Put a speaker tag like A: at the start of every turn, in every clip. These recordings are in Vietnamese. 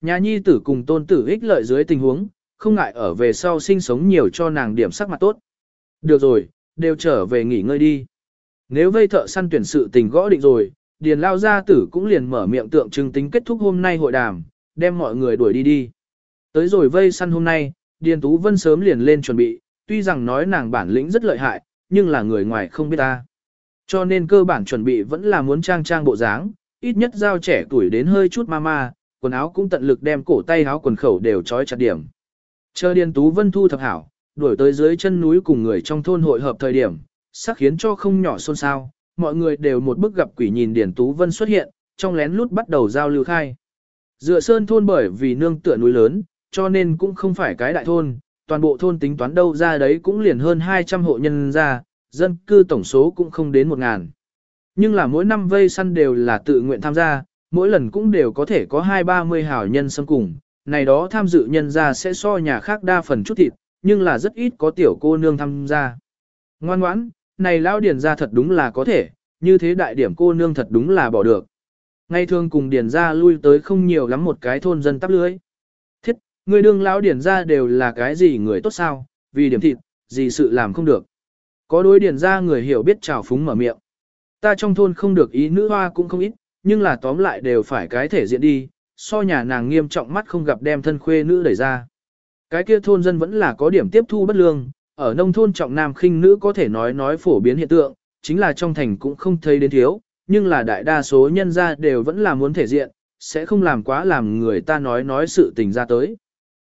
A: Nhà nhi tử cùng tôn tử ích lợi dưới tình huống, không ngại ở về sau sinh sống nhiều cho nàng điểm sắc mặt tốt. Được rồi, đều trở về nghỉ ngơi đi. Nếu vây thợ săn tuyển sự tình gõ định rồi, Điền Lao Gia Tử cũng liền mở miệng tượng trưng tính kết thúc hôm nay hội đàm, đem mọi người đuổi đi đi. Tới rồi vây săn hôm nay, Điền Tú Vân sớm liền lên chuẩn bị, tuy rằng nói nàng bản lĩnh rất lợi hại, nhưng là người ngoài không biết ta. Cho nên cơ bản chuẩn bị vẫn là muốn trang trang bộ dáng, ít nhất giao trẻ tuổi đến hơi chút ma ma, quần áo cũng tận lực đem cổ tay áo quần khẩu đều trói chặt điểm. Chờ Điền Tú Vân thu thập hảo, đuổi tới dưới chân núi cùng người trong thôn hội hợp thời điểm, sắc khiến cho không nhỏ xôn xao, mọi người đều một bức gặp quỷ nhìn Điền Tú Vân xuất hiện, trong lén lút bắt đầu giao lưu khai. Dựa sơn thôn bởi vì nương tựa núi lớn, cho nên cũng không phải cái đại thôn, toàn bộ thôn tính toán đâu ra đấy cũng liền hơn 200 hộ nhân ra, dân cư tổng số cũng không đến 1 ngàn. Nhưng là mỗi năm vây săn đều là tự nguyện tham gia, mỗi lần cũng đều có thể có hai ba mươi hảo nhân xâm cùng, này đó tham dự nhân ra sẽ so nhà khác đa phần chút thịt, nhưng là rất ít có tiểu cô nương tham gia. Ngoan ngoãn, này lão điền ra thật đúng là có thể, như thế đại điểm cô nương thật đúng là bỏ được. Ngay thường cùng điền ra lui tới không nhiều lắm một cái thôn dân tắp lưới. Thiết, người đương lão điền ra đều là cái gì người tốt sao, vì điểm thịt, gì sự làm không được. Có đối điền ra người hiểu biết trào phúng mở miệng. Ta trong thôn không được ý nữ hoa cũng không ít, nhưng là tóm lại đều phải cái thể diện đi, so nhà nàng nghiêm trọng mắt không gặp đem thân khuê nữ đẩy ra. Cái kia thôn dân vẫn là có điểm tiếp thu bất lương, ở nông thôn trọng nam khinh nữ có thể nói nói phổ biến hiện tượng, chính là trong thành cũng không thấy đến thiếu, nhưng là đại đa số nhân gia đều vẫn là muốn thể diện, sẽ không làm quá làm người ta nói nói sự tình ra tới.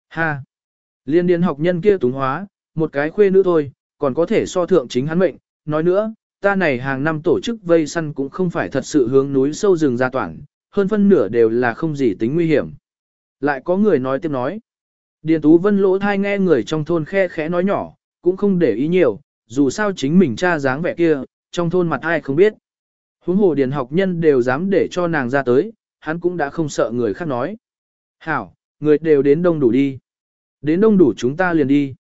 A: Ha! Liên điên học nhân kia túng hóa, một cái khuê nữ thôi, còn có thể so thượng chính hắn mệnh, nói nữa, ta này hàng năm tổ chức vây săn cũng không phải thật sự hướng núi sâu rừng ra toàn, hơn phân nửa đều là không gì tính nguy hiểm. Lại có người nói tiếp nói. Điền Tú Vân lỗ thai nghe người trong thôn khe khẽ nói nhỏ, cũng không để ý nhiều, dù sao chính mình cha dáng vẻ kia, trong thôn mặt ai không biết. Huống hồ điền học nhân đều dám để cho nàng ra tới, hắn cũng đã không sợ người khác nói. Hảo, người đều đến đông đủ đi. Đến đông đủ chúng ta liền đi.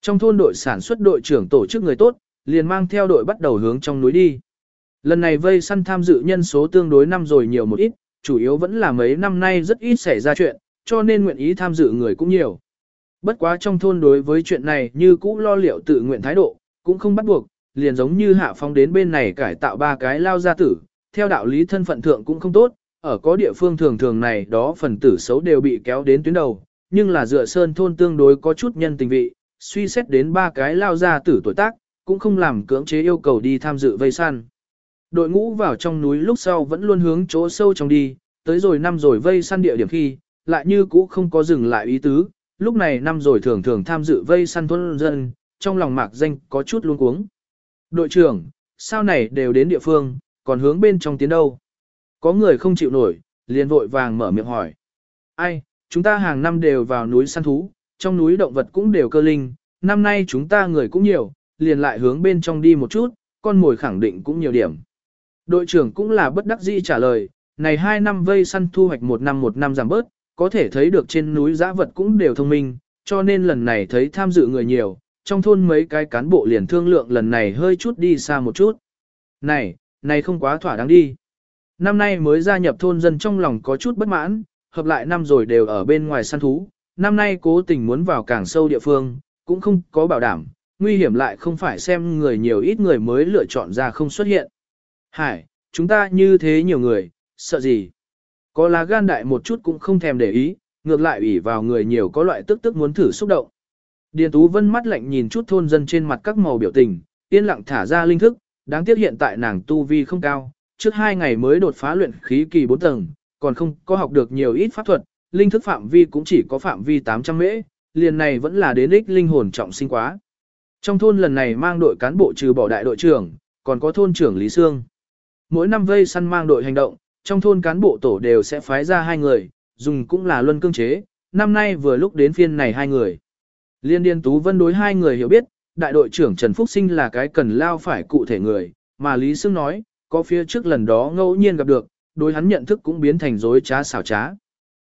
A: Trong thôn đội sản xuất đội trưởng tổ chức người tốt, liền mang theo đội bắt đầu hướng trong núi đi. Lần này vây săn tham dự nhân số tương đối năm rồi nhiều một ít, chủ yếu vẫn là mấy năm nay rất ít xảy ra chuyện, cho nên nguyện ý tham dự người cũng nhiều. Bất quá trong thôn đối với chuyện này như cũ lo liệu tự nguyện thái độ, cũng không bắt buộc, liền giống như hạ phong đến bên này cải tạo ba cái lao gia tử, theo đạo lý thân phận thượng cũng không tốt, ở có địa phương thường thường này đó phần tử xấu đều bị kéo đến tuyến đầu, nhưng là dựa sơn thôn tương đối có chút nhân tình vị, suy xét đến ba cái lao gia tử tuổi tác, cũng không làm cưỡng chế yêu cầu đi tham dự vây săn. Đội ngũ vào trong núi lúc sau vẫn luôn hướng chỗ sâu trong đi, tới rồi năm rồi vây săn địa điểm khi, lại như cũ không có dừng lại ý tứ, lúc này năm rồi thường thường tham dự vây săn thôn dân, trong lòng mạc danh có chút luống cuống. Đội trưởng, sao này đều đến địa phương, còn hướng bên trong tiến đâu? Có người không chịu nổi, liền vội vàng mở miệng hỏi. Ai, chúng ta hàng năm đều vào núi săn thú, trong núi động vật cũng đều cơ linh, năm nay chúng ta người cũng nhiều, liền lại hướng bên trong đi một chút, con mồi khẳng định cũng nhiều điểm. Đội trưởng cũng là bất đắc dĩ trả lời, này hai năm vây săn thu hoạch một năm một năm giảm bớt, có thể thấy được trên núi giã vật cũng đều thông minh, cho nên lần này thấy tham dự người nhiều, trong thôn mấy cái cán bộ liền thương lượng lần này hơi chút đi xa một chút. Này, này không quá thỏa đáng đi. Năm nay mới gia nhập thôn dân trong lòng có chút bất mãn, hợp lại năm rồi đều ở bên ngoài săn thú, năm nay cố tình muốn vào càng sâu địa phương, cũng không có bảo đảm, nguy hiểm lại không phải xem người nhiều ít người mới lựa chọn ra không xuất hiện. Hải, chúng ta như thế nhiều người, sợ gì? Có lá gan đại một chút cũng không thèm để ý, ngược lại ủy vào người nhiều có loại tức tức muốn thử xúc động. Điền Tú Vân mắt lạnh nhìn chút thôn dân trên mặt các màu biểu tình, yên lặng thả ra linh thức, đáng tiếc hiện tại nàng tu vi không cao, trước hai ngày mới đột phá luyện khí kỳ 4 tầng, còn không có học được nhiều ít pháp thuật, linh thức phạm vi cũng chỉ có phạm vi 800 mễ, liền này vẫn là đến ích linh hồn trọng sinh quá. Trong thôn lần này mang đội cán bộ trừ bỏ đại đội trưởng, còn có thôn trưởng Lý Sương. Mỗi năm vây săn mang đội hành động, trong thôn cán bộ tổ đều sẽ phái ra hai người, dùng cũng là luân cương chế, năm nay vừa lúc đến phiên này hai người. Liên Điên Tú Vân đối hai người hiểu biết, đại đội trưởng Trần Phúc Sinh là cái cần lao phải cụ thể người, mà Lý Sương nói, có phía trước lần đó ngẫu nhiên gặp được, đối hắn nhận thức cũng biến thành dối trá xảo trá.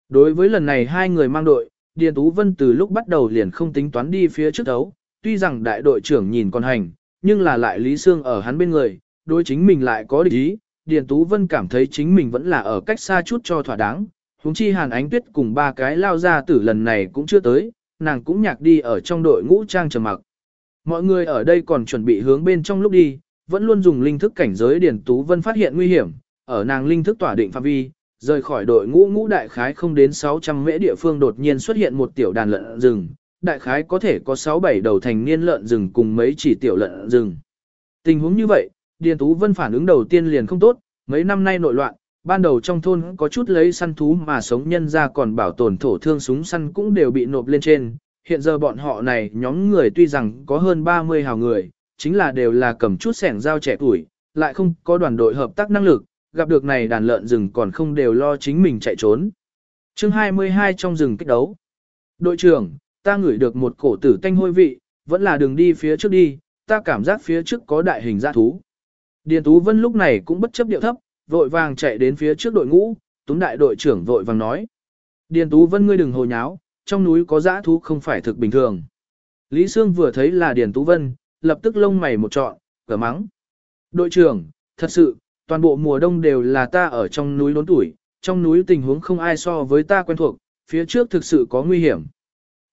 A: Đối với lần này hai người mang đội, Điền Tú Vân từ lúc bắt đầu liền không tính toán đi phía trước đấu, tuy rằng đại đội trưởng nhìn con hành, nhưng là lại Lý Sương ở hắn bên người, đối chính mình lại có địch ý, Điền Tú Vân cảm thấy chính mình vẫn là ở cách xa chút cho thỏa đáng, huống chi Hàn Ánh Tuyết cùng ba cái lao ra tử lần này cũng chưa tới, nàng cũng nhạc đi ở trong đội ngũ trang trầm mặc. Mọi người ở đây còn chuẩn bị hướng bên trong lúc đi, vẫn luôn dùng linh thức cảnh giới Điền Tú Vân phát hiện nguy hiểm, ở nàng linh thức tỏa định phạm vi, rời khỏi đội ngũ ngũ đại khái không đến 600 mễ địa phương đột nhiên xuất hiện một tiểu đàn lợn rừng, đại khái có thể có 6-7 đầu thành niên lợn rừng cùng mấy chỉ tiểu lợn rừng. Tình huống như vậy, Điền Tú Vân phản ứng đầu tiên liền không tốt, mấy năm nay nội loạn, ban đầu trong thôn có chút lấy săn thú mà sống nhân ra còn bảo tồn thổ thương súng săn cũng đều bị nộp lên trên. Hiện giờ bọn họ này nhóm người tuy rằng có hơn 30 hào người, chính là đều là cầm chút sẻng dao trẻ tuổi, lại không có đoàn đội hợp tác năng lực, gặp được này đàn lợn rừng còn không đều lo chính mình chạy trốn. chương 22 trong rừng kích đấu. Đội trưởng, ta ngửi được một cổ tử tanh hôi vị, vẫn là đường đi phía trước đi, ta cảm giác phía trước có đại hình dã thú. Điền Tú Vân lúc này cũng bất chấp điệu thấp, vội vàng chạy đến phía trước đội ngũ, túm đại đội trưởng vội vàng nói. Điền Tú Vân ngươi đừng hồ nháo, trong núi có dã thú không phải thực bình thường. Lý Sương vừa thấy là Điền Tú Vân, lập tức lông mày một trọn, cờ mắng. Đội trưởng, thật sự, toàn bộ mùa đông đều là ta ở trong núi đốn tuổi, trong núi tình huống không ai so với ta quen thuộc, phía trước thực sự có nguy hiểm.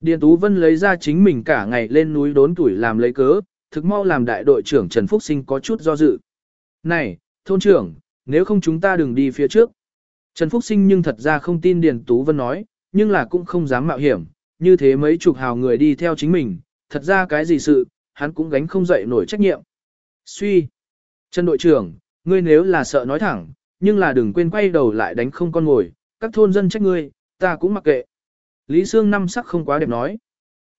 A: Điền Tú Vân lấy ra chính mình cả ngày lên núi đốn tuổi làm lấy cớ, thực mau làm đại đội trưởng Trần Phúc Sinh có chút do dự. Này, thôn trưởng, nếu không chúng ta đừng đi phía trước. Trần Phúc Sinh nhưng thật ra không tin Điền Tú Vân nói, nhưng là cũng không dám mạo hiểm, như thế mấy chục hào người đi theo chính mình, thật ra cái gì sự, hắn cũng gánh không dậy nổi trách nhiệm. Suy. Trần đội trưởng, ngươi nếu là sợ nói thẳng, nhưng là đừng quên quay đầu lại đánh không con ngồi, các thôn dân trách ngươi, ta cũng mặc kệ. Lý Sương năm sắc không quá đẹp nói.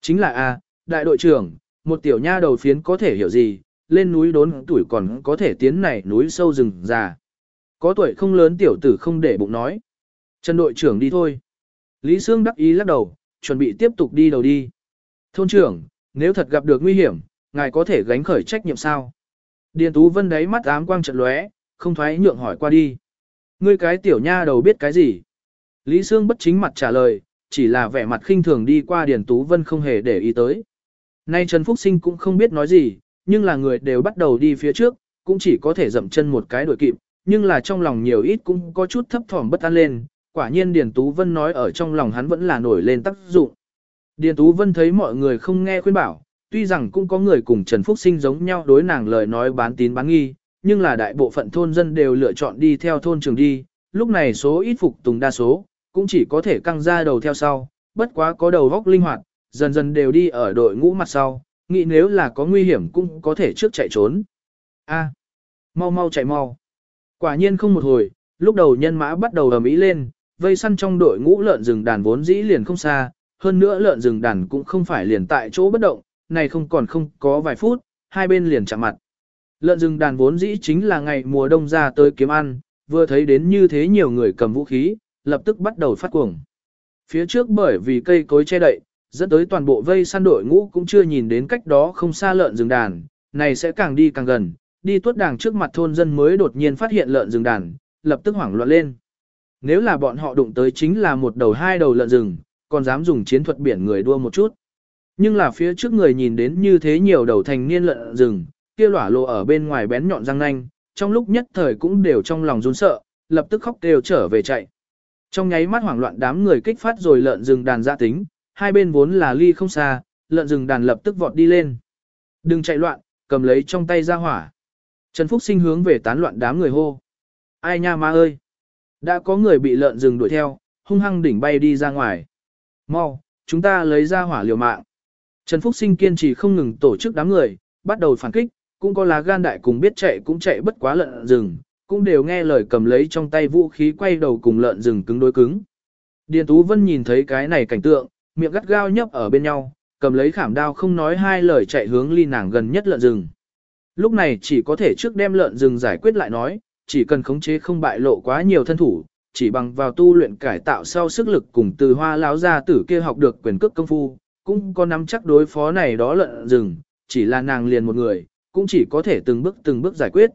A: Chính là a, đại đội trưởng, một tiểu nha đầu phiến có thể hiểu gì, lên núi đốn tuổi còn có thể tiến này núi sâu rừng già. Có tuổi không lớn tiểu tử không để bụng nói. Trần đội trưởng đi thôi. Lý Sương đắc ý lắc đầu, chuẩn bị tiếp tục đi đầu đi. Thôn trưởng, nếu thật gặp được nguy hiểm, ngài có thể gánh khởi trách nhiệm sao? Điền Tú Vân đáy mắt ám quang trận lóe, không thoái nhượng hỏi qua đi. Ngươi cái tiểu nha đầu biết cái gì? Lý Sương bất chính mặt trả lời, chỉ là vẻ mặt khinh thường đi qua Điền Tú Vân không hề để ý tới. Nay Trần Phúc Sinh cũng không biết nói gì, nhưng là người đều bắt đầu đi phía trước, cũng chỉ có thể dậm chân một cái đuổi kịp, nhưng là trong lòng nhiều ít cũng có chút thấp thỏm bất an lên, quả nhiên Điền Tú Vân nói ở trong lòng hắn vẫn là nổi lên tác dụng. Điền Tú Vân thấy mọi người không nghe khuyên bảo, tuy rằng cũng có người cùng Trần Phúc Sinh giống nhau đối nàng lời nói bán tín bán nghi, nhưng là đại bộ phận thôn dân đều lựa chọn đi theo thôn trường đi, lúc này số ít phục tùng đa số, cũng chỉ có thể căng ra đầu theo sau, bất quá có đầu góc linh hoạt, dần dần đều đi ở đội ngũ mặt sau, nghĩ nếu là có nguy hiểm cũng có thể trước chạy trốn. A, mau mau chạy mau. Quả nhiên không một hồi, lúc đầu nhân mã bắt đầu ầm ĩ lên, vây săn trong đội ngũ lợn rừng đàn vốn dĩ liền không xa, hơn nữa lợn rừng đàn cũng không phải liền tại chỗ bất động, này không còn không có vài phút, hai bên liền chạm mặt. Lợn rừng đàn vốn dĩ chính là ngày mùa đông ra tới kiếm ăn, vừa thấy đến như thế nhiều người cầm vũ khí, lập tức bắt đầu phát cuồng. Phía trước bởi vì cây cối che đậy, dẫn tới toàn bộ vây săn đội ngũ cũng chưa nhìn đến cách đó không xa lợn rừng đàn, này sẽ càng đi càng gần, đi tuốt đàng trước mặt thôn dân mới đột nhiên phát hiện lợn rừng đàn, lập tức hoảng loạn lên. Nếu là bọn họ đụng tới chính là một đầu hai đầu lợn rừng, còn dám dùng chiến thuật biển người đua một chút. Nhưng là phía trước người nhìn đến như thế nhiều đầu thành niên lợn rừng, kia lỏa lộ ở bên ngoài bén nhọn răng nanh, trong lúc nhất thời cũng đều trong lòng run sợ, lập tức khóc đều trở về chạy. Trong nháy mắt hoảng loạn đám người kích phát rồi lợn rừng đàn ra tính, hai bên vốn là ly không xa, lợn rừng đàn lập tức vọt đi lên. Đừng chạy loạn, cầm lấy trong tay ra hỏa. Trần Phúc Sinh hướng về tán loạn đám người hô. Ai nha ma ơi! Đã có người bị lợn rừng đuổi theo, hung hăng đỉnh bay đi ra ngoài. Mau, chúng ta lấy ra hỏa liều mạng. Trần Phúc Sinh kiên trì không ngừng tổ chức đám người, bắt đầu phản kích, cũng có lá gan đại cùng biết chạy cũng chạy bất quá lợn rừng, cũng đều nghe lời cầm lấy trong tay vũ khí quay đầu cùng lợn rừng cứng đối cứng. Điền Tú Vân nhìn thấy cái này cảnh tượng, miệng gắt gao nhấp ở bên nhau, cầm lấy khảm đao không nói hai lời chạy hướng ly nàng gần nhất lợn rừng. Lúc này chỉ có thể trước đem lợn rừng giải quyết lại nói, chỉ cần khống chế không bại lộ quá nhiều thân thủ, chỉ bằng vào tu luyện cải tạo sau sức lực cùng từ hoa láo ra tử kia học được quyền cước công phu, cũng có nắm chắc đối phó này đó lợn rừng, chỉ là nàng liền một người, cũng chỉ có thể từng bước từng bước giải quyết.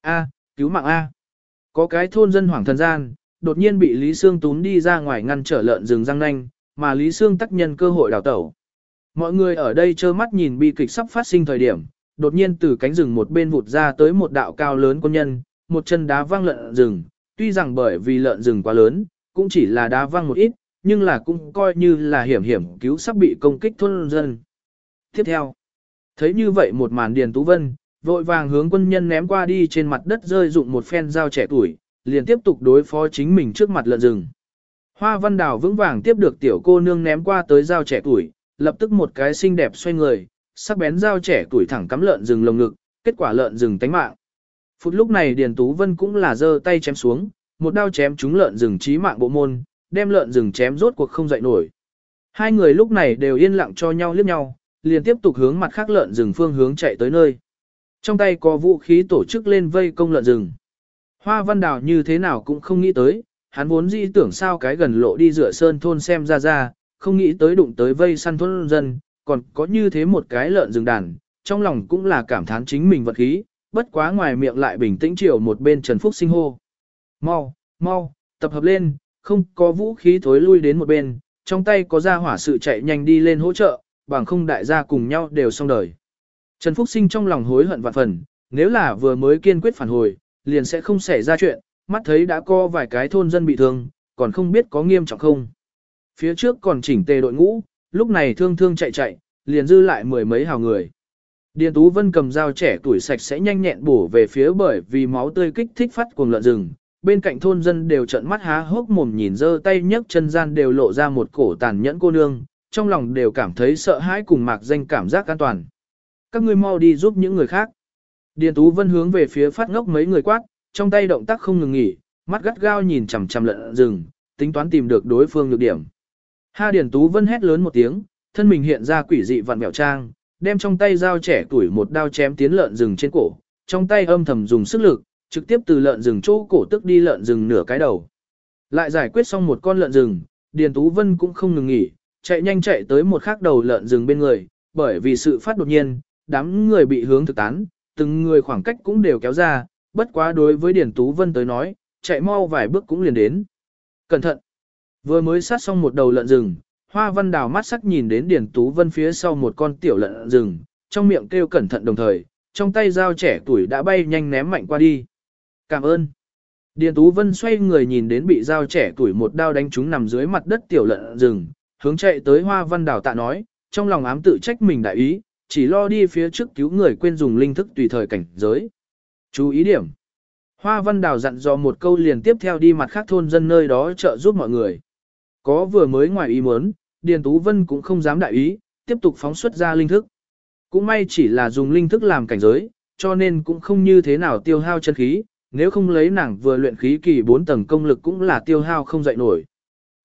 A: A, cứu mạng A. Có cái thôn dân hoảng thần gian, đột nhiên bị Lý Sương tún đi ra ngoài ngăn trở lợn rừng răng nanh, mà Lý Sương tắc nhân cơ hội đào tẩu. Mọi người ở đây trơ mắt nhìn bi kịch sắp phát sinh thời điểm, đột nhiên từ cánh rừng một bên vụt ra tới một đạo cao lớn quân nhân, một chân đá văng lợn rừng, tuy rằng bởi vì lợn rừng quá lớn, cũng chỉ là đá văng một ít, nhưng là cũng coi như là hiểm hiểm cứu sắp bị công kích thôn dân. Tiếp theo, thấy như vậy một màn Điền Tú Vân, vội vàng hướng quân nhân ném qua đi trên mặt đất rơi dụng một phen dao trẻ tuổi, liền tiếp tục đối phó chính mình trước mặt lợn rừng. Hoa Văn Đào vững vàng tiếp được tiểu cô nương ném qua tới dao trẻ tuổi, lập tức một cái xinh đẹp xoay người, sắc bén dao trẻ tuổi thẳng cắm lợn rừng lồng ngực, kết quả lợn rừng tánh mạng. Phút lúc này Điền Tú Vân cũng là giơ tay chém xuống, một đao chém trúng lợn rừng chí mạng bộ môn, đem lợn rừng chém rốt cuộc không dậy nổi. Hai người lúc này đều yên lặng cho nhau liếc nhau, liền tiếp tục hướng mặt khác lợn rừng phương hướng chạy tới nơi. Trong tay có vũ khí tổ chức lên vây công lợn rừng. Hoa Văn Đào như thế nào cũng không nghĩ tới, hắn vốn dĩ tưởng sao cái gần lộ đi rửa sơn thôn xem ra ra, không nghĩ tới đụng tới vây săn thôn dân, còn có như thế một cái lợn rừng đàn, trong lòng cũng là cảm thán chính mình vật khí, bất quá ngoài miệng lại bình tĩnh chiều một bên Trần Phúc sinh hô. Mau, mau, tập hợp lên, không có vũ khí thối lui đến một bên, trong tay có ra hỏa sự chạy nhanh đi lên hỗ trợ, bằng không đại gia cùng nhau đều xong đời. Trần Phúc sinh trong lòng hối hận vạn phần, nếu là vừa mới kiên quyết phản hồi, liền sẽ không xảy ra chuyện, mắt thấy đã có vài cái thôn dân bị thương, còn không biết có nghiêm trọng không. Phía trước còn chỉnh tề đội ngũ, lúc này thương thương chạy chạy, liền dư lại mười mấy hào người. Điền Tú Vân cầm dao trẻ tuổi sạch sẽ nhanh nhẹn bổ về phía bởi vì máu tươi kích thích phát cuồng lợn rừng. Bên cạnh thôn dân đều trợn mắt há hốc mồm nhìn dơ tay nhấc chân gian đều lộ ra một cổ tàn nhẫn cô nương, trong lòng đều cảm thấy sợ hãi cùng mạc danh cảm giác an toàn. Các ngươi mau đi giúp những người khác. Điền Tú Vân hướng về phía phát ngốc mấy người quát, trong tay động tác không ngừng nghỉ, mắt gắt gao nhìn chằm chằm lợn rừng, tính toán tìm được đối phương nhược điểm. Ha Điền Tú Vân hét lớn một tiếng, thân mình hiện ra quỷ dị vặn mèo trang, đem trong tay dao trẻ tuổi một đao chém tiến lợn rừng trên cổ, trong tay âm thầm dùng sức lực, trực tiếp từ lợn rừng chỗ cổ tức đi lợn rừng nửa cái đầu. Lại giải quyết xong một con lợn rừng, Điền Tú Vân cũng không ngừng nghỉ, chạy nhanh chạy tới một khác đầu lợn rừng bên người, bởi vì sự phát đột nhiên, đám người bị hướng thực tán, từng người khoảng cách cũng đều kéo ra, bất quá đối với Điền Tú Vân tới nói, chạy mau vài bước cũng liền đến. Cẩn thận! Vừa mới sát xong một đầu lợn rừng, Hoa Văn Đào mắt sắc nhìn đến Điền Tú Vân phía sau một con tiểu lợn rừng, trong miệng kêu cẩn thận đồng thời, trong tay dao trẻ tuổi đã bay nhanh ném mạnh qua đi. Cảm ơn! Điền Tú Vân xoay người nhìn đến bị dao trẻ tuổi một đao đánh trúng nằm dưới mặt đất tiểu lợn rừng, hướng chạy tới Hoa Văn Đào tạ nói, trong lòng ám tự trách mình đại ý, chỉ lo đi phía trước cứu người quên dùng linh thức tùy thời cảnh giới. Chú ý điểm. Hoa Văn Đào dặn dò một câu liền tiếp theo đi mặt khác thôn dân nơi đó trợ giúp mọi người. Có vừa mới ngoài ý muốn, Điền Tú Vân cũng không dám đại ý, tiếp tục phóng xuất ra linh thức. Cũng may chỉ là dùng linh thức làm cảnh giới, cho nên cũng không như thế nào tiêu hao chân khí, nếu không lấy nàng vừa luyện khí kỳ 4 tầng công lực cũng là tiêu hao không dậy nổi.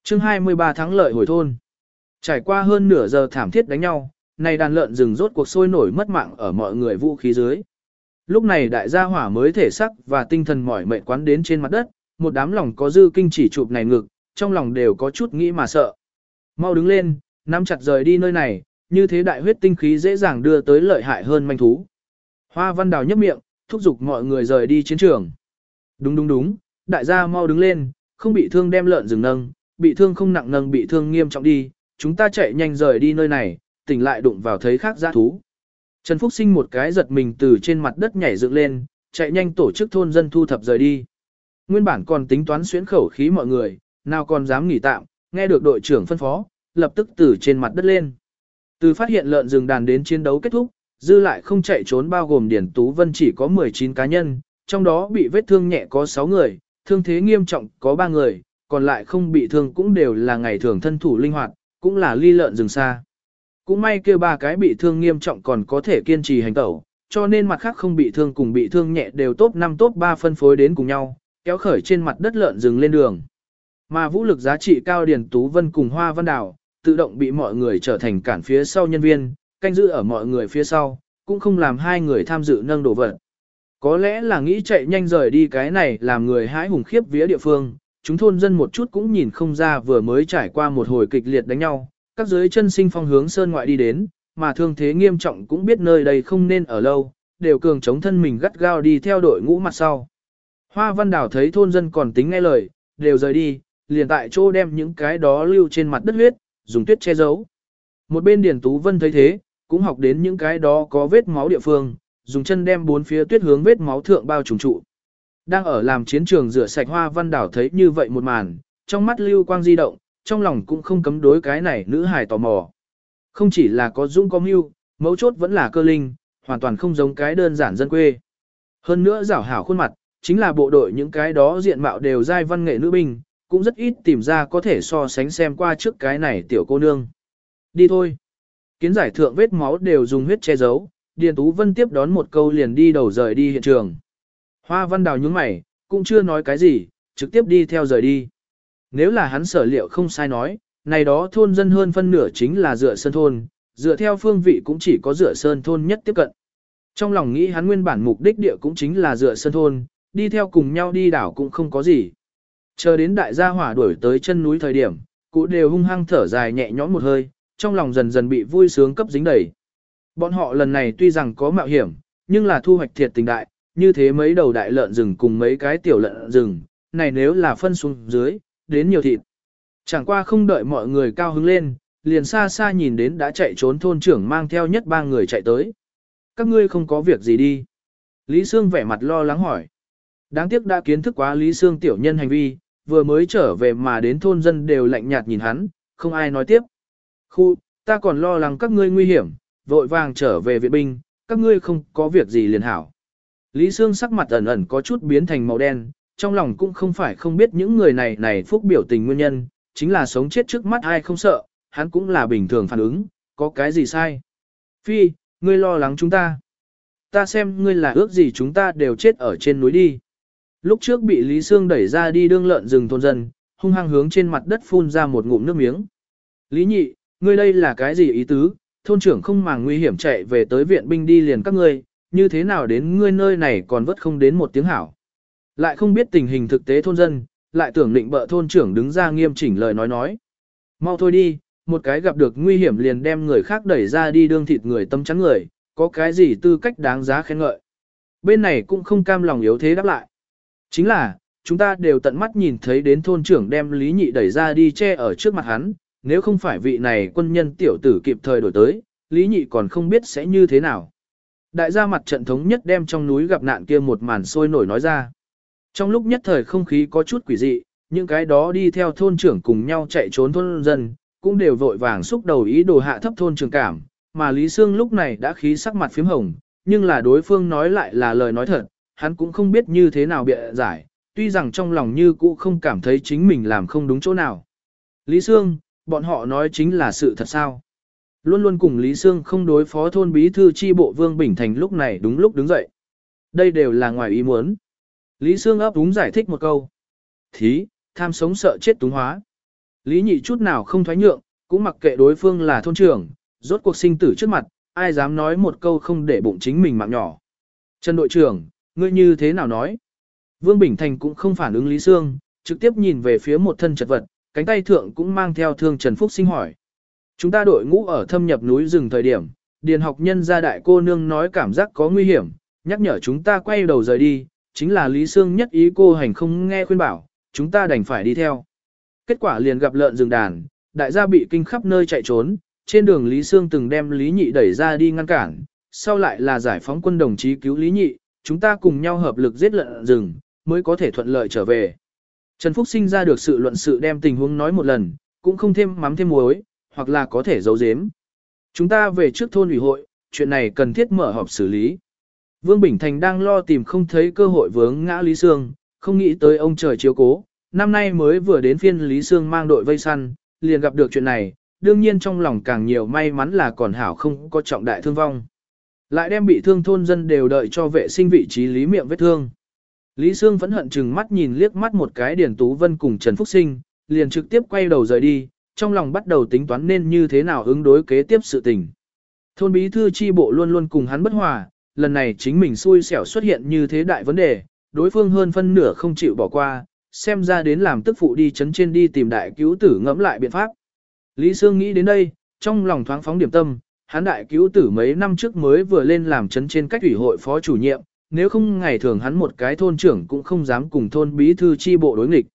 A: chương 23 tháng lợi hồi thôn. Trải qua hơn nửa giờ thảm thiết đánh nhau, này đàn lợn rừng rốt cuộc sôi nổi mất mạng ở mọi người vũ khí dưới. Lúc này đại gia hỏa mới thể sắc và tinh thần mỏi mệt quán đến trên mặt đất, một đám lòng có dư kinh chỉ chụp này ngực, trong lòng đều có chút nghĩ mà sợ. Mau đứng lên, nắm chặt rời đi nơi này, như thế đại huyết tinh khí dễ dàng đưa tới lợi hại hơn manh thú. Hoa văn đào nhấp miệng, thúc giục mọi người rời đi chiến trường. Đúng đúng đúng, đại gia mau đứng lên, không bị thương đem lợn rừng nâng, bị thương không nặng nâng bị thương nghiêm trọng đi, chúng ta chạy nhanh rời đi nơi này, tỉnh lại đụng vào thấy khác giã thú. Trần Phúc Sinh một cái giật mình từ trên mặt đất nhảy dựng lên, chạy nhanh tổ chức thôn dân thu thập rời đi. Nguyên bản còn tính toán xuyến khẩu khí mọi người, nào còn dám nghỉ tạm, nghe được đội trưởng phân phó, lập tức từ trên mặt đất lên. Từ phát hiện lợn rừng đàn đến chiến đấu kết thúc, dư lại không chạy trốn bao gồm Điển Tú Vân chỉ có 19 cá nhân, trong đó bị vết thương nhẹ có 6 người, thương thế nghiêm trọng có 3 người, còn lại không bị thương cũng đều là ngày thường thân thủ linh hoạt, cũng là ly lợn rừng xa. Cũng may kêu ba cái bị thương nghiêm trọng còn có thể kiên trì hành tẩu, cho nên mặt khác không bị thương cùng bị thương nhẹ đều top 5 top 3 phân phối đến cùng nhau, kéo khởi trên mặt đất lợn rừng lên đường. Mà vũ lực giá trị cao Điền Tú Vân cùng Hoa Văn Đào, tự động bị mọi người trở thành cản phía sau nhân viên, canh giữ ở mọi người phía sau, cũng không làm hai người tham dự nâng đổ vật. Có lẽ là nghĩ chạy nhanh rời đi cái này làm người hãi hùng khiếp vía địa phương, chúng thôn dân một chút cũng nhìn không ra vừa mới trải qua một hồi kịch liệt đánh nhau, các dưới chân sinh phong hướng sơn ngoại đi đến, mà thương thế nghiêm trọng cũng biết nơi đây không nên ở lâu, đều cường chống thân mình gắt gao đi theo đội ngũ mặt sau. Hoa Văn đảo thấy thôn dân còn tính nghe lời, đều rời đi, liền tại chỗ đem những cái đó lưu trên mặt đất huyết, dùng tuyết che giấu. Một bên Điền Tú Vân thấy thế, cũng học đến những cái đó có vết máu địa phương, dùng chân đem bốn phía tuyết hướng vết máu thượng bao trùng trụ. Đang ở làm chiến trường rửa sạch hoa văn đảo thấy như vậy một màn, trong mắt lưu quang di động, trong lòng cũng không cấm đối cái này nữ hài tò mò. Không chỉ là có dung có mưu, mấu chốt vẫn là cơ linh, hoàn toàn không giống cái đơn giản dân quê. Hơn nữa rảo hảo khuôn mặt, chính là bộ đội những cái đó diện mạo đều giai văn nghệ nữ binh, cũng rất ít tìm ra có thể so sánh xem qua trước cái này tiểu cô nương. Đi thôi. Kiến giải thượng vết máu đều dùng huyết che giấu, Điền Tú Vân tiếp đón một câu liền đi đầu rời đi hiện trường. Hoa Văn Đào nhướng mày, cũng chưa nói cái gì, trực tiếp đi theo rời đi. Nếu là hắn sở liệu không sai nói, này đó thôn dân hơn phân nửa chính là dựa sơn thôn, dựa theo phương vị cũng chỉ có dựa sơn thôn nhất tiếp cận. Trong lòng nghĩ hắn nguyên bản mục đích địa cũng chính là dựa sơn thôn, đi theo cùng nhau đi đảo cũng không có gì. Chờ đến đại gia hỏa đuổi tới chân núi thời điểm, cụ đều hung hăng thở dài nhẹ nhõm một hơi, trong lòng dần dần bị vui sướng cấp dính đầy. Bọn họ lần này tuy rằng có mạo hiểm, nhưng là thu hoạch thiệt tình đại, như thế mấy đầu đại lợn rừng cùng mấy cái tiểu lợn rừng, này nếu là phân xuống dưới, đến nhiều thịt. Chẳng qua không đợi mọi người cao hứng lên, liền xa xa nhìn đến đã chạy trốn thôn trưởng mang theo nhất ba người chạy tới. Các ngươi không có việc gì đi. Lý Sương vẻ mặt lo lắng hỏi. Đáng tiếc đã kiến thức quá Lý Sương tiểu nhân hành vi, vừa mới trở về mà đến thôn dân đều lạnh nhạt nhìn hắn, không ai nói tiếp. Khu, ta còn lo lắng các ngươi nguy hiểm, vội vàng trở về viện binh, các ngươi không có việc gì liền hảo. Lý Sương sắc mặt ẩn ẩn có chút biến thành màu đen, trong lòng cũng không phải không biết những người này này phúc biểu tình nguyên nhân, chính là sống chết trước mắt ai không sợ, hắn cũng là bình thường phản ứng, có cái gì sai. Phi, ngươi lo lắng chúng ta. Ta xem ngươi là ước gì chúng ta đều chết ở trên núi đi. Lúc trước bị Lý Sương đẩy ra đi đương lợn rừng thôn dân, hung hăng hướng trên mặt đất phun ra một ngụm nước miếng. Lý nhị, ngươi đây là cái gì ý tứ? Thôn trưởng không màng nguy hiểm chạy về tới viện binh đi liền các ngươi, như thế nào đến ngươi nơi này còn vất không đến một tiếng hảo. Lại không biết tình hình thực tế thôn dân, lại tưởng định bợ thôn trưởng đứng ra nghiêm chỉnh lời nói nói. Mau thôi đi, một cái gặp được nguy hiểm liền đem người khác đẩy ra đi đương thịt người tâm trắng người, có cái gì tư cách đáng giá khen ngợi. Bên này cũng không cam lòng yếu thế đáp lại. Chính là, chúng ta đều tận mắt nhìn thấy đến thôn trưởng đem Lý Nhị đẩy ra đi che ở trước mặt hắn, nếu không phải vị này quân nhân tiểu tử kịp thời đổi tới, Lý Nhị còn không biết sẽ như thế nào. Đại gia mặt trận thống nhất đem trong núi gặp nạn kia một màn sôi nổi nói ra. Trong lúc nhất thời không khí có chút quỷ dị, những cái đó đi theo thôn trưởng cùng nhau chạy trốn thôn dân, cũng đều vội vàng xúc đầu ý đồ hạ thấp thôn trưởng cảm, mà Lý Sương lúc này đã khí sắc mặt phím hồng, nhưng là đối phương nói lại là lời nói thật, hắn cũng không biết như thế nào bịa giải, tuy rằng trong lòng như cũ không cảm thấy chính mình làm không đúng chỗ nào. Lý Sương, bọn họ nói chính là sự thật sao? Luôn luôn cùng Lý Sương không đối phó thôn bí thư chi bộ Vương Bình Thành lúc này đúng lúc đứng dậy. Đây đều là ngoài ý muốn. Lý Sương ấp úng giải thích một câu. Thí, tham sống sợ chết túng hóa. Lý nhị chút nào không thoái nhượng, cũng mặc kệ đối phương là thôn trưởng, rốt cuộc sinh tử trước mặt, ai dám nói một câu không để bụng chính mình mạng nhỏ. Trần đội trưởng, ngươi như thế nào nói? Vương Bình Thành cũng không phản ứng Lý Sương, trực tiếp nhìn về phía một thân chật vật, cánh tay thượng cũng mang theo thương Trần Phúc sinh hỏi. Chúng ta đội ngũ ở thâm nhập núi rừng thời điểm, điền học nhân gia đại cô nương nói cảm giác có nguy hiểm, nhắc nhở chúng ta quay đầu rời đi, chính là Lý Sương nhất ý cô hành không nghe khuyên bảo, chúng ta đành phải đi theo. Kết quả liền gặp lợn rừng đàn, đại gia bị kinh khắp nơi chạy trốn, trên đường Lý Sương từng đem Lý Nhị đẩy ra đi ngăn cản, sau lại là giải phóng quân đồng chí cứu Lý Nhị, chúng ta cùng nhau hợp lực giết lợn rừng, mới có thể thuận lợi trở về. Trần Phúc sinh ra được sự luận sự đem tình huống nói một lần, cũng không thêm mắm thêm muối, hoặc là có thể giấu giếm. Chúng ta về trước thôn ủy hội, chuyện này cần thiết mở họp xử lý. Vương Bình Thành đang lo tìm không thấy cơ hội vướng ngã Lý Sương, không nghĩ tới ông trời chiếu cố. Năm nay mới vừa đến phiên Lý Sương mang đội vây săn, liền gặp được chuyện này, đương nhiên trong lòng càng nhiều may mắn là còn hảo không có trọng đại thương vong. Lại đem bị thương thôn dân đều đợi cho vệ sinh vị trí lý miệng vết thương. Lý Sương vẫn hận chừng mắt nhìn liếc mắt một cái Điền Tú Vân cùng Trần Phúc Sinh, liền trực tiếp quay đầu rời đi, trong lòng bắt đầu tính toán nên như thế nào ứng đối kế tiếp sự tình. Thôn bí thư chi bộ luôn luôn cùng hắn bất hòa, lần này chính mình xui xẻo xuất hiện như thế đại vấn đề, đối phương hơn phân nửa không chịu bỏ qua, xem ra đến làm tức phụ đi chấn trên đi tìm đại cứu tử ngẫm lại biện pháp. Lý Sương nghĩ đến đây, trong lòng thoáng phóng điểm tâm, hắn đại cứu tử mấy năm trước mới vừa lên làm chấn trên cách ủy hội phó chủ nhiệm, nếu không ngày thường hắn một cái thôn trưởng cũng không dám cùng thôn bí thư chi bộ đối nghịch.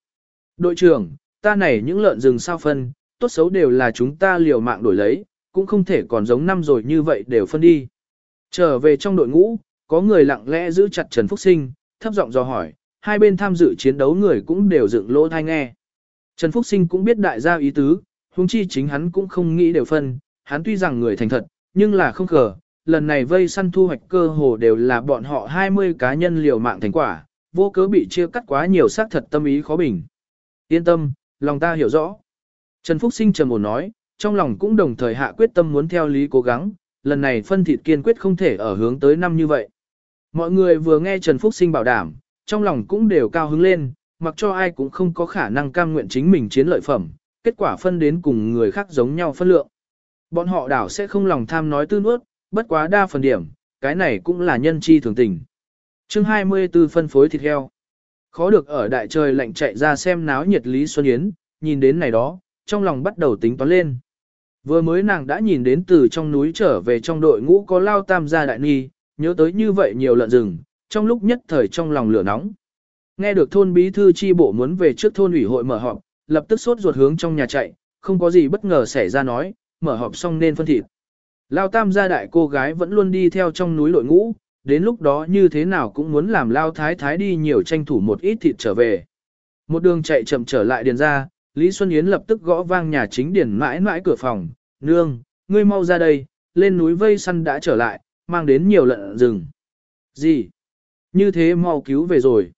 A: Đội trưởng, ta này những lợn rừng sao phân, tốt xấu đều là chúng ta liều mạng đổi lấy, cũng không thể còn giống năm rồi như vậy đều phân đi. Trở về trong đội ngũ, có người lặng lẽ giữ chặt Trần Phúc Sinh, thấp giọng dò hỏi, hai bên tham dự chiến đấu người cũng đều dựng lỗ thai nghe. Trần Phúc Sinh cũng biết đại gia ý tứ, huống chi chính hắn cũng không nghĩ đều phân, hắn tuy rằng người thành thật, nhưng là không khờ, lần này vây săn thu hoạch cơ hồ đều là bọn họ 20 cá nhân liều mạng thành quả, vô cớ bị chia cắt quá nhiều xác thật tâm ý khó bình. Yên tâm, lòng ta hiểu rõ. Trần Phúc Sinh trầm ổn nói, trong lòng cũng đồng thời hạ quyết tâm muốn theo lý cố gắng, lần này phân thịt kiên quyết không thể ở hướng tới năm như vậy. Mọi người vừa nghe Trần Phúc Sinh bảo đảm, trong lòng cũng đều cao hứng lên, mặc cho ai cũng không có khả năng cam nguyện chính mình chiến lợi phẩm, kết quả phân đến cùng người khác giống nhau phân lượng. Bọn họ đảo sẽ không lòng tham nói tư nuốt, bất quá đa phần điểm, cái này cũng là nhân chi thường tình. chương 24 phân phối thịt heo. Khó được ở đại trời lạnh chạy ra xem náo nhiệt Lý Xuân Yến, nhìn đến này đó, trong lòng bắt đầu tính toán lên. Vừa mới nàng đã nhìn đến từ trong núi trở về trong đội ngũ có lao tam gia đại ni, nhớ tới như vậy nhiều lợn rừng, trong lúc nhất thời trong lòng lửa nóng. Nghe được thôn bí thư chi bộ muốn về trước thôn ủy hội mở họp, lập tức sốt ruột hướng trong nhà chạy, không có gì bất ngờ xảy ra nói, mở họp xong nên phân thịt. Lao tam gia đại cô gái vẫn luôn đi theo trong núi đội ngũ, đến lúc đó như thế nào cũng muốn làm lao thái thái đi nhiều tranh thủ một ít thịt trở về. Một đường chạy chậm trở lại điền ra, Lý Xuân Yến lập tức gõ vang nhà chính điền mãi mãi cửa phòng, nương, ngươi mau ra đây, lên núi vây săn đã trở lại, mang đến nhiều lợn rừng. Gì? Như thế mau cứu về rồi.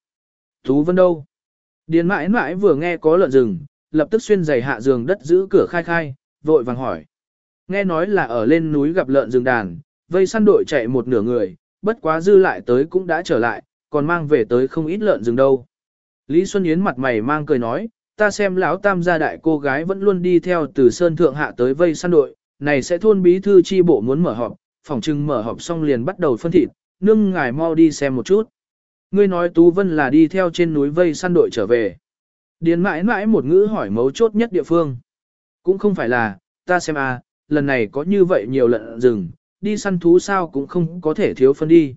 A: Tú Vân đâu? Điền mãi mãi vừa nghe có lợn rừng, lập tức xuyên giày hạ giường đất giữ cửa khai khai, vội vàng hỏi. Nghe nói là ở lên núi gặp lợn rừng đàn, vây săn đội chạy một nửa người, bất quá dư lại tới cũng đã trở lại, còn mang về tới không ít lợn rừng đâu. Lý Xuân Yến mặt mày mang cười nói, ta xem lão tam gia đại cô gái vẫn luôn đi theo từ sơn thượng hạ tới vây săn đội, này sẽ thôn bí thư chi bộ muốn mở họp, phòng trưng mở họp xong liền bắt đầu phân thịt, nương ngài mau đi xem một chút. Ngươi nói Tú Vân là đi theo trên núi vây săn đội trở về. Điền mãi mãi một ngữ hỏi mấu chốt nhất địa phương. Cũng không phải là, ta xem à, lần này có như vậy nhiều lợn rừng, đi săn thú sao cũng không có thể thiếu phân đi.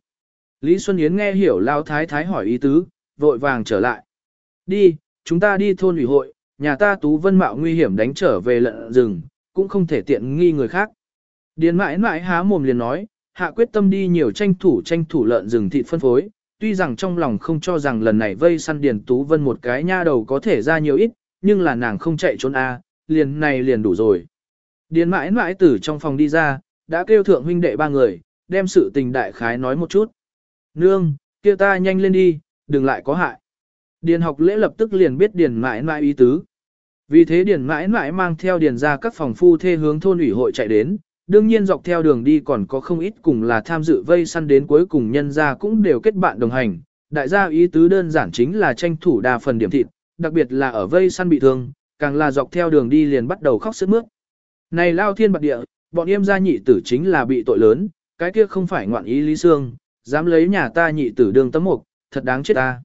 A: Lý Xuân Yến nghe hiểu Lao Thái Thái hỏi ý tứ, vội vàng trở lại. Đi, chúng ta đi thôn ủy hội, nhà ta Tú Vân Mạo nguy hiểm đánh trở về lợn rừng, cũng không thể tiện nghi người khác. Điền mãi mãi há mồm liền nói, hạ quyết tâm đi nhiều tranh thủ tranh thủ lợn rừng thịt phân phối, tuy rằng trong lòng không cho rằng lần này vây săn Điền Tú Vân một cái nha đầu có thể ra nhiều ít, nhưng là nàng không chạy trốn a, liền này liền đủ rồi. Điền mãi mãi từ trong phòng đi ra, đã kêu thượng huynh đệ ba người, đem sự tình đại khái nói một chút. Nương, kia ta nhanh lên đi, đừng lại có hại. Điền học lễ lập tức liền biết điền mãi mãi ý tứ. Vì thế điền mãi mãi mang theo điền ra các phòng phu thê hướng thôn ủy hội chạy đến, đương nhiên dọc theo đường đi còn có không ít cùng là tham dự vây săn đến cuối cùng nhân ra cũng đều kết bạn đồng hành. Đại gia ý tứ đơn giản chính là tranh thủ đa phần điểm thịt, đặc biệt là ở vây săn bị thương, càng là dọc theo đường đi liền bắt đầu khóc sướt mướt. Này lao thiên bạc địa, bọn em gia nhị tử chính là bị tội lớn, cái kia không phải ngoạn ý Lý Sương, dám lấy nhà ta nhị tử đường tấm mục, thật đáng chết ta.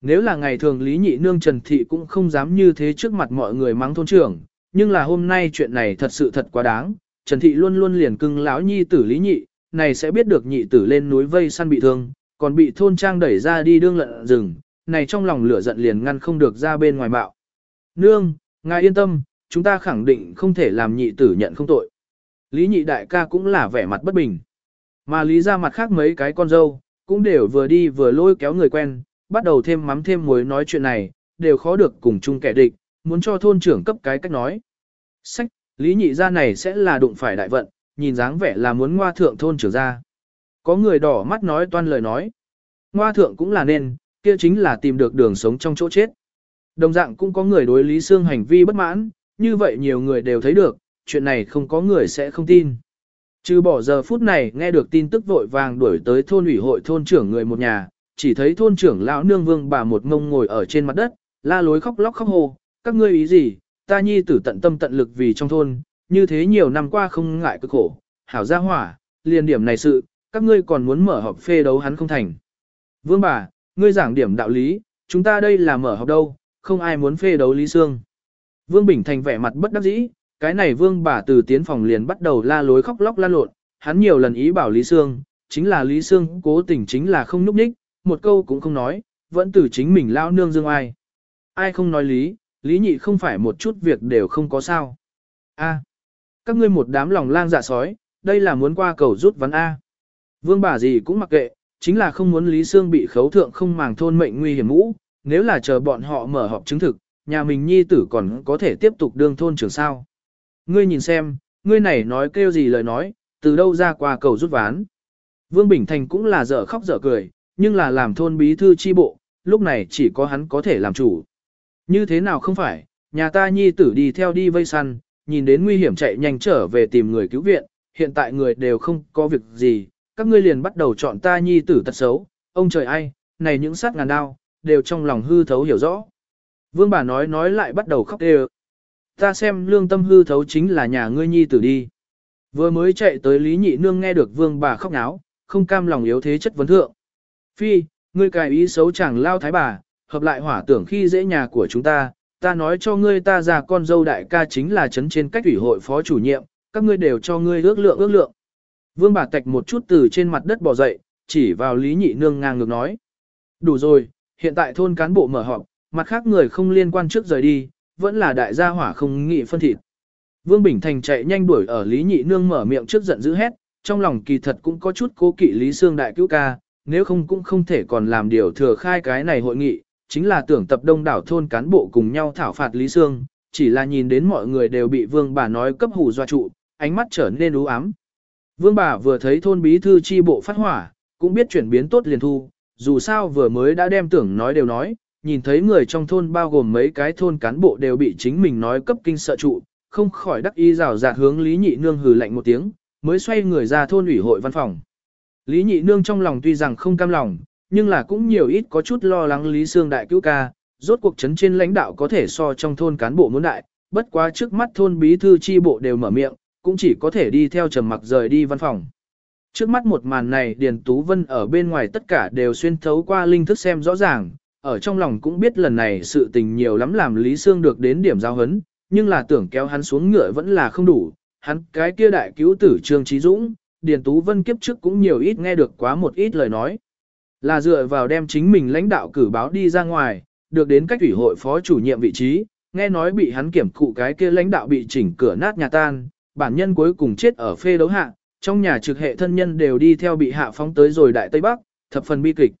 A: Nếu là ngày thường Lý nhị nương Trần Thị cũng không dám như thế trước mặt mọi người mắng thôn trưởng, nhưng là hôm nay chuyện này thật sự thật quá đáng, Trần Thị luôn luôn liền cưng lão nhi tử Lý nhị, này sẽ biết được nhị tử lên núi vây săn bị thương, còn bị thôn trang đẩy ra đi đương lợn rừng, này trong lòng lửa giận liền ngăn không được ra bên ngoài bạo. Nương, ngài yên tâm, chúng ta khẳng định không thể làm nhị tử nhận không tội. Lý nhị đại ca cũng là vẻ mặt bất bình. Mà lý ra mặt khác mấy cái con dâu, cũng đều vừa đi vừa lôi kéo người quen, bắt đầu thêm mắm thêm muối nói chuyện này, đều khó được cùng chung kẻ địch, muốn cho thôn trưởng cấp cái cách nói. Sách, lý nhị ra này sẽ là đụng phải đại vận, nhìn dáng vẻ là muốn ngoa thượng thôn trưởng ra. Có người đỏ mắt nói toan lời nói. Ngoa thượng cũng là nên, kia chính là tìm được đường sống trong chỗ chết. Đồng dạng cũng có người đối Lý Sương hành vi bất mãn, như vậy nhiều người đều thấy được, chuyện này không có người sẽ không tin. Trừ bỏ giờ phút này nghe được tin tức vội vàng đuổi tới thôn ủy hội thôn trưởng người một nhà, chỉ thấy thôn trưởng lão nương vương bà một ngông ngồi ở trên mặt đất, la lối khóc lóc khóc hồ, các ngươi ý gì, ta nhi tử tận tâm tận lực vì trong thôn, như thế nhiều năm qua không ngại cực khổ, hảo gia hỏa, liền điểm này sự, các ngươi còn muốn mở họp phê đấu hắn không thành. Vương bà, ngươi giảng điểm đạo lý, chúng ta đây là mở họp đâu, không ai muốn phê đấu Lý Sương. Vương Bình Thành vẻ mặt bất đắc dĩ, cái này Vương bà từ tiến phòng liền bắt đầu la lối khóc lóc lan lộn, hắn nhiều lần ý bảo Lý Sương, chính là Lý Sương cố tình chính là không núp ních, một câu cũng không nói, vẫn từ chính mình lao nương dương ai. Ai không nói lý, lý nhị không phải một chút việc đều không có sao. A, các ngươi một đám lòng lang dạ sói, đây là muốn qua cầu rút ván A. Vương bà gì cũng mặc kệ, chính là không muốn Lý Sương bị khấu thượng không màng thôn mệnh nguy hiểm ngũ, nếu là chờ bọn họ mở họp chứng thực, nhà mình nhi tử còn có thể tiếp tục đương thôn trưởng sao. Ngươi nhìn xem, ngươi này nói kêu gì lời nói, từ đâu ra qua cầu rút ván. Vương Bình Thành cũng là dở khóc dở cười, nhưng là làm thôn bí thư chi bộ, lúc này chỉ có hắn có thể làm chủ. Như thế nào không phải, nhà ta nhi tử đi theo đi vây săn, nhìn đến nguy hiểm chạy nhanh trở về tìm người cứu viện, hiện tại người đều không có việc gì, các ngươi liền bắt đầu chọn ta nhi tử tật xấu, ông trời ai, này những sát ngàn đao, đều trong lòng hư thấu hiểu rõ. Vương bà nói nói lại bắt đầu khóc đều. Ta xem lương tâm hư thấu chính là nhà ngươi nhi tử đi. Vừa mới chạy tới Lý Nhị Nương nghe được vương bà khóc náo, không cam lòng yếu thế chất vấn thượng. Phi, ngươi cài ý xấu chẳng lao thái bà, hợp lại hỏa tưởng khi dễ nhà của chúng ta, ta nói cho ngươi ta già con dâu đại ca chính là chấn trên cách ủy hội phó chủ nhiệm, các ngươi đều cho ngươi ước lượng ước lượng. Vương bà tạch một chút từ trên mặt đất bò dậy, chỉ vào Lý Nhị Nương ngang ngược nói. Đủ rồi, hiện tại thôn cán bộ mở họp, mặt khác người không liên quan trước rời đi, vẫn là đại gia hỏa không nghị phân thịt. Vương Bình Thành chạy nhanh đuổi ở Lý Nhị Nương mở miệng trước giận dữ hét, trong lòng kỳ thật cũng có chút cố kỵ Lý Sương đại cứu ca, nếu không cũng không thể còn làm điều thừa khai cái này hội nghị, chính là tưởng tập đông đảo thôn cán bộ cùng nhau thảo phạt Lý Sương, chỉ là nhìn đến mọi người đều bị vương bà nói cấp hù doa trụ, ánh mắt trở nên u ám. Vương bà vừa thấy thôn bí thư chi bộ phát hỏa, cũng biết chuyển biến tốt liền thu, dù sao vừa mới đã đem tưởng nói đều nói, nhìn thấy người trong thôn bao gồm mấy cái thôn cán bộ đều bị chính mình nói cấp kinh sợ trụ, không khỏi đắc ý rào rạt hướng Lý Nhị Nương hừ lạnh một tiếng, mới xoay người ra thôn ủy hội văn phòng. Lý Nhị Nương trong lòng tuy rằng không cam lòng, nhưng là cũng nhiều ít có chút lo lắng Lý Sương Đại cứu ca, rốt cuộc chấn trên lãnh đạo có thể so trong thôn cán bộ muốn đại, bất quá trước mắt thôn bí thư chi bộ đều mở miệng, cũng chỉ có thể đi theo trầm mặc rời đi văn phòng. Trước mắt một màn này Điền Tú Vân ở bên ngoài tất cả đều xuyên thấu qua linh thức xem rõ ràng, ở trong lòng cũng biết lần này sự tình nhiều lắm làm Lý Sương được đến điểm giao hấn, nhưng là tưởng kéo hắn xuống ngựa vẫn là không đủ, hắn cái kia đại cứu tử Trương Trí Dũng, Điền Tú Vân kiếp trước cũng nhiều ít nghe được quá một ít lời nói. Là dựa vào đem chính mình lãnh đạo cử báo đi ra ngoài, được đến cách ủy hội phó chủ nhiệm vị trí, nghe nói bị hắn kiểm cụ cái kia lãnh đạo bị chỉnh cửa nát nhà tan, bản nhân cuối cùng chết ở phê đấu hạ, trong nhà trực hệ thân nhân đều đi theo bị hạ phóng tới rồi đại Tây Bắc, thập phần bi kịch.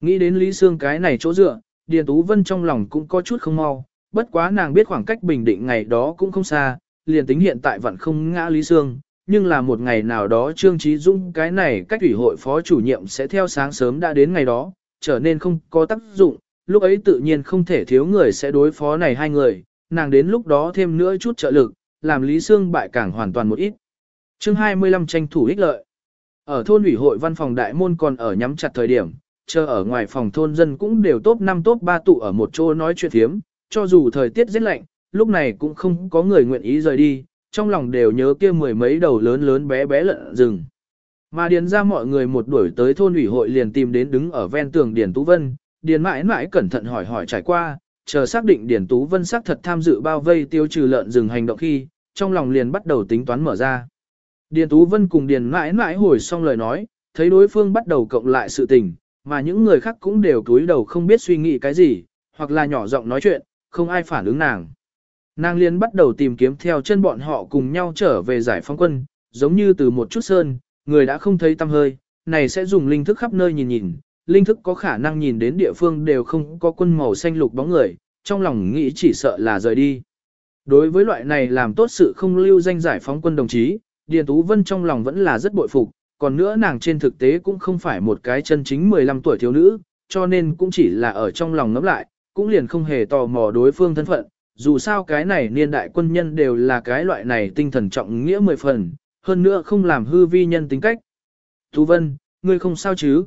A: Nghĩ đến Lý Sương cái này chỗ dựa, Điền Tú Vân trong lòng cũng có chút không mau, bất quá nàng biết khoảng cách bình định ngày đó cũng không xa, liền tính hiện tại vẫn không ngã Lý Sương, nhưng là một ngày nào đó Trương Trí Dung cái này cách ủy hội phó chủ nhiệm sẽ theo sáng sớm đã đến ngày đó, trở nên không có tác dụng, lúc ấy tự nhiên không thể thiếu người sẽ đối phó này hai người, nàng đến lúc đó thêm nữa chút trợ lực, làm Lý Sương bại càng hoàn toàn một ít. chương 25 tranh thủ ích lợi. Ở thôn ủy hội văn phòng đại môn còn ở nhắm chặt thời điểm, chờ ở ngoài phòng thôn dân cũng đều top 5 top 3 tụ ở một chỗ nói chuyện thiếm, cho dù thời tiết rất lạnh, lúc này cũng không có người nguyện ý rời đi, trong lòng đều nhớ kia mười mấy đầu lớn lớn bé bé lợn rừng. Mà điền ra mọi người một đuổi tới thôn ủy hội liền tìm đến đứng ở ven tường Điền Tú Vân, Điền mãi mãi cẩn thận hỏi hỏi trải qua, chờ xác định Điền Tú Vân xác thật tham dự bao vây tiêu trừ lợn rừng hành động khi, trong lòng liền bắt đầu tính toán mở ra. Điền Tú Vân cùng Điền mãi mãi hồi xong lời nói, thấy đối phương bắt đầu cộng lại sự tình, mà những người khác cũng đều cúi đầu không biết suy nghĩ cái gì, hoặc là nhỏ giọng nói chuyện, không ai phản ứng nàng. Nàng liền bắt đầu tìm kiếm theo chân bọn họ cùng nhau trở về giải phóng quân, giống như từ một chút sơn, người đã không thấy tăm hơi, này sẽ dùng linh thức khắp nơi nhìn nhìn, linh thức có khả năng nhìn đến địa phương đều không có quân màu xanh lục bóng người, trong lòng nghĩ chỉ sợ là rời đi. Đối với loại này làm tốt sự không lưu danh giải phóng quân đồng chí, Điền Tú Vân trong lòng vẫn là rất bội phục, còn nữa nàng trên thực tế cũng không phải một cái chân chính 15 tuổi thiếu nữ, cho nên cũng chỉ là ở trong lòng ngẫm lại, cũng liền không hề tò mò đối phương thân phận, dù sao cái này niên đại quân nhân đều là cái loại này tinh thần trọng nghĩa mười phần, hơn nữa không làm hư vi nhân tính cách. Tú Vân, ngươi không sao chứ?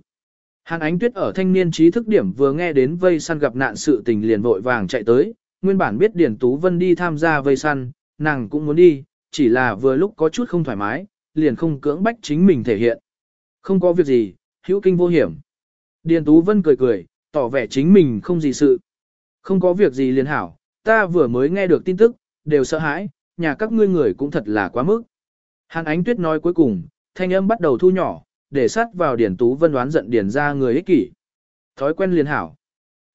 A: Hàn ánh tuyết ở thanh niên trí thức điểm vừa nghe đến vây săn gặp nạn sự tình liền vội vàng chạy tới, nguyên bản biết Điển Tú Vân đi tham gia vây săn, nàng cũng muốn đi, chỉ là vừa lúc có chút không thoải mái, liền không cưỡng bách chính mình thể hiện. Không có việc gì, hữu kinh vô hiểm. Điền Tú Vân cười cười, tỏ vẻ chính mình không gì sự. Không có việc gì liền hảo, ta vừa mới nghe được tin tức, đều sợ hãi, nhà các ngươi người cũng thật là quá mức. Hàn Ánh Tuyết nói cuối cùng, thanh âm bắt đầu thu nhỏ, để sát vào Điền Tú Vân đoán giận Điền ra người ích kỷ. Thói quen liền hảo.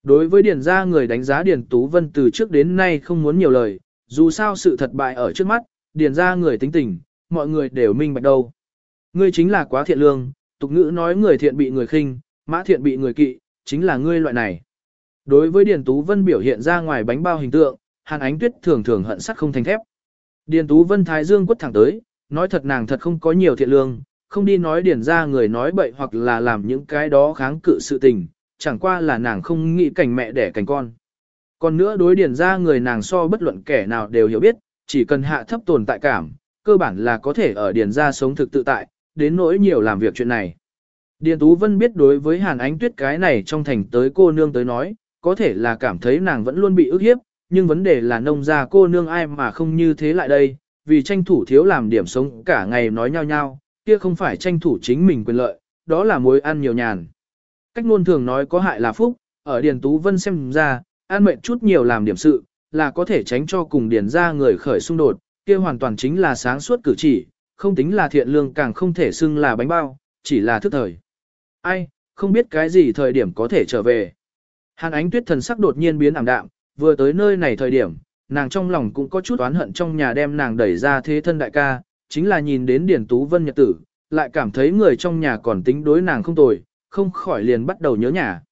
A: Đối với Điền ra người đánh giá Điền Tú Vân từ trước đến nay không muốn nhiều lời, dù sao sự thật bại ở trước mắt, Điền ra người tính tình, mọi người đều minh bạch đâu. Ngươi chính là quá thiện lương, tục ngữ nói người thiện bị người khinh, mã thiện bị người kỵ, chính là ngươi loại này. Đối với Điền Tú Vân biểu hiện ra ngoài bánh bao hình tượng, Hàn Ánh Tuyết thường thường hận sắt không thành thép. Điền Tú Vân thái dương quất thẳng tới, nói thật nàng thật không có nhiều thiện lương, không đi nói điền ra người nói bậy hoặc là làm những cái đó kháng cự sự tình, chẳng qua là nàng không nghĩ cảnh mẹ đẻ cảnh con. Còn nữa đối điền ra người nàng so bất luận kẻ nào đều hiểu biết, chỉ cần hạ thấp tồn tại cảm, cơ bản là có thể ở điền ra sống thực tự tại, đến nỗi nhiều làm việc chuyện này. Điền Tú Vân biết đối với Hàn Ánh Tuyết cái này trong thành tới cô nương tới nói, có thể là cảm thấy nàng vẫn luôn bị ức hiếp, nhưng vấn đề là nông gia cô nương ai mà không như thế lại đây, vì tranh thủ thiếu làm điểm sống cả ngày nói nhau nhau, kia không phải tranh thủ chính mình quyền lợi, đó là mối ăn nhiều nhàn. Cách luôn thường nói có hại là phúc, ở Điền Tú Vân xem ra, an mệnh chút nhiều làm điểm sự, là có thể tránh cho cùng Điền ra người khởi xung đột, kia hoàn toàn chính là sáng suốt cử chỉ, không tính là thiện lương càng không thể xưng là bánh bao, chỉ là thức thời. Ai, không biết cái gì thời điểm có thể trở về. Hàn ánh tuyết thần sắc đột nhiên biến ảm đạm, vừa tới nơi này thời điểm, nàng trong lòng cũng có chút oán hận trong nhà đem nàng đẩy ra thế thân đại ca, chính là nhìn đến Điền Tú Vân nhật tử, lại cảm thấy người trong nhà còn tính đối nàng không tồi, không khỏi liền bắt đầu nhớ nhà.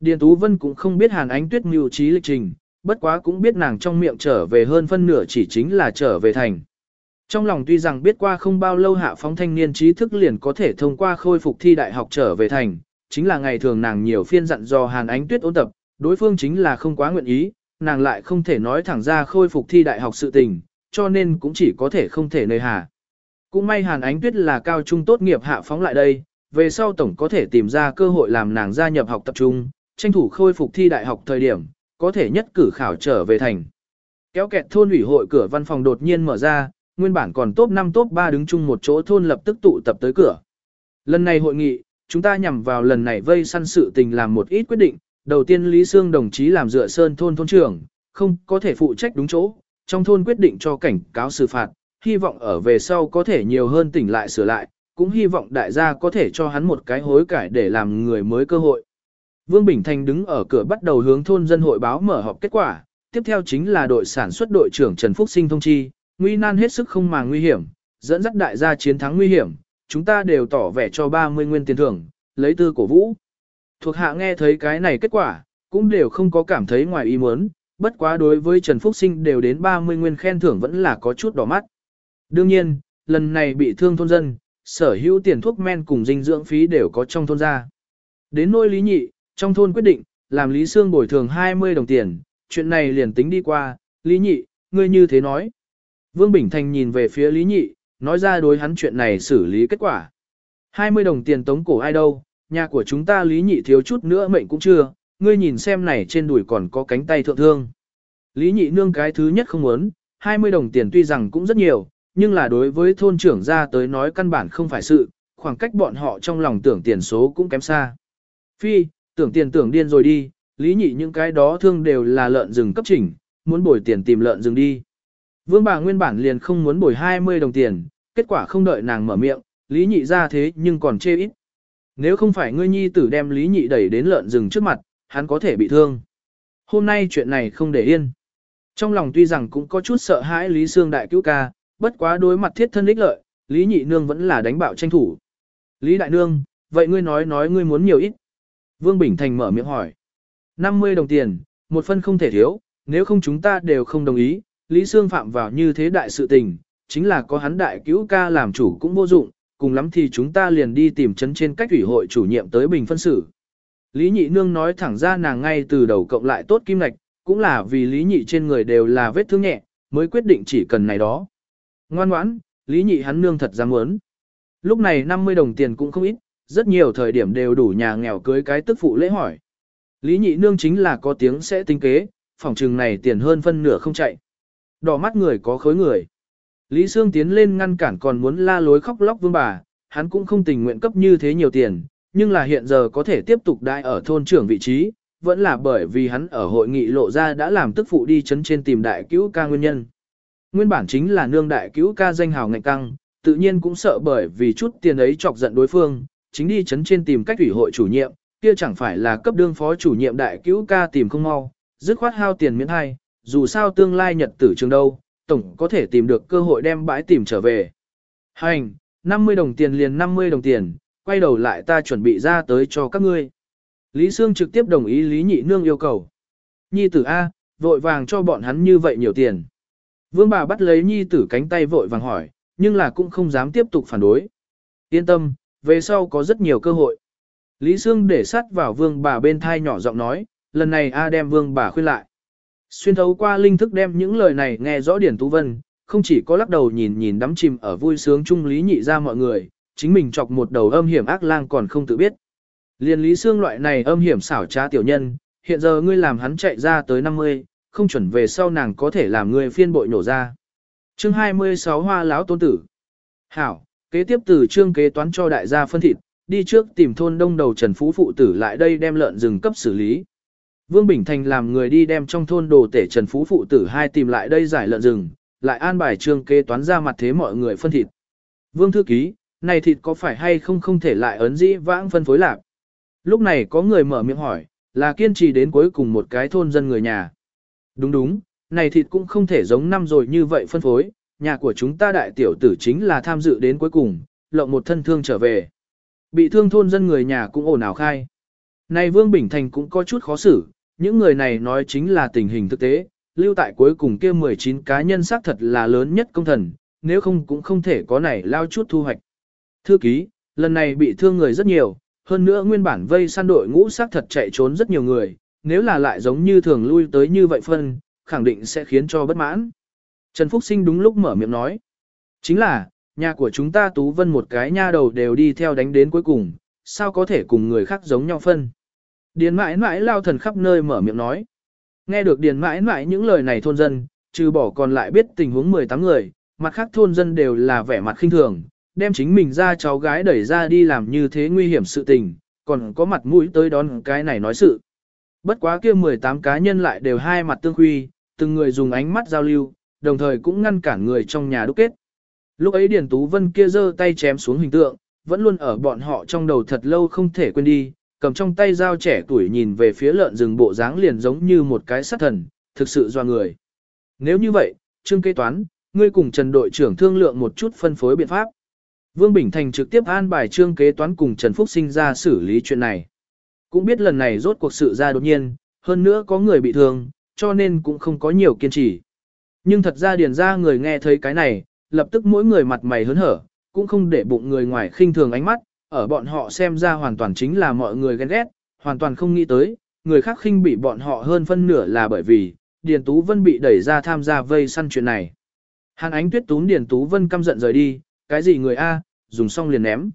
A: Điền Tú Vân cũng không biết Hàn Ánh Tuyết mưu trí lịch trình, bất quá cũng biết nàng trong miệng trở về hơn phân nửa chỉ chính là trở về thành. Trong lòng tuy rằng biết qua không bao lâu hạ phóng thanh niên trí thức liền có thể thông qua khôi phục thi đại học trở về thành, chính là ngày thường nàng nhiều phiên dặn dò Hàn Ánh Tuyết ôn tập, đối phương chính là không quá nguyện ý, nàng lại không thể nói thẳng ra khôi phục thi đại học sự tình, cho nên cũng chỉ có thể không thể nơi hà. Cũng may Hàn Ánh Tuyết là cao trung tốt nghiệp hạ phóng lại đây, về sau tổng có thể tìm ra cơ hội làm nàng gia nhập học tập trung, tranh thủ khôi phục thi đại học thời điểm, có thể nhất cử khảo trở về thành. Kéo kẹt thôn ủy hội cửa văn phòng đột nhiên mở ra, nguyên bản còn top 5 top 3 đứng chung một chỗ thôn lập tức tụ tập tới cửa. Lần này hội nghị, chúng ta nhằm vào lần này vây săn sự tình làm một ít quyết định, đầu tiên Lý Sương đồng chí làm dựa sơn thôn thôn trưởng, không có thể phụ trách đúng chỗ, trong thôn quyết định cho cảnh cáo xử phạt, hy vọng ở về sau có thể nhiều hơn tỉnh lại sửa lại, cũng hy vọng đại gia có thể cho hắn một cái hối cải để làm người mới cơ hội. Vương Bình Thành đứng ở cửa bắt đầu hướng thôn dân hội báo mở họp kết quả, tiếp theo chính là đội sản xuất đội trưởng Trần Phúc Sinh thông chi, nguy nan hết sức không màng nguy hiểm, dẫn dắt đại gia chiến thắng nguy hiểm, chúng ta đều tỏ vẻ cho 30 nguyên tiền thưởng, lấy tư cổ vũ. Thuộc hạ nghe thấy cái này kết quả, cũng đều không có cảm thấy ngoài ý muốn, bất quá đối với Trần Phúc Sinh đều đến 30 nguyên khen thưởng vẫn là có chút đỏ mắt. Đương nhiên, lần này bị thương thôn dân, sở hữu tiền thuốc men cùng dinh dưỡng phí đều có trong thôn ra. Đến nôi lý nhị, trong thôn quyết định, làm Lý Sương bồi thường 20 đồng tiền, chuyện này liền tính đi qua, Lý nhị, ngươi như thế nói. Vương Bình Thành nhìn về phía Lý nhị, nói ra đối hắn chuyện này xử lý kết quả. 20 đồng tiền tống cổ ai đâu, nhà của chúng ta Lý nhị thiếu chút nữa mệnh cũng chưa, ngươi nhìn xem này trên đùi còn có cánh tay thượng thương. Lý nhị nương cái thứ nhất không muốn, 20 đồng tiền tuy rằng cũng rất nhiều, nhưng là đối với thôn trưởng ra tới nói căn bản không phải sự, khoảng cách bọn họ trong lòng tưởng tiền số cũng kém xa. Phi, tưởng tiền tưởng điên rồi đi, lý nhị những cái đó thương đều là lợn rừng cấp chỉnh, muốn bồi tiền tìm lợn rừng đi. Vương bà nguyên bản liền không muốn bồi 20 đồng tiền, kết quả không đợi nàng mở miệng, lý nhị ra thế nhưng còn chê ít. Nếu không phải ngươi nhi tử đem lý nhị đẩy đến lợn rừng trước mặt, hắn có thể bị thương. Hôm nay chuyện này không để yên. Trong lòng tuy rằng cũng có chút sợ hãi Lý Sương đại cứu ca, bất quá đối mặt thiết thân ích lợi, Lý Nhị Nương vẫn là đánh bạo tranh thủ. Lý Đại Nương, vậy ngươi nói nói ngươi muốn nhiều ít. Vương Bình Thành mở miệng hỏi. 50 đồng tiền, một phân không thể thiếu, nếu không chúng ta đều không đồng ý, Lý Sương phạm vào như thế đại sự tình, chính là có hắn đại cứu ca làm chủ cũng vô dụng, cùng lắm thì chúng ta liền đi tìm chấn trên cách ủy hội chủ nhiệm tới bình phân xử. Lý Nhị Nương nói thẳng ra nàng ngay từ đầu cộng lại tốt kim lạch, cũng là vì Lý Nhị trên người đều là vết thương nhẹ, mới quyết định chỉ cần này đó. Ngoan ngoãn, Lý Nhị hắn nương thật dám muốn. Lúc này 50 đồng tiền cũng không ít, rất nhiều thời điểm đều đủ nhà nghèo cưới cái tức phụ lễ hỏi. Lý Nhị nương chính là có tiếng sẽ tinh kế, phòng trừng này tiền hơn phân nửa không chạy. Đỏ mắt người có khối người. Lý Sương tiến lên ngăn cản còn muốn la lối khóc lóc vương bà, hắn cũng không tình nguyện cấp như thế nhiều tiền, nhưng là hiện giờ có thể tiếp tục đại ở thôn trưởng vị trí, vẫn là bởi vì hắn ở hội nghị lộ ra đã làm tức phụ đi chấn trên tìm đại cứu ca nguyên nhân. Nguyên bản chính là nương đại cứu ca danh hào ngạnh căng, tự nhiên cũng sợ bởi vì chút tiền ấy chọc giận đối phương, chính đi chấn trên tìm cách ủy hội chủ nhiệm, kia chẳng phải là cấp đương phó chủ nhiệm đại cứu ca tìm không mau, dứt khoát hao tiền miễn hay, dù sao tương lai nhật tử trường đâu, tổng có thể tìm được cơ hội đem bãi tìm trở về. Hành, 50 đồng tiền liền 50 đồng tiền, quay đầu lại ta chuẩn bị ra tới cho các ngươi. Lý Sương trực tiếp đồng ý Lý Nhị Nương yêu cầu. nhi tử A, vội vàng cho bọn hắn như vậy nhiều tiền. Vương bà bắt lấy nhi tử cánh tay vội vàng hỏi, nhưng là cũng không dám tiếp tục phản đối. Yên tâm, về sau có rất nhiều cơ hội. Lý Sương để sát vào vương bà bên thai nhỏ giọng nói, lần này A đem vương bà khuyên lại. Xuyên thấu qua linh thức đem những lời này nghe rõ Điển Tú Vân, không chỉ có lắc đầu nhìn nhìn đắm chìm ở vui sướng chung lý nhị ra mọi người, chính mình chọc một đầu âm hiểm ác lang còn không tự biết. Liên Lý xương loại này âm hiểm xảo trá tiểu nhân, hiện giờ ngươi làm hắn chạy ra tới 50, không chuẩn về sau nàng có thể làm ngươi phiên bội nổ ra. Chương 26 Hoa lão tôn tử. Hảo, kế tiếp từ chương kế toán cho đại gia phân thịt, đi trước tìm thôn đông đầu Trần Phú phụ tử lại đây đem lợn rừng cấp xử lý. Vương Bình Thành làm người đi đem trong thôn đồ tể Trần Phú phụ tử hai tìm lại đây giải lợn rừng, lại an bài trương kế toán ra mặt thế mọi người phân thịt. Vương thư ký, này thịt có phải hay không không thể lại ấn dĩ vãng phân phối lạc. Lúc này có người mở miệng hỏi, là kiên trì đến cuối cùng một cái thôn dân người nhà. Đúng đúng, này thịt cũng không thể giống năm rồi như vậy phân phối, nhà của chúng ta đại tiểu tử chính là tham dự đến cuối cùng, lộng một thân thương trở về. Bị thương thôn dân người nhà cũng ồn ào khai. Này Vương Bình Thành cũng có chút khó xử, những người này nói chính là tình hình thực tế, lưu tại cuối cùng kia 19 cá nhân xác thật là lớn nhất công thần, nếu không cũng không thể có này lao chút thu hoạch. Thư ký, lần này bị thương người rất nhiều, hơn nữa nguyên bản vây săn đội ngũ xác thật chạy trốn rất nhiều người, nếu là lại giống như thường lui tới như vậy phân, khẳng định sẽ khiến cho bất mãn. Trần Phúc Sinh đúng lúc mở miệng nói. Chính là, nhà của chúng ta Tú Vân một cái nha đầu đều đi theo đánh đến cuối cùng, sao có thể cùng người khác giống nhau phân. Điền mãi mãi lao thần khắp nơi mở miệng nói. Nghe được điền mãi mãi những lời này thôn dân, trừ bỏ còn lại biết tình huống 18 người, mặt khác thôn dân đều là vẻ mặt khinh thường, đem chính mình ra cháu gái đẩy ra đi làm như thế nguy hiểm sự tình, còn có mặt mũi tới đón cái này nói sự. Bất quá kia 18 cá nhân lại đều hai mặt tương huy từng người dùng ánh mắt giao lưu, đồng thời cũng ngăn cản người trong nhà đúc kết. Lúc ấy Điền Tú Vân kia giơ tay chém xuống hình tượng, vẫn luôn ở bọn họ trong đầu thật lâu không thể quên đi, cầm trong tay dao trẻ tuổi nhìn về phía lợn rừng bộ dáng liền giống như một cái sát thần, thực sự doa người. Nếu như vậy, Trương kế toán, ngươi cùng Trần đội trưởng thương lượng một chút phân phối biện pháp. Vương Bình Thành trực tiếp an bài Trương kế toán cùng Trần Phúc Sinh ra xử lý chuyện này. Cũng biết lần này rốt cuộc sự ra đột nhiên, hơn nữa có người bị thương, cho nên cũng không có nhiều kiên trì. Nhưng thật ra điền ra người nghe thấy cái này, lập tức mỗi người mặt mày hớn hở, cũng không để bụng người ngoài khinh thường ánh mắt, ở bọn họ xem ra hoàn toàn chính là mọi người ghen ghét, hoàn toàn không nghĩ tới, người khác khinh bị bọn họ hơn phân nửa là bởi vì, Điền Tú Vân bị đẩy ra tham gia vây săn chuyện này. Hàn ánh tuyết tún Điền Tú Vân căm giận rời đi, cái gì người A, dùng xong liền ném.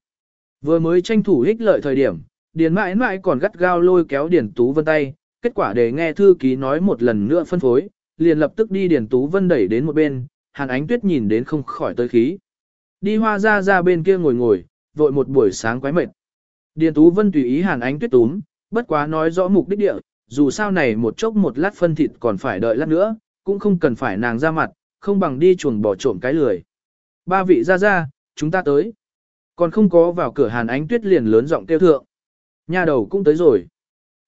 A: Vừa mới tranh thủ ích lợi thời điểm, Điền mãi mãi còn gắt gao lôi kéo Điền Tú Vân tay, kết quả để nghe thư ký nói một lần nữa phân phối, liền lập tức đi Điền Tú Vân đẩy đến một bên, Hàn Ánh Tuyết nhìn đến không khỏi tới khí. Đi hoa ra ra bên kia ngồi ngồi, vội một buổi sáng quái mệt. Điền Tú Vân tùy ý Hàn Ánh Tuyết túm, bất quá nói rõ mục đích địa, dù sao này một chốc một lát phân thịt còn phải đợi lát nữa, cũng không cần phải nàng ra mặt, không bằng đi chuồng bỏ trộm cái lười. Ba vị ra ra, chúng ta tới. Còn không có vào cửa Hàn Ánh Tuyết liền lớn giọng kêu thượng. Nhà đầu cũng tới rồi.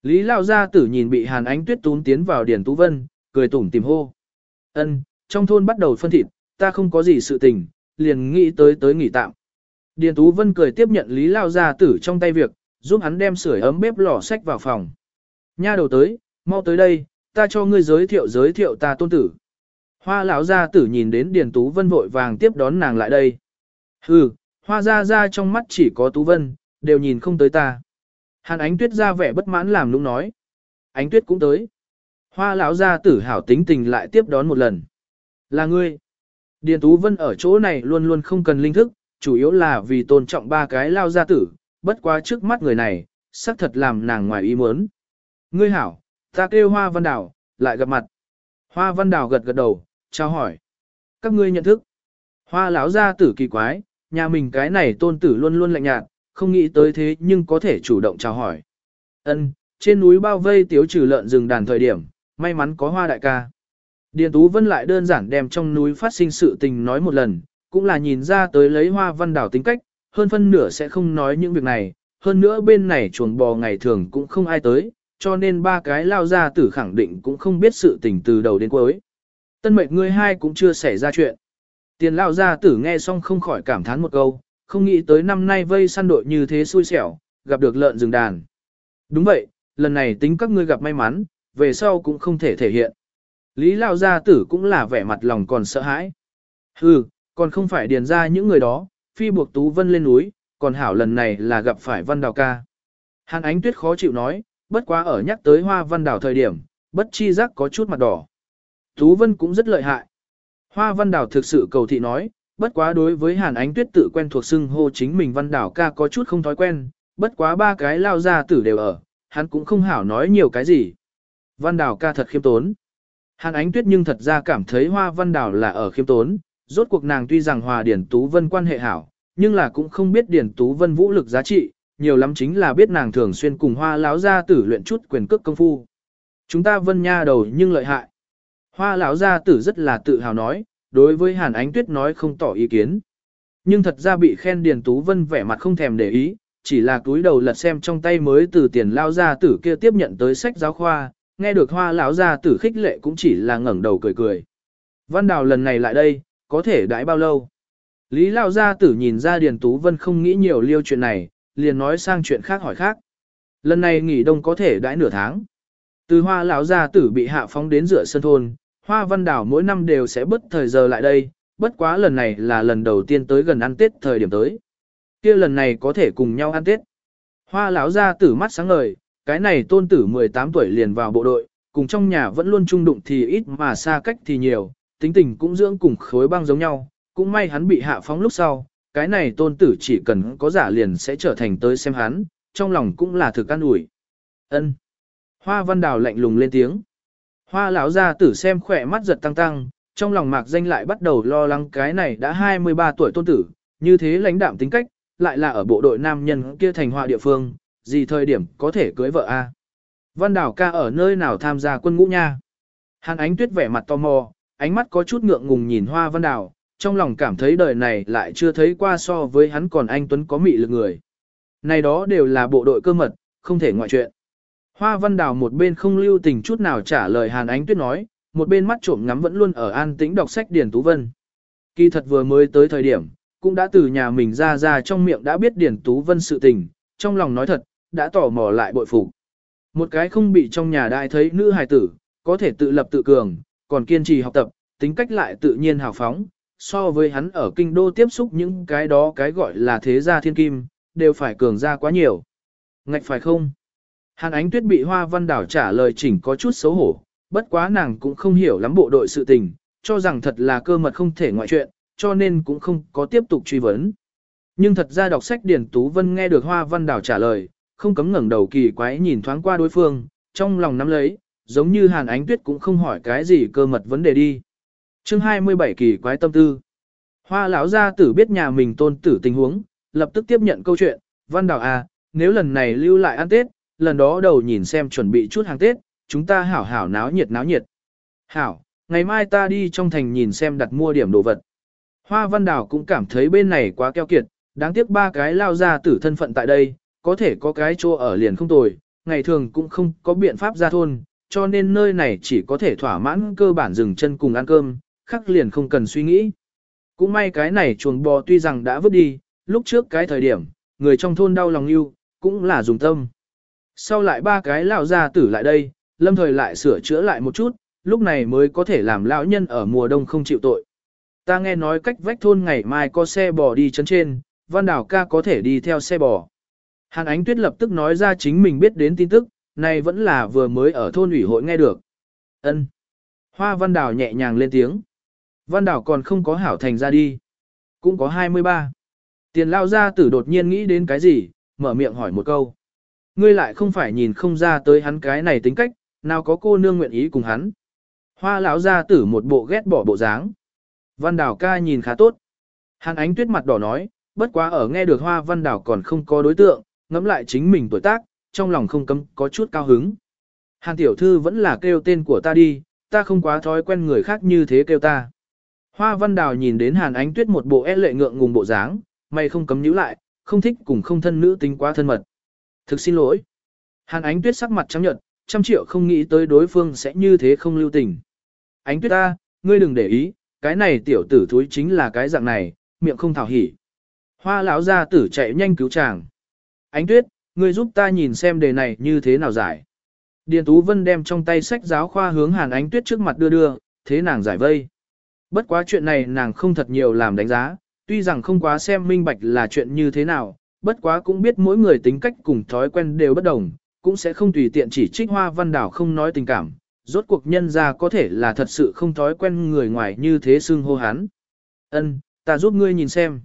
A: Lý Lao Gia tử nhìn bị Hàn Ánh Tuyết túm tiến vào Điền Tú Vân, cười tủm tìm hô. Ân, trong thôn bắt đầu phân thịt, ta không có gì sự tình, liền nghĩ tới tới nghỉ tạm. Điền Tú Vân cười tiếp nhận Lý Lao Gia tử trong tay việc, giúp hắn đem sưởi ấm bếp lò sách vào phòng. Nha đầu tới, mau tới đây, ta cho ngươi giới thiệu giới thiệu ta tôn tử. Hoa lão gia tử nhìn đến Điền Tú Vân vội vàng tiếp đón nàng lại đây. Hừ, hoa gia gia trong mắt chỉ có Tú Vân, đều nhìn không tới ta. Hàn ánh tuyết ra vẻ bất mãn làm lúc nói. Ánh tuyết cũng tới. Hoa lão gia tử hảo tính tình lại tiếp đón một lần. Là ngươi. Điền Tú Vân ở chỗ này luôn luôn không cần linh thức, chủ yếu là vì tôn trọng ba cái lao gia tử, bất quá trước mắt người này, xác thật làm nàng ngoài ý muốn. Ngươi hảo, ta kêu Hoa Văn Đào, lại gặp mặt. Hoa Văn Đào gật gật đầu, chào hỏi. Các ngươi nhận thức. Hoa lão gia tử kỳ quái, nhà mình cái này tôn tử luôn luôn lạnh nhạt, không nghĩ tới thế nhưng có thể chủ động chào hỏi. Ân, trên núi bao vây tiếu trừ lợn rừng đàn thời điểm, may mắn có hoa đại ca. Điền Tú Vân lại đơn giản đem trong núi phát sinh sự tình nói một lần, cũng là nhìn ra tới lấy hoa văn đảo tính cách, hơn phân nửa sẽ không nói những việc này, hơn nữa bên này chuồng bò ngày thường cũng không ai tới, cho nên ba cái lao ra tử khẳng định cũng không biết sự tình từ đầu đến cuối. Tân mệnh ngươi hai cũng chưa xảy ra chuyện. Tiền lao ra tử nghe xong không khỏi cảm thán một câu, không nghĩ tới năm nay vây săn đội như thế xui xẻo, gặp được lợn rừng đàn. Đúng vậy, lần này tính các ngươi gặp may mắn, về sau cũng không thể thể hiện. Lý Lao Gia Tử cũng là vẻ mặt lòng còn sợ hãi. Hừ, còn không phải điền ra những người đó, phi buộc Tú Vân lên núi, còn hảo lần này là gặp phải Văn Đào ca. Hàn ánh tuyết khó chịu nói, bất quá ở nhắc tới hoa Văn Đào thời điểm, bất chi giác có chút mặt đỏ. Tú Vân cũng rất lợi hại. Hoa Văn Đào thực sự cầu thị nói, bất quá đối với Hàn Ánh Tuyết tự quen thuộc xưng hô chính mình Văn Đào ca có chút không thói quen, bất quá ba cái lao ra tử đều ở, hắn cũng không hảo nói nhiều cái gì. Văn Đào ca thật khiêm tốn. Hàn Ánh Tuyết nhưng thật ra cảm thấy Hoa Văn Đào là ở khiêm tốn, rốt cuộc nàng tuy rằng Hòa Điển Tú Vân quan hệ hảo, nhưng là cũng không biết Điển Tú Vân vũ lực giá trị, nhiều lắm chính là biết nàng thường xuyên cùng Hoa lão gia tử luyện chút quyền cước công phu. Chúng ta Vân Nha đầu nhưng lợi hại. Hoa lão gia tử rất là tự hào nói, đối với Hàn Ánh Tuyết nói không tỏ ý kiến. Nhưng thật ra bị khen Điền Tú Vân vẻ mặt không thèm để ý, chỉ là túi đầu lật xem trong tay mới từ tiền lao gia tử kia tiếp nhận tới sách giáo khoa, nghe được hoa lão gia tử khích lệ cũng chỉ là ngẩng đầu cười cười. Văn Đào lần này lại đây, có thể đãi bao lâu? Lý lao gia tử nhìn ra Điền Tú Vân không nghĩ nhiều liêu chuyện này, liền nói sang chuyện khác hỏi khác. Lần này nghỉ đông có thể đãi nửa tháng. Từ hoa lão gia tử bị hạ phóng đến rửa sân thôn, hoa văn đảo mỗi năm đều sẽ bất thời giờ lại đây, bất quá lần này là lần đầu tiên tới gần ăn Tết thời điểm tới. kia lần này có thể cùng nhau ăn Tết. Hoa lão gia tử mắt sáng ngời, cái này tôn tử 18 tuổi liền vào bộ đội, cùng trong nhà vẫn luôn chung đụng thì ít mà xa cách thì nhiều, tính tình cũng dưỡng cùng khối băng giống nhau, cũng may hắn bị hạ phóng lúc sau, cái này tôn tử chỉ cần có giả liền sẽ trở thành tới xem hắn, trong lòng cũng là thực an ủi. Ân. Hoa văn đào lạnh lùng lên tiếng. Hoa lão gia tử xem khỏe mắt giật tăng tăng, trong lòng mạc danh lại bắt đầu lo lắng cái này đã 23 tuổi tôn tử, như thế lãnh đạm tính cách, lại là ở bộ đội nam nhân kia thành hoa địa phương, gì thời điểm có thể cưới vợ a? Văn đảo ca ở nơi nào tham gia quân ngũ nha? Hàn ánh tuyết vẻ mặt tò mò, ánh mắt có chút ngượng ngùng nhìn hoa văn Đào, trong lòng cảm thấy đời này lại chưa thấy qua so với hắn còn anh Tuấn có mị lực người. Này đó đều là bộ đội cơ mật, không thể ngoại chuyện. Hoa văn đào một bên không lưu tình chút nào trả lời Hàn Ánh Tuyết nói, một bên mắt trộm ngắm vẫn luôn ở an tĩnh đọc sách Điền Tú Vân. Kỳ thật vừa mới tới thời điểm, cũng đã từ nhà mình ra ra trong miệng đã biết Điền Tú Vân sự tình, trong lòng nói thật, đã tỏ mò lại bội phục. Một cái không bị trong nhà đại thấy nữ hài tử, có thể tự lập tự cường, còn kiên trì học tập, tính cách lại tự nhiên hào phóng, so với hắn ở kinh đô tiếp xúc những cái đó cái gọi là thế gia thiên kim, đều phải cường ra quá nhiều. Ngạch phải không? Hàn ánh tuyết bị hoa văn đảo trả lời chỉnh có chút xấu hổ, bất quá nàng cũng không hiểu lắm bộ đội sự tình, cho rằng thật là cơ mật không thể ngoại chuyện, cho nên cũng không có tiếp tục truy vấn. Nhưng thật ra đọc sách Điển Tú Vân nghe được hoa văn đảo trả lời, không cấm ngẩng đầu kỳ quái nhìn thoáng qua đối phương, trong lòng nắm lấy, giống như Hàn Ánh Tuyết cũng không hỏi cái gì cơ mật vấn đề đi. Chương 27 kỳ quái tâm tư. Hoa lão gia tử biết nhà mình tôn tử tình huống, lập tức tiếp nhận câu chuyện, "Văn Đào à, nếu lần này lưu lại ăn Tết, lần đó đầu nhìn xem chuẩn bị chút hàng Tết, chúng ta hảo hảo náo nhiệt náo nhiệt." "Hảo, ngày mai ta đi trong thành nhìn xem đặt mua điểm đồ vật." Hoa Văn Đào cũng cảm thấy bên này quá keo kiệt, đáng tiếc ba cái lao gia tử thân phận tại đây, có thể có cái chỗ ở liền không tồi, ngày thường cũng không có biện pháp ra thôn, cho nên nơi này chỉ có thể thỏa mãn cơ bản dừng chân cùng ăn cơm, khắc liền không cần suy nghĩ. Cũng may cái này chuồng bò tuy rằng đã vứt đi, lúc trước cái thời điểm, người trong thôn đau lòng yêu, cũng là dùng tâm. Sau lại ba cái lão gia tử lại đây, lâm thời lại sửa chữa lại một chút, lúc này mới có thể làm lão nhân ở mùa đông không chịu tội. Ta nghe nói cách vách thôn ngày mai có xe bò đi chân trên, văn đảo ca có thể đi theo xe bò. Hàn ánh tuyết lập tức nói ra chính mình biết đến tin tức, này vẫn là vừa mới ở thôn ủy hội nghe được. Ân. Hoa văn đảo nhẹ nhàng lên tiếng. Văn đảo còn không có hảo thành ra đi. Cũng có 23. Tiền lao ra tử đột nhiên nghĩ đến cái gì, mở miệng hỏi một câu. Ngươi lại không phải nhìn không ra tới hắn cái này tính cách, nào có cô nương nguyện ý cùng hắn. Hoa lão ra tử một bộ ghét bỏ bộ dáng. Văn đảo ca nhìn khá tốt. Hàn ánh tuyết mặt đỏ nói, bất quá ở nghe được hoa văn đảo còn không có đối tượng, ngẫm lại chính mình tuổi tác, trong lòng không cấm có chút cao hứng. Hàn tiểu thư vẫn là kêu tên của ta đi, ta không quá thói quen người khác như thế kêu ta. Hoa văn đào nhìn đến hàn ánh tuyết một bộ e lệ ngượng ngùng bộ dáng, mày không cấm nhíu lại, không thích cùng không thân nữ tính quá thân mật. Thực xin lỗi. Hàn ánh tuyết sắc mặt trắng nhợt, trăm triệu không nghĩ tới đối phương sẽ như thế không lưu tình. Ánh tuyết ta, ngươi đừng để ý, cái này tiểu tử thúi chính là cái dạng này, miệng không thảo hỉ. Hoa lão gia tử chạy nhanh cứu chàng. Ánh tuyết, ngươi giúp ta nhìn xem đề này như thế nào giải. Điền Tú Vân đem trong tay sách giáo khoa hướng Hàn Ánh Tuyết trước mặt đưa đưa, thế nàng giải vây. Bất quá chuyện này nàng không thật nhiều làm đánh giá, tuy rằng không quá xem minh bạch là chuyện như thế nào, bất quá cũng biết mỗi người tính cách cùng thói quen đều bất đồng, cũng sẽ không tùy tiện chỉ trích hoa văn đảo không nói tình cảm. Rốt cuộc nhân ra có thể là thật sự không thói quen người ngoài như thế xưng hô hán. Ân, ta giúp ngươi nhìn xem.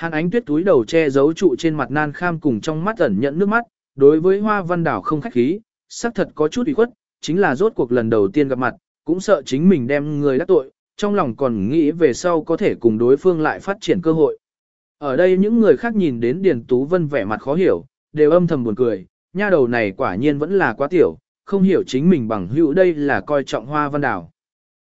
A: Hàn ánh tuyết túi đầu che giấu trụ trên mặt nan kham cùng trong mắt ẩn nhận nước mắt, đối với hoa văn đảo không khách khí, xác thật có chút ủy khuất, chính là rốt cuộc lần đầu tiên gặp mặt, cũng sợ chính mình đem người đắc tội, trong lòng còn nghĩ về sau có thể cùng đối phương lại phát triển cơ hội. Ở đây những người khác nhìn đến Điền Tú Vân vẻ mặt khó hiểu, đều âm thầm buồn cười, nha đầu này quả nhiên vẫn là quá tiểu, không hiểu chính mình bằng hữu đây là coi trọng hoa văn đảo.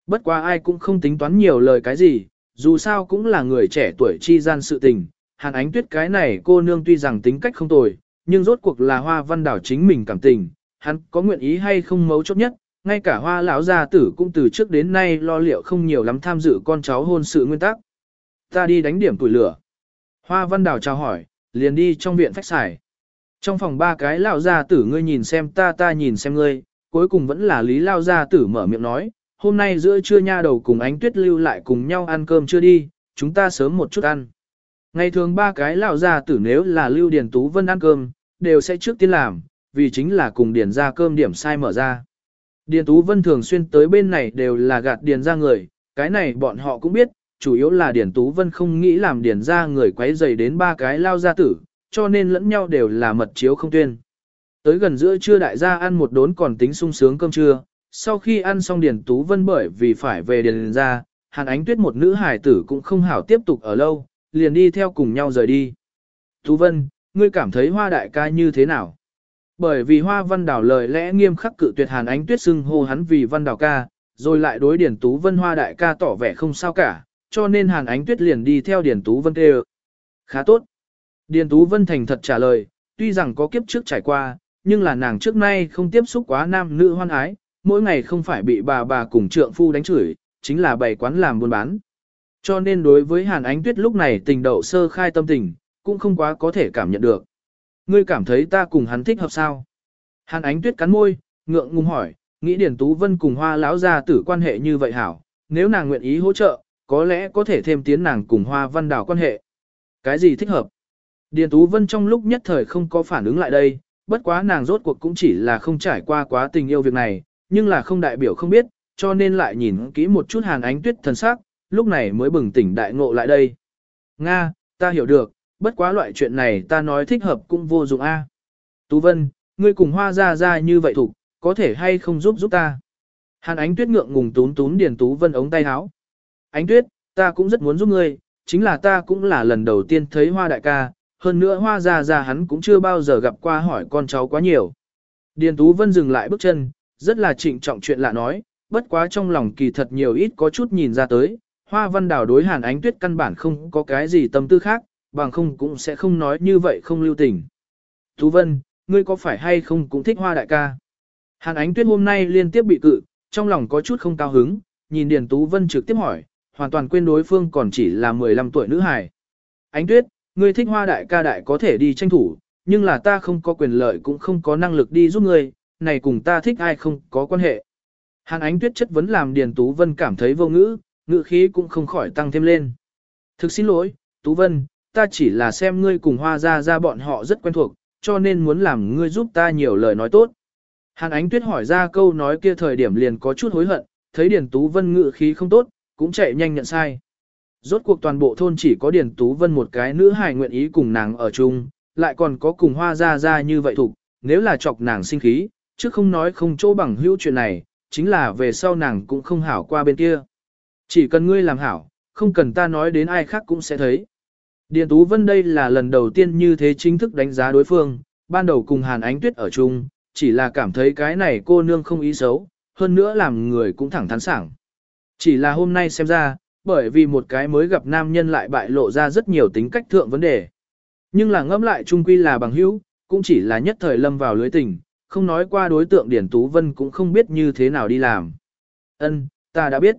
A: Bất quá ai cũng không tính toán nhiều lời cái gì, dù sao cũng là người trẻ tuổi chi gian sự tình, hàn ánh tuyết cái này cô nương tuy rằng tính cách không tồi, nhưng rốt cuộc là hoa văn đảo chính mình cảm tình, hắn có nguyện ý hay không mấu chốt nhất, ngay cả hoa lão gia tử cũng từ trước đến nay lo liệu không nhiều lắm tham dự con cháu hôn sự nguyên tắc. Ta đi đánh điểm tuổi lửa. Hoa văn đảo chào hỏi, liền đi trong viện phách xài. Trong phòng ba cái lão gia tử ngươi nhìn xem ta ta nhìn xem ngươi, cuối cùng vẫn là lý lao gia tử mở miệng nói, hôm nay giữa trưa nha đầu cùng ánh tuyết lưu lại cùng nhau ăn cơm chưa đi, chúng ta sớm một chút ăn. Ngày thường ba cái lão gia tử nếu là lưu điền tú vân ăn cơm, đều sẽ trước tiên làm, vì chính là cùng điền ra cơm điểm sai mở ra. Điền Tú Vân thường xuyên tới bên này đều là gạt điền ra người, cái này bọn họ cũng biết, chủ yếu là Điền Tú Vân không nghĩ làm điền ra người quấy dày đến ba cái lao gia tử, cho nên lẫn nhau đều là mật chiếu không tuyên. Tới gần giữa trưa đại gia ăn một đốn còn tính sung sướng cơm trưa, sau khi ăn xong Điền Tú Vân bởi vì phải về điền ra, Hàn Ánh Tuyết một nữ hải tử cũng không hảo tiếp tục ở lâu, liền đi theo cùng nhau rời đi. Tú Vân, ngươi cảm thấy hoa đại ca như thế nào? Bởi vì hoa văn đảo lời lẽ nghiêm khắc cự tuyệt Hàn Ánh Tuyết xưng hô hắn vì văn đảo ca, rồi lại đối Điền Tú Vân hoa đại ca tỏ vẻ không sao cả, cho nên Hàn Ánh Tuyết liền đi theo Điền Tú Vân kêu. Khá tốt. Điền Tú Vân thành thật trả lời, tuy rằng có kiếp trước trải qua, nhưng là nàng trước nay không tiếp xúc quá nam nữ hoan ái, mỗi ngày không phải bị bà bà cùng trượng phu đánh chửi, chính là bày quán làm buôn bán. Cho nên đối với Hàn Ánh Tuyết lúc này tình đậu sơ khai tâm tình, cũng không quá có thể cảm nhận được. Ngươi cảm thấy ta cùng hắn thích hợp sao? Hàn Ánh Tuyết cắn môi, ngượng ngùng hỏi, nghĩ Điền Tú Vân cùng Hoa lão gia tử quan hệ như vậy hảo, nếu nàng nguyện ý hỗ trợ, có lẽ có thể thêm tiến nàng cùng Hoa Văn Đào quan hệ. Cái gì thích hợp? Điền Tú Vân trong lúc nhất thời không có phản ứng lại đây, bất quá nàng rốt cuộc cũng chỉ là không trải qua quá tình yêu việc này, nhưng là không đại biểu không biết, cho nên lại nhìn kỹ một chút Hàn Ánh Tuyết thần sắc, lúc này mới bừng tỉnh đại ngộ lại đây. Nga, ta hiểu được, bất quá loại chuyện này ta nói thích hợp cũng vô dụng a. Tú Vân, ngươi cùng hoa ra ra như vậy thủ, có thể hay không giúp giúp ta. Hàn ánh tuyết ngượng ngùng tún tún Điền Tú Vân ống tay áo. Ánh tuyết, ta cũng rất muốn giúp ngươi, chính là ta cũng là lần đầu tiên thấy hoa đại ca, hơn nữa hoa ra ra hắn cũng chưa bao giờ gặp qua hỏi con cháu quá nhiều. Điền Tú Vân dừng lại bước chân, rất là trịnh trọng chuyện lạ nói, bất quá trong lòng kỳ thật nhiều ít có chút nhìn ra tới, hoa văn đào đối hàn ánh tuyết căn bản không có cái gì tâm tư khác, bằng không cũng sẽ không nói như vậy không lưu tình. Tú Vân, ngươi có phải hay không cũng thích hoa đại ca? Hàn ánh tuyết hôm nay liên tiếp bị cự, trong lòng có chút không cao hứng, nhìn Điền Tú Vân trực tiếp hỏi, hoàn toàn quên đối phương còn chỉ là 15 tuổi nữ hài. Ánh tuyết, ngươi thích hoa đại ca đại có thể đi tranh thủ, nhưng là ta không có quyền lợi cũng không có năng lực đi giúp ngươi, này cùng ta thích ai không có quan hệ. Hàn ánh tuyết chất vấn làm Điền Tú Vân cảm thấy vô ngữ, ngữ khí cũng không khỏi tăng thêm lên. Thực xin lỗi, Tú Vân, ta chỉ là xem ngươi cùng hoa ra ra bọn họ rất quen thuộc, cho nên muốn làm ngươi giúp ta nhiều lời nói tốt. Hàn ánh tuyết hỏi ra câu nói kia thời điểm liền có chút hối hận, thấy Điền Tú Vân ngữ khí không tốt, cũng chạy nhanh nhận sai. Rốt cuộc toàn bộ thôn chỉ có Điền Tú Vân một cái nữ hài nguyện ý cùng nàng ở chung, lại còn có cùng hoa ra ra như vậy thục, nếu là chọc nàng sinh khí, chứ không nói không chỗ bằng hữu chuyện này, chính là về sau nàng cũng không hảo qua bên kia. Chỉ cần ngươi làm hảo, không cần ta nói đến ai khác cũng sẽ thấy. Điền Tú Vân đây là lần đầu tiên như thế chính thức đánh giá đối phương, ban đầu cùng Hàn Ánh Tuyết ở chung, chỉ là cảm thấy cái này cô nương không ý xấu, hơn nữa làm người cũng thẳng thắn sảng. Chỉ là hôm nay xem ra, bởi vì một cái mới gặp nam nhân lại bại lộ ra rất nhiều tính cách thượng vấn đề. Nhưng là ngẫm lại chung quy là bằng hữu, cũng chỉ là nhất thời lâm vào lưới tình, không nói qua đối tượng Điển Tú Vân cũng không biết như thế nào đi làm. Ân, ta đã biết.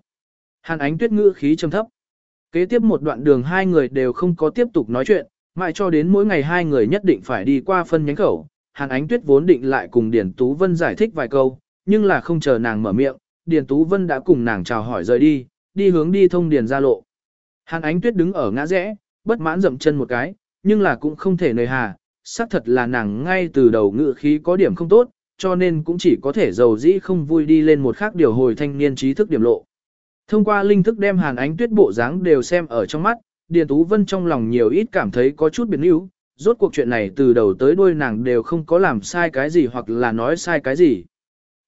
A: Hàn ánh tuyết ngữ khí trầm thấp. Kế tiếp một đoạn đường hai người đều không có tiếp tục nói chuyện, mãi cho đến mỗi ngày hai người nhất định phải đi qua phân nhánh khẩu, Hàn Ánh Tuyết vốn định lại cùng Điền Tú Vân giải thích vài câu, nhưng là không chờ nàng mở miệng, Điền Tú Vân đã cùng nàng chào hỏi rời đi, đi hướng đi thông Điền ra lộ. Hàn Ánh Tuyết đứng ở ngã rẽ, bất mãn dậm chân một cái, nhưng là cũng không thể nời hà, xác thật là nàng ngay từ đầu ngự khí có điểm không tốt, cho nên cũng chỉ có thể dầu dĩ không vui đi lên một khác điều hồi thanh niên trí thức điểm lộ. Thông qua linh thức đem Hàn Ánh Tuyết bộ dáng đều xem ở trong mắt, Điền Tú Vân trong lòng nhiều ít cảm thấy có chút biến yếu, rốt cuộc chuyện này từ đầu tới đuôi nàng đều không có làm sai cái gì hoặc là nói sai cái gì.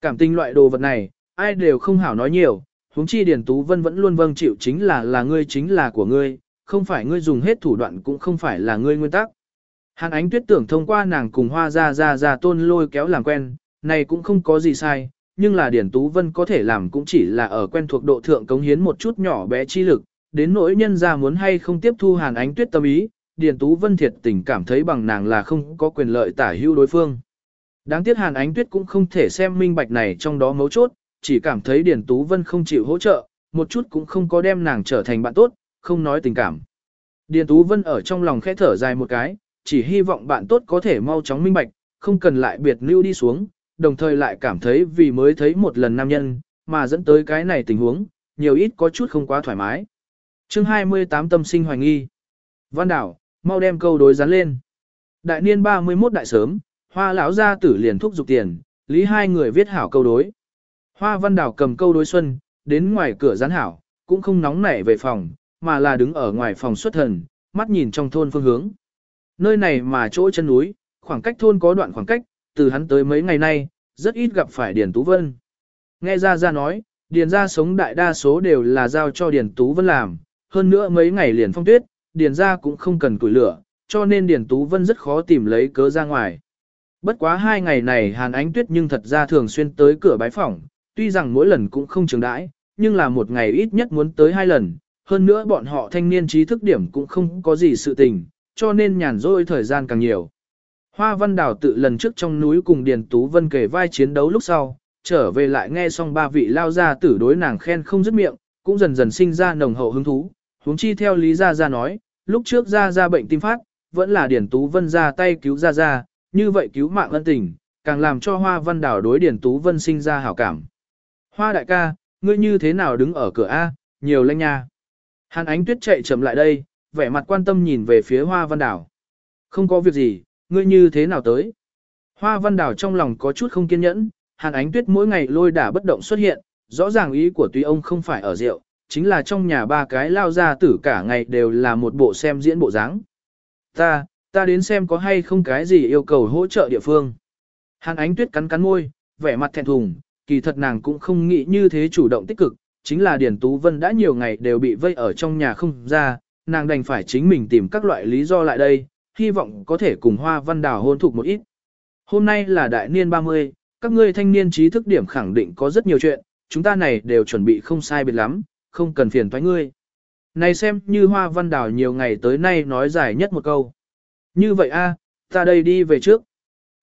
A: Cảm tình loại đồ vật này, ai đều không hảo nói nhiều, huống chi Điền Tú Vân vẫn luôn vâng chịu chính là là ngươi chính là của ngươi, không phải ngươi dùng hết thủ đoạn cũng không phải là ngươi nguyên tắc. Hàn ánh tuyết tưởng thông qua nàng cùng hoa ra ra ra tôn lôi kéo làm quen, này cũng không có gì sai, nhưng là Điển Tú Vân có thể làm cũng chỉ là ở quen thuộc độ thượng cống hiến một chút nhỏ bé chi lực, đến nỗi nhân ra muốn hay không tiếp thu hàn ánh tuyết tâm ý, Điền Tú Vân thiệt tình cảm thấy bằng nàng là không có quyền lợi tả hữu đối phương. Đáng tiếc hàn ánh tuyết cũng không thể xem minh bạch này trong đó mấu chốt, chỉ cảm thấy Điền Tú Vân không chịu hỗ trợ, một chút cũng không có đem nàng trở thành bạn tốt, không nói tình cảm. Điền Tú Vân ở trong lòng khẽ thở dài một cái, chỉ hy vọng bạn tốt có thể mau chóng minh bạch, không cần lại biệt lưu đi xuống, đồng thời lại cảm thấy vì mới thấy một lần nam nhân, mà dẫn tới cái này tình huống, nhiều ít có chút không quá thoải mái. chương 28 tâm sinh hoài nghi. Văn đảo, mau đem câu đối dán lên. Đại niên 31 đại sớm, hoa lão gia tử liền thúc giục tiền, lý hai người viết hảo câu đối. Hoa văn đảo cầm câu đối xuân, đến ngoài cửa dán hảo, cũng không nóng nảy về phòng, mà là đứng ở ngoài phòng xuất thần, mắt nhìn trong thôn phương hướng. Nơi này mà chỗ chân núi, khoảng cách thôn có đoạn khoảng cách, từ hắn tới mấy ngày nay, rất ít gặp phải Điền Tú Vân. Nghe ra ra nói, Điền ra sống đại đa số đều là giao cho Điền Tú Vân làm, hơn nữa mấy ngày liền phong tuyết, Điền ra cũng không cần củi lửa, cho nên Điền Tú Vân rất khó tìm lấy cớ ra ngoài. Bất quá hai ngày này Hàn Ánh Tuyết nhưng thật ra thường xuyên tới cửa bái phỏng, tuy rằng mỗi lần cũng không trường đãi, nhưng là một ngày ít nhất muốn tới hai lần, hơn nữa bọn họ thanh niên trí thức điểm cũng không có gì sự tình, cho nên nhàn rỗi thời gian càng nhiều. Hoa Văn Đào tự lần trước trong núi cùng Điền Tú Vân kể vai chiến đấu lúc sau, trở về lại nghe xong ba vị lao ra tử đối nàng khen không dứt miệng, cũng dần dần sinh ra nồng hậu hứng thú, huống chi theo Lý Gia Gia nói, lúc trước Gia Gia bệnh tim phát, vẫn là Điền Tú Vân ra tay cứu Gia Gia, như vậy cứu mạng ân tình, càng làm cho Hoa Văn Đào đối Điền Tú Vân sinh ra hảo cảm. Hoa đại ca, ngươi như thế nào đứng ở cửa A, nhiều lanh nha. Hàn ánh tuyết chạy chậm lại đây, vẻ mặt quan tâm nhìn về phía Hoa Văn Đào. Không có việc gì, ngươi như thế nào tới? Hoa Văn Đào trong lòng có chút không kiên nhẫn, Hàn ánh tuyết mỗi ngày lôi đả bất động xuất hiện, rõ ràng ý của tuy ông không phải ở rượu, chính là trong nhà ba cái lao ra tử cả ngày đều là một bộ xem diễn bộ dáng. Ta, ta đến xem có hay không cái gì yêu cầu hỗ trợ địa phương. Hàn ánh tuyết cắn cắn môi, vẻ mặt thẹn thùng, kỳ thật nàng cũng không nghĩ như thế chủ động tích cực, chính là Điền Tú Vân đã nhiều ngày đều bị vây ở trong nhà không ra, nàng đành phải chính mình tìm các loại lý do lại đây, hy vọng có thể cùng Hoa Văn Đào hôn thục một ít. Hôm nay là đại niên 30, các ngươi thanh niên trí thức điểm khẳng định có rất nhiều chuyện, chúng ta này đều chuẩn bị không sai biệt lắm, không cần phiền toái ngươi. Này xem như Hoa Văn Đào nhiều ngày tới nay nói dài nhất một câu. Như vậy a, ta đây đi về trước.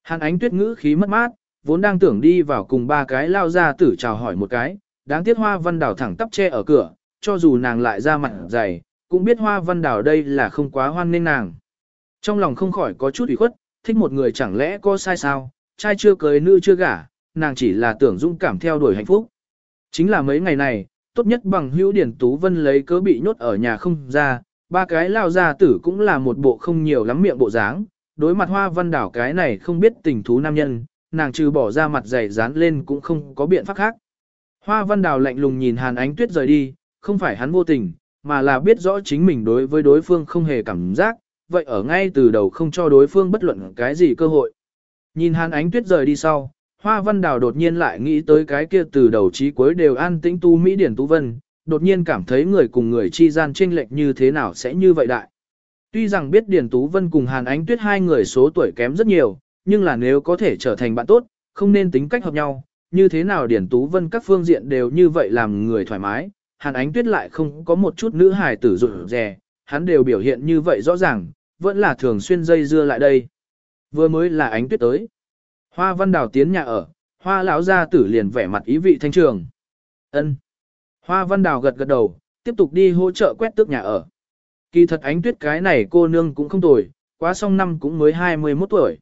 A: Hàn ánh tuyết ngữ khí mất mát, vốn đang tưởng đi vào cùng ba cái lao ra tử chào hỏi một cái, đáng tiếc Hoa Văn Đào thẳng tắp che ở cửa, cho dù nàng lại ra mặt dày, cũng biết Hoa Văn Đào đây là không quá hoan nên nàng. Trong lòng không khỏi có chút ủy khuất, thích một người chẳng lẽ có sai sao, trai chưa cưới nữ chưa gả, nàng chỉ là tưởng dũng cảm theo đuổi hạnh phúc. Chính là mấy ngày này, tốt nhất bằng hữu điển tú vân lấy cớ bị nhốt ở nhà không ra, ba cái lao gia tử cũng là một bộ không nhiều lắm miệng bộ dáng, đối mặt hoa văn đảo cái này không biết tình thú nam nhân, nàng trừ bỏ ra mặt dày dán lên cũng không có biện pháp khác. Hoa văn đào lạnh lùng nhìn hàn ánh tuyết rời đi, không phải hắn vô tình, mà là biết rõ chính mình đối với đối phương không hề cảm giác, vậy ở ngay từ đầu không cho đối phương bất luận cái gì cơ hội. Nhìn hàn ánh tuyết rời đi sau, hoa văn đào đột nhiên lại nghĩ tới cái kia từ đầu chí cuối đều an tĩnh tu Mỹ Điển Tu Vân, đột nhiên cảm thấy người cùng người chi gian chênh lệch như thế nào sẽ như vậy đại. Tuy rằng biết Điền Tú Vân cùng Hàn Ánh Tuyết hai người số tuổi kém rất nhiều, nhưng là nếu có thể trở thành bạn tốt, không nên tính cách hợp nhau, như thế nào Điền Tú Vân các phương diện đều như vậy làm người thoải mái, Hàn Ánh Tuyết lại không có một chút nữ hài tử rụt rè, hắn đều biểu hiện như vậy rõ ràng, vẫn là thường xuyên dây dưa lại đây. Vừa mới là Ánh Tuyết tới. Hoa Văn Đào tiến nhà ở, Hoa lão gia tử liền vẻ mặt ý vị thanh trường. Ân. Hoa Văn Đào gật gật đầu, tiếp tục đi hỗ trợ quét tước nhà ở. Kỳ thật Ánh Tuyết cái này cô nương cũng không tồi, quá xong năm cũng mới 21 tuổi.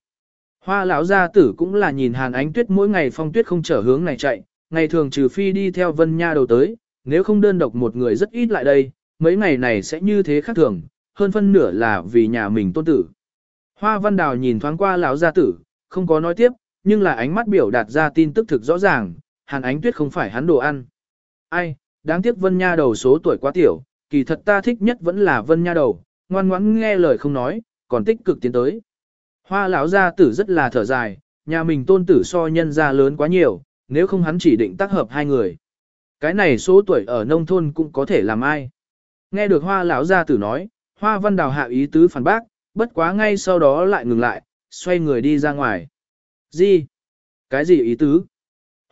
A: Hoa lão gia tử cũng là nhìn Hàn Ánh Tuyết mỗi ngày phong tuyết không trở hướng này chạy, ngày thường trừ phi đi theo Vân Nha đầu tới, nếu không đơn độc một người rất ít lại đây, mấy ngày này sẽ như thế khác thường, hơn phân nửa là vì nhà mình tôn tử. Hoa Văn Đào nhìn thoáng qua lão gia tử, không có nói tiếp, nhưng là ánh mắt biểu đạt ra tin tức thực rõ ràng, Hàn Ánh Tuyết không phải hắn đồ ăn. Ai, đáng tiếc Vân Nha đầu số tuổi quá tiểu, kỳ thật ta thích nhất vẫn là Vân Nha đầu, ngoan ngoãn nghe lời không nói, còn tích cực tiến tới. Hoa lão gia tử rất là thở dài, nhà mình tôn tử so nhân gia lớn quá nhiều, nếu không hắn chỉ định tác hợp hai người. Cái này số tuổi ở nông thôn cũng có thể làm ai. Nghe được hoa lão gia tử nói, hoa văn đào hạ ý tứ phản bác, bất quá ngay sau đó lại ngừng lại, xoay người đi ra ngoài. Gì? Cái gì ý tứ?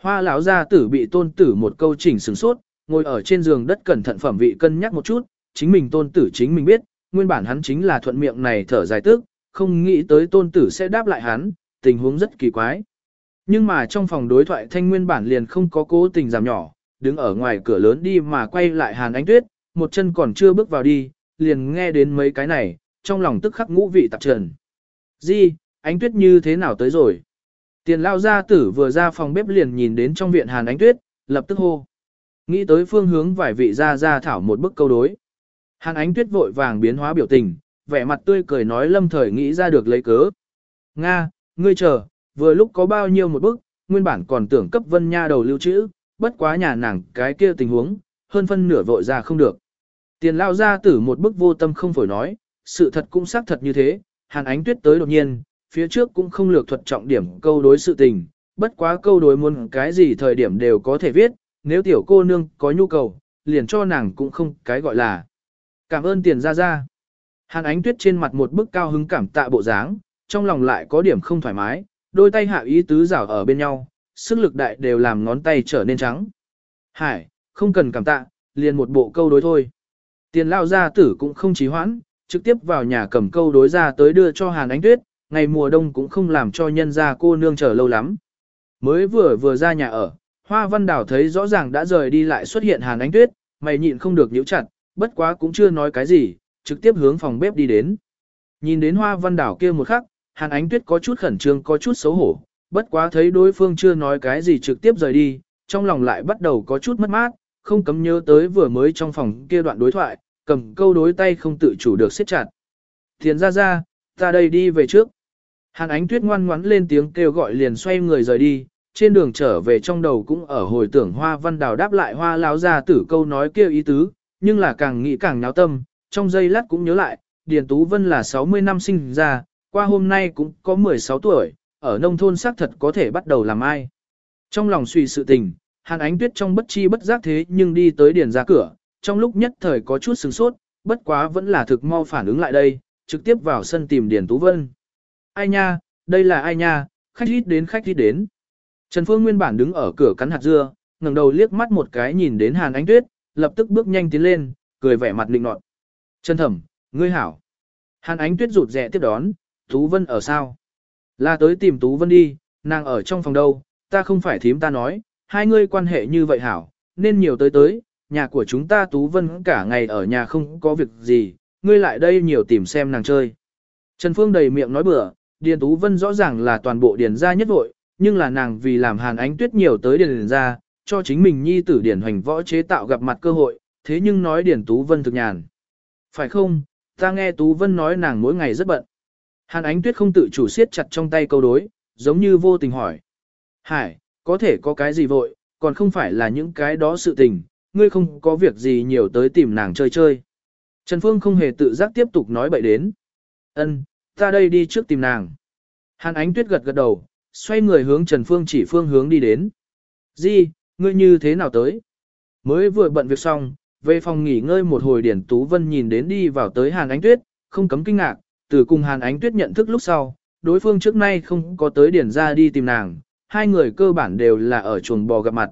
A: Hoa lão gia tử bị tôn tử một câu chỉnh sừng sốt, ngồi ở trên giường đất cẩn thận phẩm vị cân nhắc một chút, chính mình tôn tử chính mình biết, nguyên bản hắn chính là thuận miệng này thở dài tức, không nghĩ tới tôn tử sẽ đáp lại hắn, tình huống rất kỳ quái. Nhưng mà trong phòng đối thoại thanh nguyên bản liền không có cố tình giảm nhỏ, đứng ở ngoài cửa lớn đi mà quay lại hàn ánh tuyết, một chân còn chưa bước vào đi, liền nghe đến mấy cái này, trong lòng tức khắc ngũ vị tạp trần. Di, ánh tuyết như thế nào tới rồi? Tiền lao gia tử vừa ra phòng bếp liền nhìn đến trong viện hàn ánh tuyết, lập tức hô. Nghĩ tới phương hướng vài vị ra ra thảo một bức câu đối. Hàn ánh tuyết vội vàng biến hóa biểu tình, vẻ mặt tươi cười nói lâm thời nghĩ ra được lấy cớ. Nga, ngươi chờ, vừa lúc có bao nhiêu một bức, nguyên bản còn tưởng cấp vân nha đầu lưu trữ, bất quá nhà nàng cái kia tình huống, hơn phân nửa vội ra không được. Tiền lao ra tử một bức vô tâm không phổi nói, sự thật cũng xác thật như thế, hàn ánh tuyết tới đột nhiên, phía trước cũng không lược thuật trọng điểm câu đối sự tình, bất quá câu đối muốn cái gì thời điểm đều có thể viết, nếu tiểu cô nương có nhu cầu, liền cho nàng cũng không cái gọi là. Cảm ơn tiền ra ra. Hàn ánh tuyết trên mặt một bức cao hứng cảm tạ bộ dáng, trong lòng lại có điểm không thoải mái, đôi tay hạ ý tứ rảo ở bên nhau, sức lực đại đều làm ngón tay trở nên trắng. Hải, không cần cảm tạ, liền một bộ câu đối thôi. Tiền lao gia tử cũng không trì hoãn, trực tiếp vào nhà cầm câu đối ra tới đưa cho Hàn ánh tuyết, ngày mùa đông cũng không làm cho nhân gia cô nương chờ lâu lắm. Mới vừa vừa ra nhà ở, Hoa Văn Đảo thấy rõ ràng đã rời đi lại xuất hiện Hàn ánh tuyết, mày nhịn không được nhíu chặt, bất quá cũng chưa nói cái gì, trực tiếp hướng phòng bếp đi đến. Nhìn đến hoa văn đảo kia một khắc, hàn ánh tuyết có chút khẩn trương có chút xấu hổ, bất quá thấy đối phương chưa nói cái gì trực tiếp rời đi, trong lòng lại bắt đầu có chút mất mát, không cấm nhớ tới vừa mới trong phòng kia đoạn đối thoại, cầm câu đối tay không tự chủ được siết chặt. Thiền ra ra, ta đây đi về trước. Hàn ánh tuyết ngoan ngoắn lên tiếng kêu gọi liền xoay người rời đi, trên đường trở về trong đầu cũng ở hồi tưởng hoa văn đào đáp lại hoa láo ra tử câu nói kia ý tứ, nhưng là càng nghĩ càng náo tâm, trong giây lát cũng nhớ lại, Điền Tú Vân là 60 năm sinh ra, qua hôm nay cũng có 16 tuổi, ở nông thôn xác thật có thể bắt đầu làm ai. Trong lòng suy sự tình, Hàn Ánh Tuyết trong bất chi bất giác thế nhưng đi tới Điền ra cửa, trong lúc nhất thời có chút sừng sốt, bất quá vẫn là thực mau phản ứng lại đây, trực tiếp vào sân tìm Điền Tú Vân. Ai nha, đây là ai nha, khách ít đến khách ít đến. Trần Phương nguyên bản đứng ở cửa cắn hạt dưa, ngẩng đầu liếc mắt một cái nhìn đến Hàn Ánh Tuyết, lập tức bước nhanh tiến lên, cười vẻ mặt lịnh nọt. Trần Thẩm, ngươi hảo. Hàn Ánh Tuyết rụt rè tiếp đón, Tú Vân ở sao? Là tới tìm Tú Vân đi, nàng ở trong phòng đâu, ta không phải thím ta nói, hai ngươi quan hệ như vậy hảo, nên nhiều tới tới, nhà của chúng ta Tú Vân cả ngày ở nhà không có việc gì, ngươi lại đây nhiều tìm xem nàng chơi. Trần Phương đầy miệng nói bừa, Điền Tú Vân rõ ràng là toàn bộ điền gia nhất vội, nhưng là nàng vì làm Hàn Ánh Tuyết nhiều tới điền gia, cho chính mình nhi tử điền hoành võ chế tạo gặp mặt cơ hội, thế nhưng nói Điền Tú Vân thực nhàn. Phải không, ta nghe Tú Vân nói nàng mỗi ngày rất bận. Hàn ánh tuyết không tự chủ siết chặt trong tay câu đối, giống như vô tình hỏi. Hải, có thể có cái gì vội, còn không phải là những cái đó sự tình, ngươi không có việc gì nhiều tới tìm nàng chơi chơi. Trần Phương không hề tự giác tiếp tục nói bậy đến. Ân, ta đây đi trước tìm nàng. Hàn ánh tuyết gật gật đầu, xoay người hướng Trần Phương chỉ phương hướng đi đến. Di, ngươi như thế nào tới? Mới vừa bận việc xong, về phòng nghỉ ngơi một hồi Điển Tú Vân nhìn đến đi vào tới Hàn Ánh Tuyết, không cấm kinh ngạc, từ cùng Hàn Ánh Tuyết nhận thức lúc sau, đối phương trước nay không có tới Điển ra đi tìm nàng, hai người cơ bản đều là ở chuồng bò gặp mặt.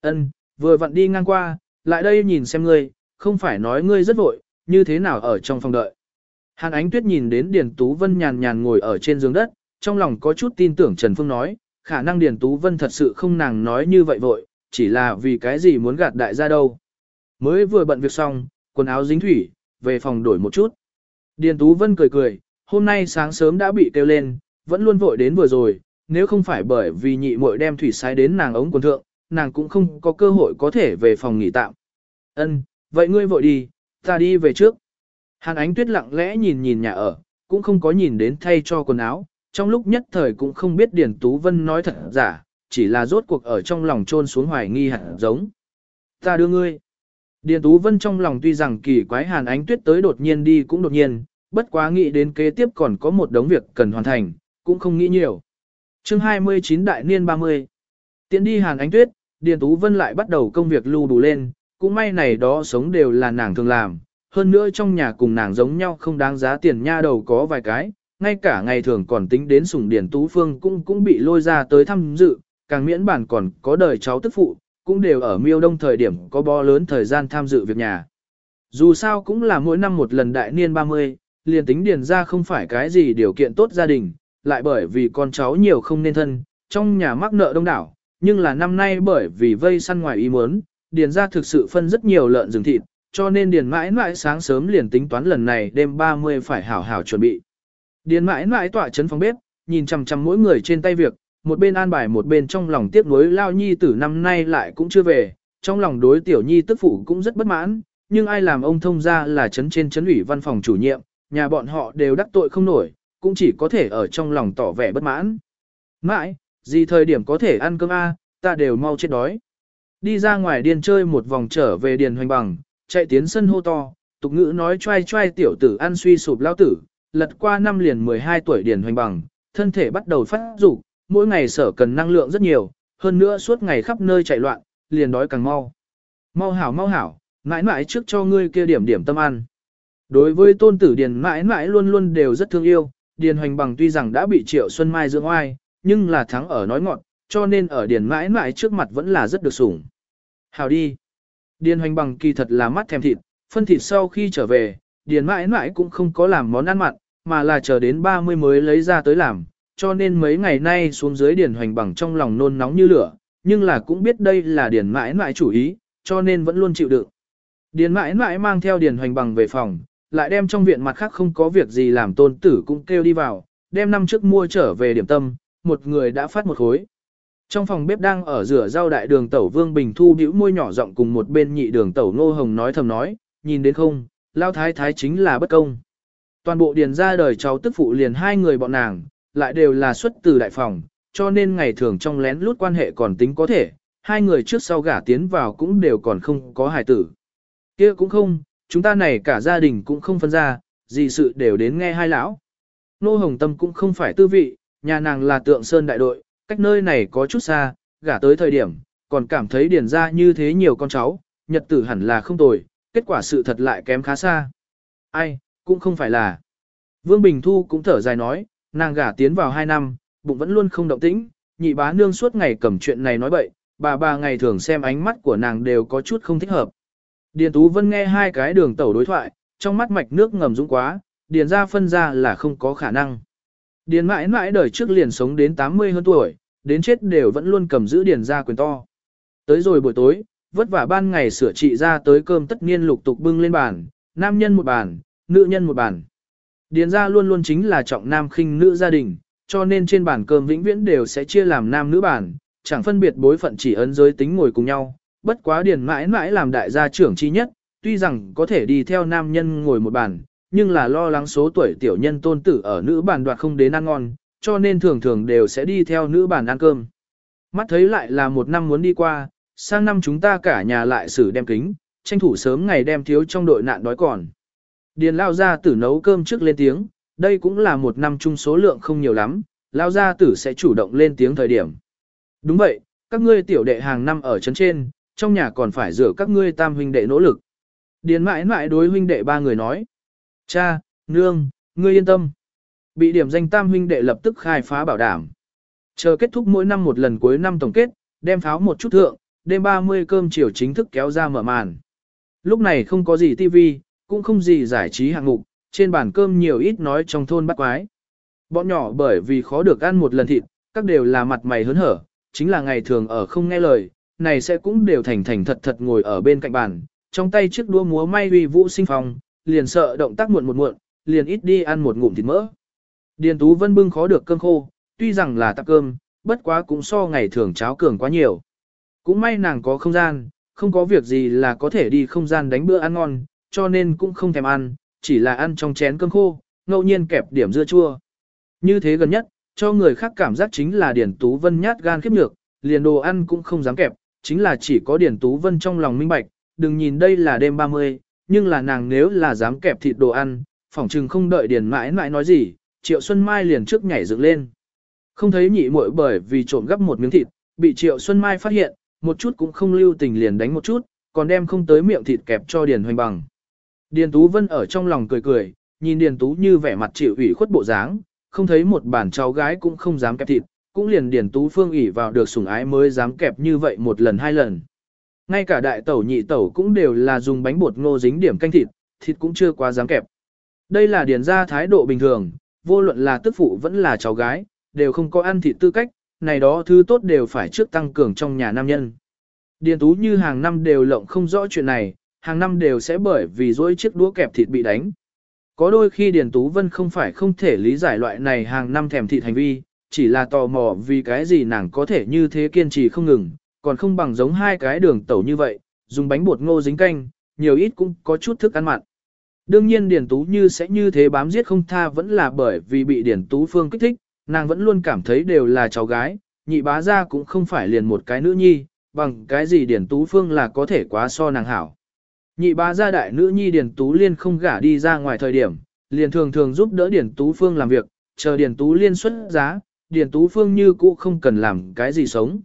A: Ân, vừa vặn đi ngang qua, lại đây nhìn xem ngươi, không phải nói ngươi rất vội, như thế nào ở trong phòng đợi. Hàn Ánh Tuyết nhìn đến Điền Tú Vân nhàn nhàn ngồi ở trên giường đất, trong lòng có chút tin tưởng Trần Phương nói, khả năng Điền Tú Vân thật sự không nàng nói như vậy vội, chỉ là vì cái gì muốn gạt đại gia đâu. Mới vừa bận việc xong, quần áo dính thủy, về phòng đổi một chút. Điền Tú Vân cười cười, hôm nay sáng sớm đã bị kêu lên, vẫn luôn vội đến vừa rồi, nếu không phải bởi vì nhị muội đem thủy sai đến nàng ống quần thượng, nàng cũng không có cơ hội có thể về phòng nghỉ tạm. Ân, vậy ngươi vội đi, ta đi về trước. Hàn ánh tuyết lặng lẽ nhìn nhìn nhà ở, cũng không có nhìn đến thay cho quần áo, trong lúc nhất thời cũng không biết Điền Tú Vân nói thật giả, chỉ là rốt cuộc ở trong lòng trôn xuống hoài nghi hẳn giống. Ta đưa ngươi. Điền Tú Vân trong lòng tuy rằng kỳ quái Hàn ánh tuyết tới đột nhiên đi cũng đột nhiên, bất quá nghĩ đến kế tiếp còn có một đống việc cần hoàn thành, cũng không nghĩ nhiều. chương 29 đại niên 30. Tiến đi Hàn ánh tuyết, Điền Tú Vân lại bắt đầu công việc lưu đủ lên, cũng may này đó sống đều là nàng thường làm, hơn nữa trong nhà cùng nàng giống nhau không đáng giá tiền nha đầu có vài cái, ngay cả ngày thường còn tính đến sủng Điền Tú Phương cũng cũng bị lôi ra tới thăm dự, càng miễn bản còn có đời cháu tức phụ, cũng đều ở miêu đông thời điểm có bó lớn thời gian tham dự việc nhà. Dù sao cũng là mỗi năm một lần đại niên 30, liền tính điền ra không phải cái gì điều kiện tốt gia đình, lại bởi vì con cháu nhiều không nên thân, trong nhà mắc nợ đông đảo, nhưng là năm nay bởi vì vây săn ngoài ý muốn, điền ra thực sự phân rất nhiều lợn rừng thịt, cho nên điền mãi mãi sáng sớm liền tính toán lần này đêm 30 phải hảo hảo chuẩn bị. Điền mãi mãi tỏa chấn phòng bếp, nhìn chằm chằm mỗi người trên tay việc, một bên an bài một bên trong lòng tiếc nuối lao nhi tử năm nay lại cũng chưa về, trong lòng đối tiểu nhi tức phụ cũng rất bất mãn, nhưng ai làm ông thông ra là chấn trên chấn ủy văn phòng chủ nhiệm, nhà bọn họ đều đắc tội không nổi, cũng chỉ có thể ở trong lòng tỏ vẻ bất mãn. Mãi, gì thời điểm có thể ăn cơm a, ta đều mau chết đói. Đi ra ngoài điền chơi một vòng trở về điền hoành bằng, chạy tiến sân hô to, tục ngữ nói choai choai tiểu tử ăn suy sụp lao tử, lật qua năm liền 12 tuổi điền hoành bằng, thân thể bắt đầu phát dục mỗi ngày sở cần năng lượng rất nhiều, hơn nữa suốt ngày khắp nơi chạy loạn, liền đói càng mau. Mau hảo mau hảo, mãi mãi trước cho ngươi kia điểm điểm tâm ăn. Đối với tôn tử Điền mãi mãi luôn luôn đều rất thương yêu, Điền Hoành Bằng tuy rằng đã bị Triệu Xuân Mai dưỡng oai, nhưng là thắng ở nói ngọn, cho nên ở Điền mãi mãi trước mặt vẫn là rất được sủng. Hào đi. Điền Hoành Bằng kỳ thật là mắt thèm thịt, phân thịt sau khi trở về, Điền mãi mãi cũng không có làm món ăn mặn, mà là chờ đến 30 mới lấy ra tới làm, cho nên mấy ngày nay xuống dưới Điền Hoành Bằng trong lòng nôn nóng như lửa, nhưng là cũng biết đây là Điền mãi mãi chủ ý, cho nên vẫn luôn chịu đựng. Điền mãi mãi mang theo Điền Hoành Bằng về phòng, lại đem trong viện mặt khác không có việc gì làm tôn tử cũng kêu đi vào, đem năm trước mua trở về điểm tâm, một người đã phát một khối. Trong phòng bếp đang ở rửa rau đại đường tẩu Vương Bình Thu bĩu môi nhỏ giọng cùng một bên nhị đường tẩu Ngô Hồng nói thầm nói, nhìn đến không, lao thái thái chính là bất công. Toàn bộ điền ra đời cháu tức phụ liền hai người bọn nàng, lại đều là xuất từ đại phòng, cho nên ngày thường trong lén lút quan hệ còn tính có thể, hai người trước sau gả tiến vào cũng đều còn không có hài tử. kia cũng không, chúng ta này cả gia đình cũng không phân ra, gì sự đều đến nghe hai lão. Nô Hồng Tâm cũng không phải tư vị, nhà nàng là tượng sơn đại đội, cách nơi này có chút xa, gả tới thời điểm, còn cảm thấy điền ra như thế nhiều con cháu, nhật tử hẳn là không tồi, kết quả sự thật lại kém khá xa. Ai, cũng không phải là. Vương Bình Thu cũng thở dài nói, nàng gả tiến vào hai năm, bụng vẫn luôn không động tĩnh, nhị bá nương suốt ngày cầm chuyện này nói bậy, bà bà ngày thường xem ánh mắt của nàng đều có chút không thích hợp. Điền Tú Vân nghe hai cái đường tẩu đối thoại, trong mắt mạch nước ngầm dũng quá, điền ra phân ra là không có khả năng. Điền mãi mãi đời trước liền sống đến 80 hơn tuổi, đến chết đều vẫn luôn cầm giữ điền ra quyền to. Tới rồi buổi tối, vất vả ban ngày sửa trị ra tới cơm tất niên lục tục bưng lên bàn, nam nhân một bàn, nữ nhân một bàn. Điền ra luôn luôn chính là trọng nam khinh nữ gia đình, cho nên trên bàn cơm vĩnh viễn đều sẽ chia làm nam nữ bàn, chẳng phân biệt bối phận chỉ ấn giới tính ngồi cùng nhau, bất quá điền mãi mãi làm đại gia trưởng chi nhất, tuy rằng có thể đi theo nam nhân ngồi một bàn, nhưng là lo lắng số tuổi tiểu nhân tôn tử ở nữ bàn đoạt không đến ăn ngon, cho nên thường thường đều sẽ đi theo nữ bàn ăn cơm. Mắt thấy lại là một năm muốn đi qua, sang năm chúng ta cả nhà lại xử đem kính, tranh thủ sớm ngày đem thiếu trong đội nạn đói còn. Điền lao ra tử nấu cơm trước lên tiếng, đây cũng là một năm chung số lượng không nhiều lắm, lao ra tử sẽ chủ động lên tiếng thời điểm. Đúng vậy, các ngươi tiểu đệ hàng năm ở chấn trên, trong nhà còn phải rửa các ngươi tam huynh đệ nỗ lực. Điền mãi mãi đối huynh đệ ba người nói. Cha, nương, ngươi yên tâm. Bị điểm danh tam huynh đệ lập tức khai phá bảo đảm. Chờ kết thúc mỗi năm một lần cuối năm tổng kết, đem pháo một chút thượng, đêm 30 cơm chiều chính thức kéo ra mở màn. Lúc này không có gì tivi, cũng không gì giải trí hạng mục, trên bàn cơm nhiều ít nói trong thôn bắt quái. Bọn nhỏ bởi vì khó được ăn một lần thịt, các đều là mặt mày hớn hở, chính là ngày thường ở không nghe lời, này sẽ cũng đều thành thành thật thật ngồi ở bên cạnh bàn, trong tay chiếc đua múa may uy vũ sinh phong, liền sợ động tác muộn một muộn, liền ít đi ăn một ngụm thịt mỡ. Điền Tú Vân bưng khó được cơm khô, tuy rằng là tạp cơm, bất quá cũng so ngày thường cháo cường quá nhiều. Cũng may nàng có không gian, không có việc gì là có thể đi không gian đánh bữa ăn ngon, cho nên cũng không thèm ăn, chỉ là ăn trong chén cơm khô, ngẫu nhiên kẹp điểm dưa chua. Như thế gần nhất, cho người khác cảm giác chính là Điền Tú Vân nhát gan khiếp nhược, liền đồ ăn cũng không dám kẹp, chính là chỉ có Điền Tú Vân trong lòng minh bạch, đừng nhìn đây là đêm 30, nhưng là nàng nếu là dám kẹp thịt đồ ăn, phỏng chừng không đợi Điền mãi mãi nói gì, Triệu Xuân Mai liền trước nhảy dựng lên. Không thấy nhị muội bởi vì trộm gấp một miếng thịt, bị Triệu Xuân Mai phát hiện, một chút cũng không lưu tình liền đánh một chút, còn đem không tới miệng thịt kẹp cho Điền Hoành bằng. Điền Tú Vân ở trong lòng cười cười, nhìn Điền Tú như vẻ mặt chịu ủy khuất bộ dáng, không thấy một bản cháu gái cũng không dám kẹp thịt, cũng liền Điền Tú Phương ủy vào được sủng ái mới dám kẹp như vậy một lần hai lần. Ngay cả đại tẩu nhị tẩu cũng đều là dùng bánh bột ngô dính điểm canh thịt, thịt cũng chưa quá dám kẹp. Đây là điền ra thái độ bình thường, vô luận là tức phụ vẫn là cháu gái, đều không có ăn thịt tư cách, này đó thứ tốt đều phải trước tăng cường trong nhà nam nhân. Điền tú như hàng năm đều lộng không rõ chuyện này, hàng năm đều sẽ bởi vì dỗi chiếc đũa kẹp thịt bị đánh. Có đôi khi Điền Tú Vân không phải không thể lý giải loại này hàng năm thèm thịt hành vi, chỉ là tò mò vì cái gì nàng có thể như thế kiên trì không ngừng, còn không bằng giống hai cái đường tẩu như vậy, dùng bánh bột ngô dính canh, nhiều ít cũng có chút thức ăn mặn. Đương nhiên Điền Tú Như sẽ như thế bám giết không tha vẫn là bởi vì bị Điền Tú Phương kích thích, nàng vẫn luôn cảm thấy đều là cháu gái, nhị bá ra cũng không phải liền một cái nữ nhi, bằng cái gì Điền Tú Phương là có thể quá so nàng hảo. Nhị bá gia đại nữ nhi Điền Tú Liên không gả đi ra ngoài thời điểm, liền thường thường giúp đỡ Điền Tú Phương làm việc, chờ Điền Tú Liên xuất giá, Điền Tú Phương như cũ không cần làm cái gì sống.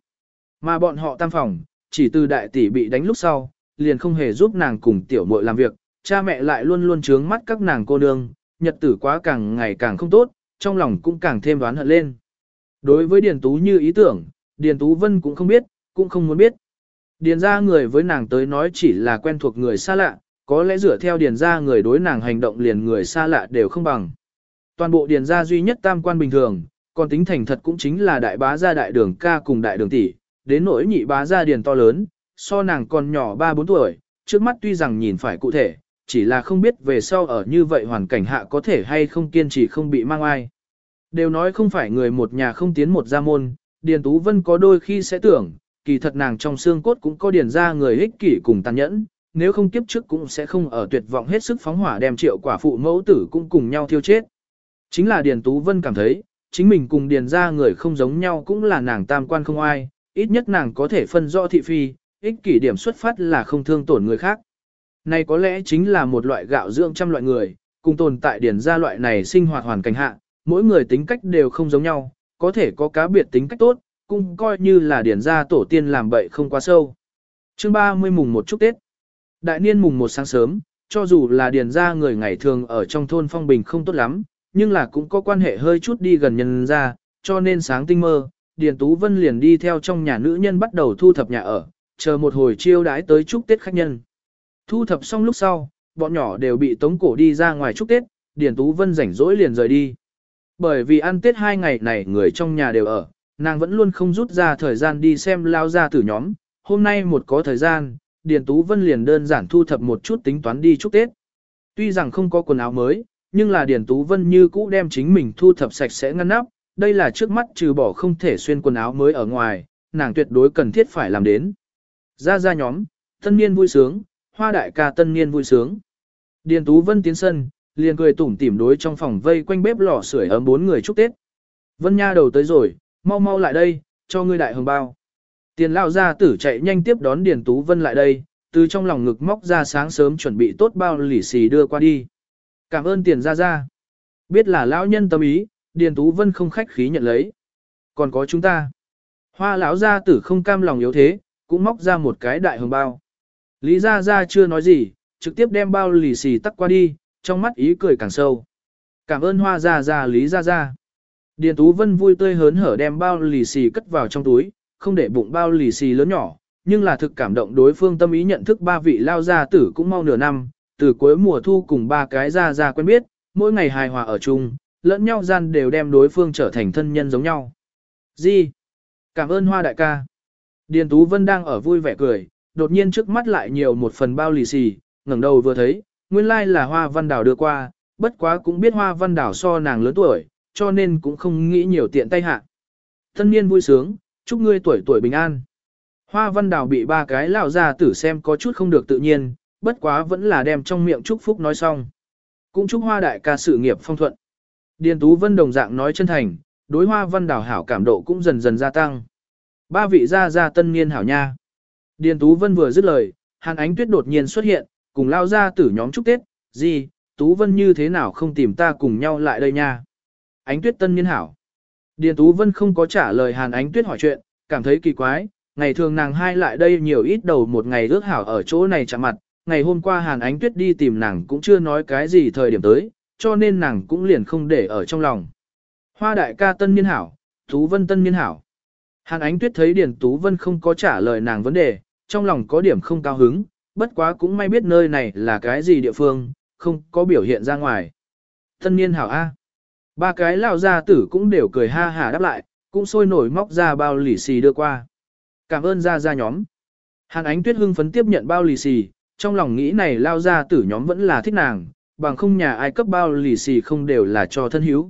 A: Mà bọn họ tam phòng, chỉ từ đại tỷ bị đánh lúc sau, liền không hề giúp nàng cùng tiểu muội làm việc, cha mẹ lại luôn luôn trướng mắt các nàng cô nương, nhật tử quá càng ngày càng không tốt, trong lòng cũng càng thêm đoán hận lên. Đối với Điền Tú như ý tưởng, Điền Tú Vân cũng không biết, cũng không muốn biết. Điền ra người với nàng tới nói chỉ là quen thuộc người xa lạ, có lẽ dựa theo điền ra người đối nàng hành động liền người xa lạ đều không bằng. Toàn bộ điền ra duy nhất tam quan bình thường, còn tính thành thật cũng chính là đại bá gia đại đường ca cùng đại đường tỷ, đến nỗi nhị bá gia điền to lớn, so nàng còn nhỏ 3-4 tuổi, trước mắt tuy rằng nhìn phải cụ thể, chỉ là không biết về sau ở như vậy hoàn cảnh hạ có thể hay không kiên trì không bị mang ai. Đều nói không phải người một nhà không tiến một gia môn, Điền Tú Vân có đôi khi sẽ tưởng, kỳ thật nàng trong xương cốt cũng có điền ra người ích kỷ cùng tàn nhẫn, nếu không kiếp trước cũng sẽ không ở tuyệt vọng hết sức phóng hỏa đem triệu quả phụ mẫu tử cũng cùng nhau thiêu chết. Chính là Điền Tú Vân cảm thấy, chính mình cùng điền ra người không giống nhau cũng là nàng tam quan không ai, ít nhất nàng có thể phân rõ thị phi, ích kỷ điểm xuất phát là không thương tổn người khác. Này có lẽ chính là một loại gạo dưỡng trăm loại người, cùng tồn tại Điền ra loại này sinh hoạt hoàn cảnh hạ, mỗi người tính cách đều không giống nhau, có thể có cá biệt tính cách tốt, cũng coi như là điển ra tổ tiên làm bậy không quá sâu. Chương 30 mùng một chúc Tết. Đại niên mùng một sáng sớm, cho dù là điển ra người ngày thường ở trong thôn phong bình không tốt lắm, nhưng là cũng có quan hệ hơi chút đi gần nhân ra, cho nên sáng tinh mơ, Điền Tú Vân liền đi theo trong nhà nữ nhân bắt đầu thu thập nhà ở, chờ một hồi chiêu đãi tới chúc Tết khách nhân. Thu thập xong lúc sau, bọn nhỏ đều bị tống cổ đi ra ngoài chúc Tết, Điền Tú Vân rảnh rỗi liền rời đi. Bởi vì ăn Tết hai ngày này người trong nhà đều ở, nàng vẫn luôn không rút ra thời gian đi xem lao ra tử nhóm. Hôm nay một có thời gian, Điền Tú Vân liền đơn giản thu thập một chút tính toán đi chúc Tết. Tuy rằng không có quần áo mới, nhưng là Điền Tú Vân như cũ đem chính mình thu thập sạch sẽ ngăn nắp, đây là trước mắt trừ bỏ không thể xuyên quần áo mới ở ngoài, nàng tuyệt đối cần thiết phải làm đến. Ra ra nhóm, tân niên vui sướng, hoa đại ca tân niên vui sướng. Điền Tú Vân tiến sân, liền cười tủm tỉm đối trong phòng vây quanh bếp lò sưởi ấm bốn người chúc Tết. Vân Nha đầu tới rồi, mau mau lại đây, cho ngươi đại hồng bao. Tiền Lão gia tử chạy nhanh tiếp đón Điền Tú Vân lại đây, từ trong lòng ngực móc ra sáng sớm chuẩn bị tốt bao lì xì đưa qua đi. Cảm ơn tiền Gia Gia, Biết là lão nhân tâm ý, Điền Tú Vân không khách khí nhận lấy. Còn có chúng ta. Hoa lão gia tử không cam lòng yếu thế, cũng móc ra một cái đại hồng bao. Lý Gia Gia chưa nói gì, trực tiếp đem bao lì xì tắt qua đi, trong mắt ý cười càng sâu. Cảm ơn Hoa Gia Gia Lý Gia Gia. Điền Tú Vân vui tươi hớn hở đem bao lì xì cất vào trong túi, không để bụng bao lì xì lớn nhỏ, nhưng là thực cảm động đối phương tâm ý nhận thức ba vị lao gia tử cũng mau nửa năm, từ cuối mùa thu cùng ba cái gia gia quen biết, mỗi ngày hài hòa ở chung, lẫn nhau gian đều đem đối phương trở thành thân nhân giống nhau. Gì? Cảm ơn Hoa đại ca. Điền Tú Vân đang ở vui vẻ cười, đột nhiên trước mắt lại nhiều một phần bao lì xì, ngẩng đầu vừa thấy, nguyên lai là hoa văn đảo đưa qua, bất quá cũng biết hoa văn đảo so nàng lớn tuổi, cho nên cũng không nghĩ nhiều tiện tay hạ. Tân niên vui sướng, chúc ngươi tuổi tuổi bình an. Hoa văn đào bị ba cái lão ra tử xem có chút không được tự nhiên, bất quá vẫn là đem trong miệng chúc phúc nói xong. Cũng chúc hoa đại ca sự nghiệp phong thuận. Điền Tú Vân đồng dạng nói chân thành, đối hoa văn đào hảo cảm độ cũng dần dần gia tăng. Ba vị gia gia tân niên hảo nha. Điền Tú Vân vừa dứt lời, Hàn Ánh Tuyết đột nhiên xuất hiện, cùng lao ra tử nhóm chúc Tết, gì, Tú Vân như thế nào không tìm ta cùng nhau lại đây nha. Ánh Tuyết tân niên hảo. Điền Tú Vân không có trả lời Hàn Ánh Tuyết hỏi chuyện, cảm thấy kỳ quái, ngày thường nàng hai lại đây nhiều ít đầu một ngày ước hảo ở chỗ này chạm mặt, ngày hôm qua Hàn Ánh Tuyết đi tìm nàng cũng chưa nói cái gì thời điểm tới, cho nên nàng cũng liền không để ở trong lòng. Hoa đại ca tân niên hảo, Tú Vân tân niên hảo. Hàn Ánh Tuyết thấy Điền Tú Vân không có trả lời nàng vấn đề, trong lòng có điểm không cao hứng, bất quá cũng may biết nơi này là cái gì địa phương, không có biểu hiện ra ngoài. Tân niên hảo A. Ba cái lao gia tử cũng đều cười ha hả đáp lại, cũng sôi nổi móc ra bao lì xì đưa qua. Cảm ơn gia gia nhóm. Hàn Ánh Tuyết hưng phấn tiếp nhận bao lì xì, trong lòng nghĩ này lao gia tử nhóm vẫn là thích nàng, bằng không nhà ai cấp bao lì xì không đều là cho thân hiếu.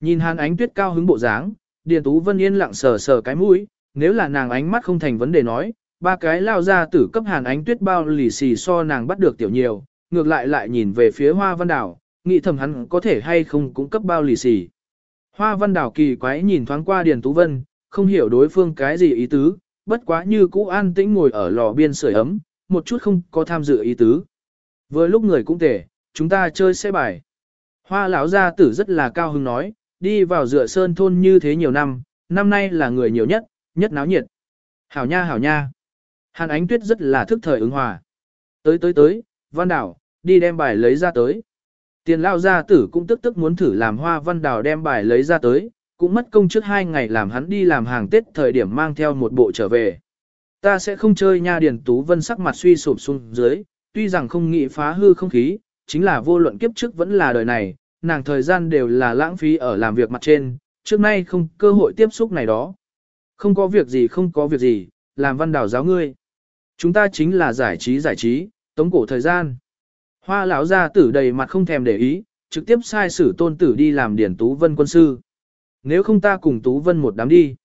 A: Nhìn Hàn Ánh Tuyết cao hứng bộ dáng, Điền Tú Vân yên lặng sờ sờ cái mũi, nếu là nàng ánh mắt không thành vấn đề nói, ba cái lao ra tử cấp Hàn Ánh Tuyết bao lì xì so nàng bắt được tiểu nhiều, ngược lại lại nhìn về phía Hoa Văn Đảo, nghĩ thầm hắn có thể hay không cũng cấp bao lì xì. Hoa Văn Đảo kỳ quái nhìn thoáng qua Điền Tú Vân, không hiểu đối phương cái gì ý tứ, bất quá như cũ an tĩnh ngồi ở lò biên sưởi ấm, một chút không có tham dự ý tứ. Vừa lúc người cũng tể, chúng ta chơi xe bài. Hoa lão gia tử rất là cao hứng nói, đi vào dựa sơn thôn như thế nhiều năm, năm nay là người nhiều nhất, nhất náo nhiệt. Hảo nha hảo nha. Hàn ánh tuyết rất là thức thời ứng hòa. Tới tới tới, văn đảo, đi đem bài lấy ra tới. Tiền lao gia tử cũng tức tức muốn thử làm hoa văn Đào đem bài lấy ra tới, cũng mất công trước hai ngày làm hắn đi làm hàng Tết thời điểm mang theo một bộ trở về. Ta sẽ không chơi nha Điền Tú Vân sắc mặt suy sụp xuống dưới, tuy rằng không nghĩ phá hư không khí, chính là vô luận kiếp trước vẫn là đời này, nàng thời gian đều là lãng phí ở làm việc mặt trên, trước nay không cơ hội tiếp xúc này đó. Không có việc gì không có việc gì, làm văn đảo giáo ngươi. Chúng ta chính là giải trí giải trí, tống cổ thời gian. Hoa lão gia tử đầy mặt không thèm để ý, trực tiếp sai sử tôn tử đi làm điển tú vân quân sư. Nếu không ta cùng tú vân một đám đi.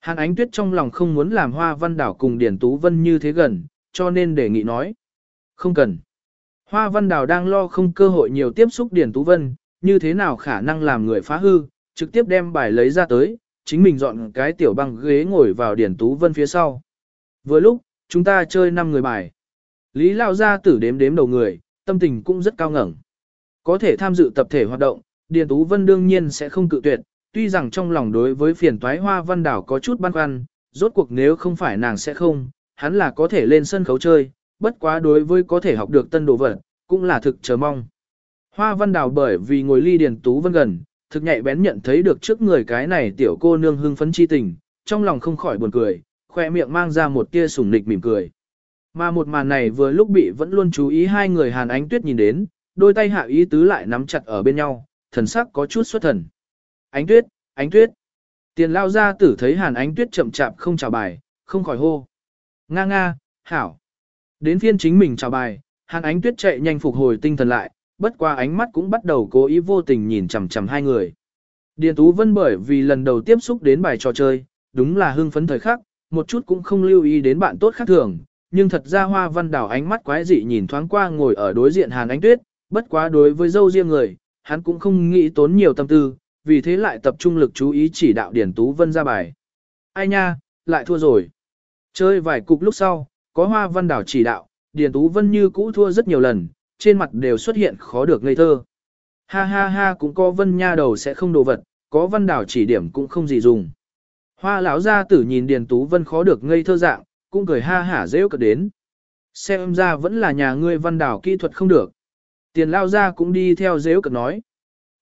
A: Hàn ánh tuyết trong lòng không muốn làm hoa văn đảo cùng điển tú vân như thế gần, cho nên đề nghị nói. Không cần. Hoa văn đảo đang lo không cơ hội nhiều tiếp xúc điển tú vân, như thế nào khả năng làm người phá hư, trực tiếp đem bài lấy ra tới, chính mình dọn cái tiểu băng ghế ngồi vào điển tú vân phía sau. Vừa lúc, chúng ta chơi 5 người bài. Lý Lao ra tử đếm đếm đầu người, tâm tình cũng rất cao ngẩng. Có thể tham dự tập thể hoạt động, Điền Tú Vân đương nhiên sẽ không cự tuyệt, tuy rằng trong lòng đối với phiền toái hoa văn đảo có chút băn khoăn, rốt cuộc nếu không phải nàng sẽ không, hắn là có thể lên sân khấu chơi, bất quá đối với có thể học được tân đồ vật, cũng là thực chờ mong. Hoa văn đào bởi vì ngồi ly Điền Tú Vân gần, thực nhạy bén nhận thấy được trước người cái này tiểu cô nương hưng phấn chi tình, trong lòng không khỏi buồn cười, khoe miệng mang ra một tia sủng nịch mỉm cười. Mà một màn này vừa lúc bị vẫn luôn chú ý hai người Hàn Ánh Tuyết nhìn đến, đôi tay hạ ý tứ lại nắm chặt ở bên nhau, thần sắc có chút xuất thần. Ánh Tuyết, Ánh Tuyết. Tiền lao ra tử thấy Hàn Ánh Tuyết chậm chạp không chào bài, không khỏi hô. Nga nga, hảo. Đến phiên chính mình chào bài, Hàn Ánh Tuyết chạy nhanh phục hồi tinh thần lại, bất qua ánh mắt cũng bắt đầu cố ý vô tình nhìn chằm chằm hai người. Điền Tú Vân bởi vì lần đầu tiếp xúc đến bài trò chơi, đúng là hưng phấn thời khắc, một chút cũng không lưu ý đến bạn tốt khác thường, nhưng thật ra hoa văn đảo ánh mắt quái dị nhìn thoáng qua ngồi ở đối diện Hàn Ánh Tuyết, bất quá đối với dâu riêng người, hắn cũng không nghĩ tốn nhiều tâm tư, vì thế lại tập trung lực chú ý chỉ đạo Điền Tú Vân ra bài. Ai nha, lại thua rồi. Chơi vài cục lúc sau, có hoa văn đảo chỉ đạo, Điền Tú Vân như cũ thua rất nhiều lần, trên mặt đều xuất hiện khó được ngây thơ. Ha ha ha cũng có vân nha đầu sẽ không đồ vật, có văn đảo chỉ điểm cũng không gì dùng. Hoa lão gia tử nhìn Điền Tú Vân khó được ngây thơ dạng, cũng cười ha hả dễ cợt đến. Xem ra vẫn là nhà ngươi văn đảo kỹ thuật không được. Tiền lao ra cũng đi theo dễ cợt nói.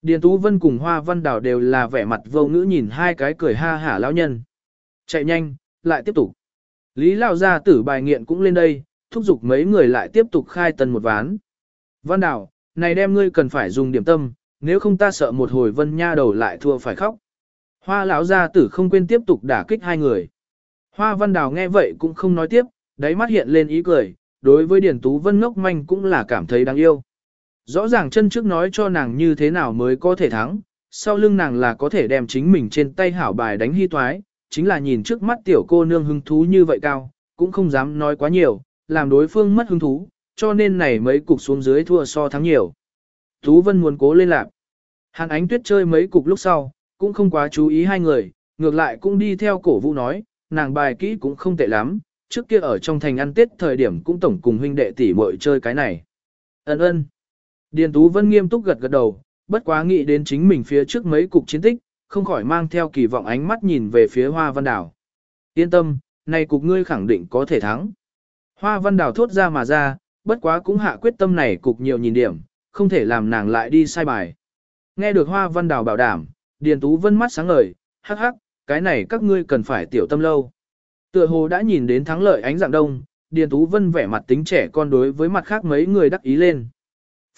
A: Điền Tú Vân cùng Hoa Văn Đảo đều là vẻ mặt vô ngữ nhìn hai cái cười ha hả lão nhân. Chạy nhanh, lại tiếp tục. Lý lao gia tử bài nghiện cũng lên đây, thúc giục mấy người lại tiếp tục khai tần một ván. Văn Đảo, này đem ngươi cần phải dùng điểm tâm, nếu không ta sợ một hồi vân nha đầu lại thua phải khóc. Hoa lão gia tử không quên tiếp tục đả kích hai người. Hoa văn đào nghe vậy cũng không nói tiếp, đáy mắt hiện lên ý cười, đối với Điền Tú Vân ngốc manh cũng là cảm thấy đáng yêu. Rõ ràng chân trước nói cho nàng như thế nào mới có thể thắng, sau lưng nàng là có thể đem chính mình trên tay hảo bài đánh hy toái, chính là nhìn trước mắt tiểu cô nương hứng thú như vậy cao, cũng không dám nói quá nhiều, làm đối phương mất hứng thú, cho nên này mấy cục xuống dưới thua so thắng nhiều. Tú Vân muốn cố lên lạc. Hàn ánh tuyết chơi mấy cục lúc sau, cũng không quá chú ý hai người, ngược lại cũng đi theo cổ vũ nói, nàng bài kỹ cũng không tệ lắm, trước kia ở trong thành ăn tết thời điểm cũng tổng cùng huynh đệ tỷ muội chơi cái này. Ấn ơn. Điền Tú Vân nghiêm túc gật gật đầu, bất quá nghĩ đến chính mình phía trước mấy cục chiến tích, không khỏi mang theo kỳ vọng ánh mắt nhìn về phía Hoa Văn Đảo. Yên tâm, này cục ngươi khẳng định có thể thắng. Hoa Văn Đảo thốt ra mà ra, bất quá cũng hạ quyết tâm này cục nhiều nhìn điểm, không thể làm nàng lại đi sai bài. Nghe được Hoa Văn Đảo bảo đảm, Điền Tú Vân mắt sáng ngời, hắc hắc, cái này các ngươi cần phải tiểu tâm lâu. Tựa hồ đã nhìn đến thắng lợi ánh dạng đông, Điền Tú Vân vẻ mặt tính trẻ con đối với mặt khác mấy người đắc ý lên.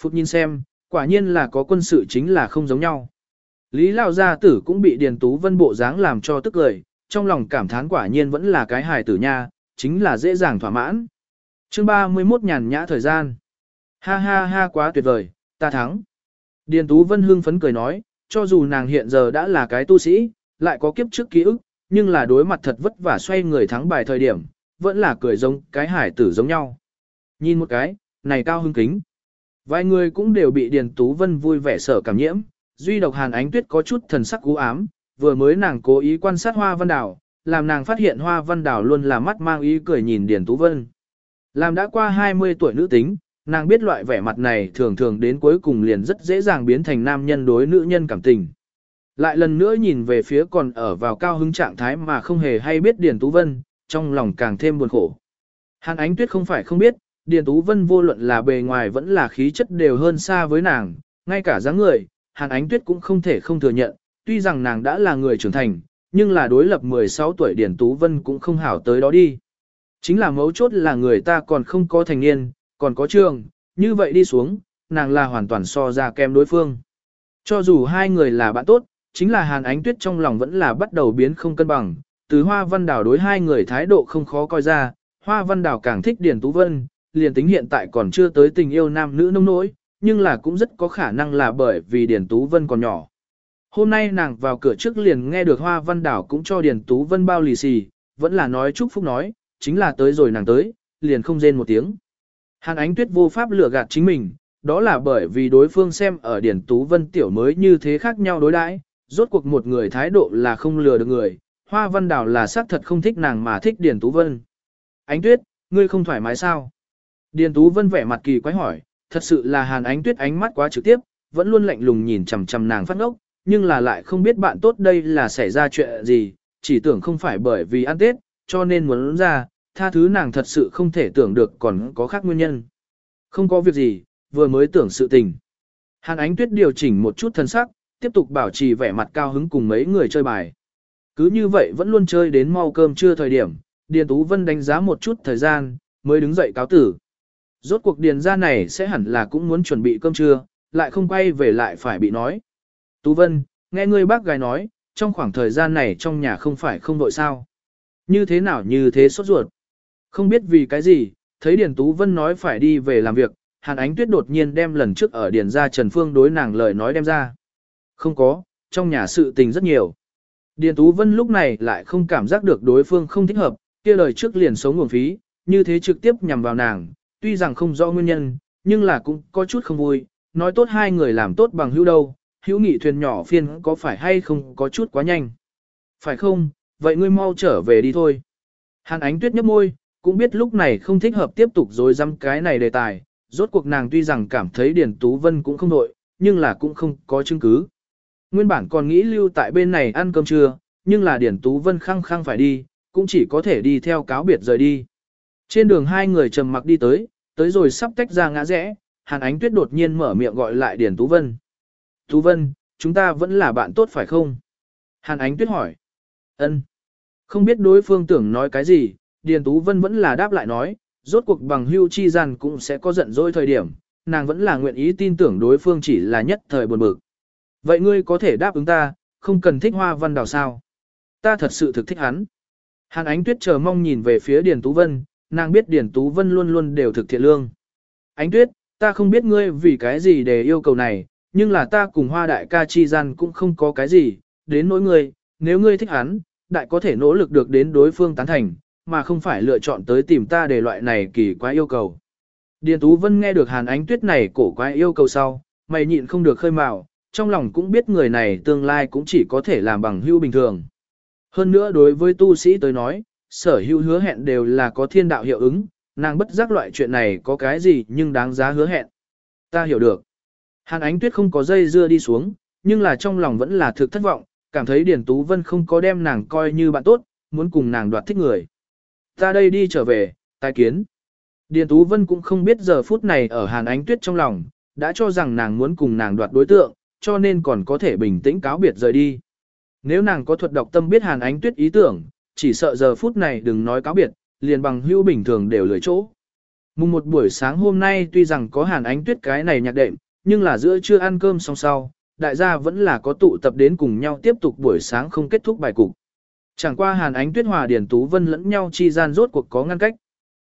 A: Phút nhìn xem, quả nhiên là có quân sự chính là không giống nhau. Lý Lao Gia Tử cũng bị Điền Tú Vân bộ dáng làm cho tức lời, trong lòng cảm thán quả nhiên vẫn là cái hài tử nha, chính là dễ dàng thỏa mãn. chương 31 nhàn nhã thời gian. Ha ha ha quá tuyệt vời, ta thắng. Điền Tú Vân hưng phấn cười nói, cho dù nàng hiện giờ đã là cái tu sĩ, lại có kiếp trước ký ức, nhưng là đối mặt thật vất vả xoay người thắng bài thời điểm, vẫn là cười giống cái hải tử giống nhau. Nhìn một cái, này cao hưng kính. Vài người cũng đều bị Điền Tú Vân vui vẻ sở cảm nhiễm, duy độc Hàn Ánh Tuyết có chút thần sắc cú ám, vừa mới nàng cố ý quan sát Hoa Văn Đào, làm nàng phát hiện Hoa Văn Đào luôn là mắt mang ý cười nhìn Điền Tú Vân. Làm đã qua 20 tuổi nữ tính, nàng biết loại vẻ mặt này thường thường đến cuối cùng liền rất dễ dàng biến thành nam nhân đối nữ nhân cảm tình. Lại lần nữa nhìn về phía còn ở vào cao hứng trạng thái mà không hề hay biết Điền Tú Vân, trong lòng càng thêm buồn khổ. Hàn Ánh Tuyết không phải không biết, Điền Tú Vân vô luận là bề ngoài vẫn là khí chất đều hơn xa với nàng, ngay cả dáng người, Hàn Ánh Tuyết cũng không thể không thừa nhận, tuy rằng nàng đã là người trưởng thành, nhưng là đối lập 16 tuổi Điền Tú Vân cũng không hảo tới đó đi. Chính là mấu chốt là người ta còn không có thành niên, còn có trường, như vậy đi xuống, nàng là hoàn toàn so ra kem đối phương. Cho dù hai người là bạn tốt, chính là Hàn Ánh Tuyết trong lòng vẫn là bắt đầu biến không cân bằng, từ Hoa Văn Đào đối hai người thái độ không khó coi ra, Hoa Văn Đào càng thích Điền Tú Vân, liền tính hiện tại còn chưa tới tình yêu nam nữ nông nỗi, nhưng là cũng rất có khả năng là bởi vì Điền Tú Vân còn nhỏ. Hôm nay nàng vào cửa trước liền nghe được Hoa Văn Đảo cũng cho Điền Tú Vân bao lì xì, vẫn là nói chúc phúc nói, chính là tới rồi nàng tới, liền không rên một tiếng. Hàn ánh tuyết vô pháp lừa gạt chính mình, đó là bởi vì đối phương xem ở Điền Tú Vân tiểu mới như thế khác nhau đối đãi, rốt cuộc một người thái độ là không lừa được người, Hoa Văn Đào là xác thật không thích nàng mà thích Điền Tú Vân. Ánh tuyết, ngươi không thoải mái sao? Điền Tú Vân vẻ mặt kỳ quái hỏi, thật sự là Hàn Ánh Tuyết ánh mắt quá trực tiếp, vẫn luôn lạnh lùng nhìn chằm chằm nàng phát ngốc, nhưng là lại không biết bạn tốt đây là xảy ra chuyện gì, chỉ tưởng không phải bởi vì ăn Tết, cho nên muốn ra, tha thứ nàng thật sự không thể tưởng được còn có khác nguyên nhân. Không có việc gì, vừa mới tưởng sự tình. Hàn Ánh Tuyết điều chỉnh một chút thân sắc, tiếp tục bảo trì vẻ mặt cao hứng cùng mấy người chơi bài. Cứ như vậy vẫn luôn chơi đến mau cơm trưa thời điểm, Điền Tú Vân đánh giá một chút thời gian, mới đứng dậy cáo tử. Rốt cuộc điền ra này sẽ hẳn là cũng muốn chuẩn bị cơm trưa, lại không quay về lại phải bị nói. Tú Vân, nghe ngươi bác gái nói, trong khoảng thời gian này trong nhà không phải không đội sao. Như thế nào như thế sốt ruột. Không biết vì cái gì, thấy Điền Tú Vân nói phải đi về làm việc, Hàn Ánh Tuyết đột nhiên đem lần trước ở Điền ra Trần Phương đối nàng lời nói đem ra. Không có, trong nhà sự tình rất nhiều. Điền Tú Vân lúc này lại không cảm giác được đối phương không thích hợp, kia lời trước liền sống nguồn phí, như thế trực tiếp nhằm vào nàng, tuy rằng không rõ nguyên nhân, nhưng là cũng có chút không vui, nói tốt hai người làm tốt bằng hữu đâu, hữu nghị thuyền nhỏ phiên có phải hay không có chút quá nhanh. Phải không, vậy ngươi mau trở về đi thôi. Hàn ánh tuyết nhấp môi, cũng biết lúc này không thích hợp tiếp tục dối dăm cái này đề tài, rốt cuộc nàng tuy rằng cảm thấy Điền Tú Vân cũng không đội, nhưng là cũng không có chứng cứ. Nguyên bản còn nghĩ lưu tại bên này ăn cơm trưa, nhưng là Điền Tú Vân khăng khăng phải đi, cũng chỉ có thể đi theo cáo biệt rời đi. Trên đường hai người trầm mặc đi tới, tới rồi sắp tách ra ngã rẽ, Hàn Ánh Tuyết đột nhiên mở miệng gọi lại Điền Tú Vân. Tú Vân, chúng ta vẫn là bạn tốt phải không? Hàn Ánh Tuyết hỏi. Ân. Không biết đối phương tưởng nói cái gì, Điền Tú Vân vẫn là đáp lại nói, rốt cuộc bằng hưu chi gian cũng sẽ có giận dỗi thời điểm, nàng vẫn là nguyện ý tin tưởng đối phương chỉ là nhất thời buồn bực. Vậy ngươi có thể đáp ứng ta, không cần thích hoa văn đào sao? Ta thật sự thực thích hắn. Hàn Ánh Tuyết chờ mong nhìn về phía Điền Tú Vân, nàng biết Điền Tú Vân luôn luôn đều thực thiện lương. Ánh tuyết, ta không biết ngươi vì cái gì để yêu cầu này, Nhưng là ta cùng hoa đại ca chi gian cũng không có cái gì, đến nỗi ngươi, nếu ngươi thích hắn, đại có thể nỗ lực được đến đối phương tán thành, mà không phải lựa chọn tới tìm ta để loại này kỳ quái yêu cầu. Điền Tú Vân nghe được Hàn Ánh Tuyết này cổ quái yêu cầu sau, mày nhịn không được khơi mào, trong lòng cũng biết người này tương lai cũng chỉ có thể làm bằng hưu bình thường. Hơn nữa đối với tu sĩ tới nói, sở hữu hứa hẹn đều là có thiên đạo hiệu ứng, nàng bất giác loại chuyện này có cái gì nhưng đáng giá hứa hẹn. Ta hiểu được. Hàn ánh tuyết không có dây dưa đi xuống, nhưng là trong lòng vẫn là thực thất vọng, cảm thấy Điền Tú Vân không có đem nàng coi như bạn tốt, muốn cùng nàng đoạt thích người. Ta đây đi trở về, tai kiến. Điền Tú Vân cũng không biết giờ phút này ở Hàn ánh tuyết trong lòng, đã cho rằng nàng muốn cùng nàng đoạt đối tượng, cho nên còn có thể bình tĩnh cáo biệt rời đi. Nếu nàng có thuật đọc tâm biết Hàn ánh tuyết ý tưởng, chỉ sợ giờ phút này đừng nói cáo biệt, liền bằng hữu bình thường đều lười chỗ. Mùng một buổi sáng hôm nay tuy rằng có hàn ánh tuyết cái này nhạc đệm, nhưng là giữa trưa ăn cơm xong sau, đại gia vẫn là có tụ tập đến cùng nhau tiếp tục buổi sáng không kết thúc bài cục. Chẳng qua hàn ánh tuyết hòa điển tú vân lẫn nhau chi gian rốt cuộc có ngăn cách.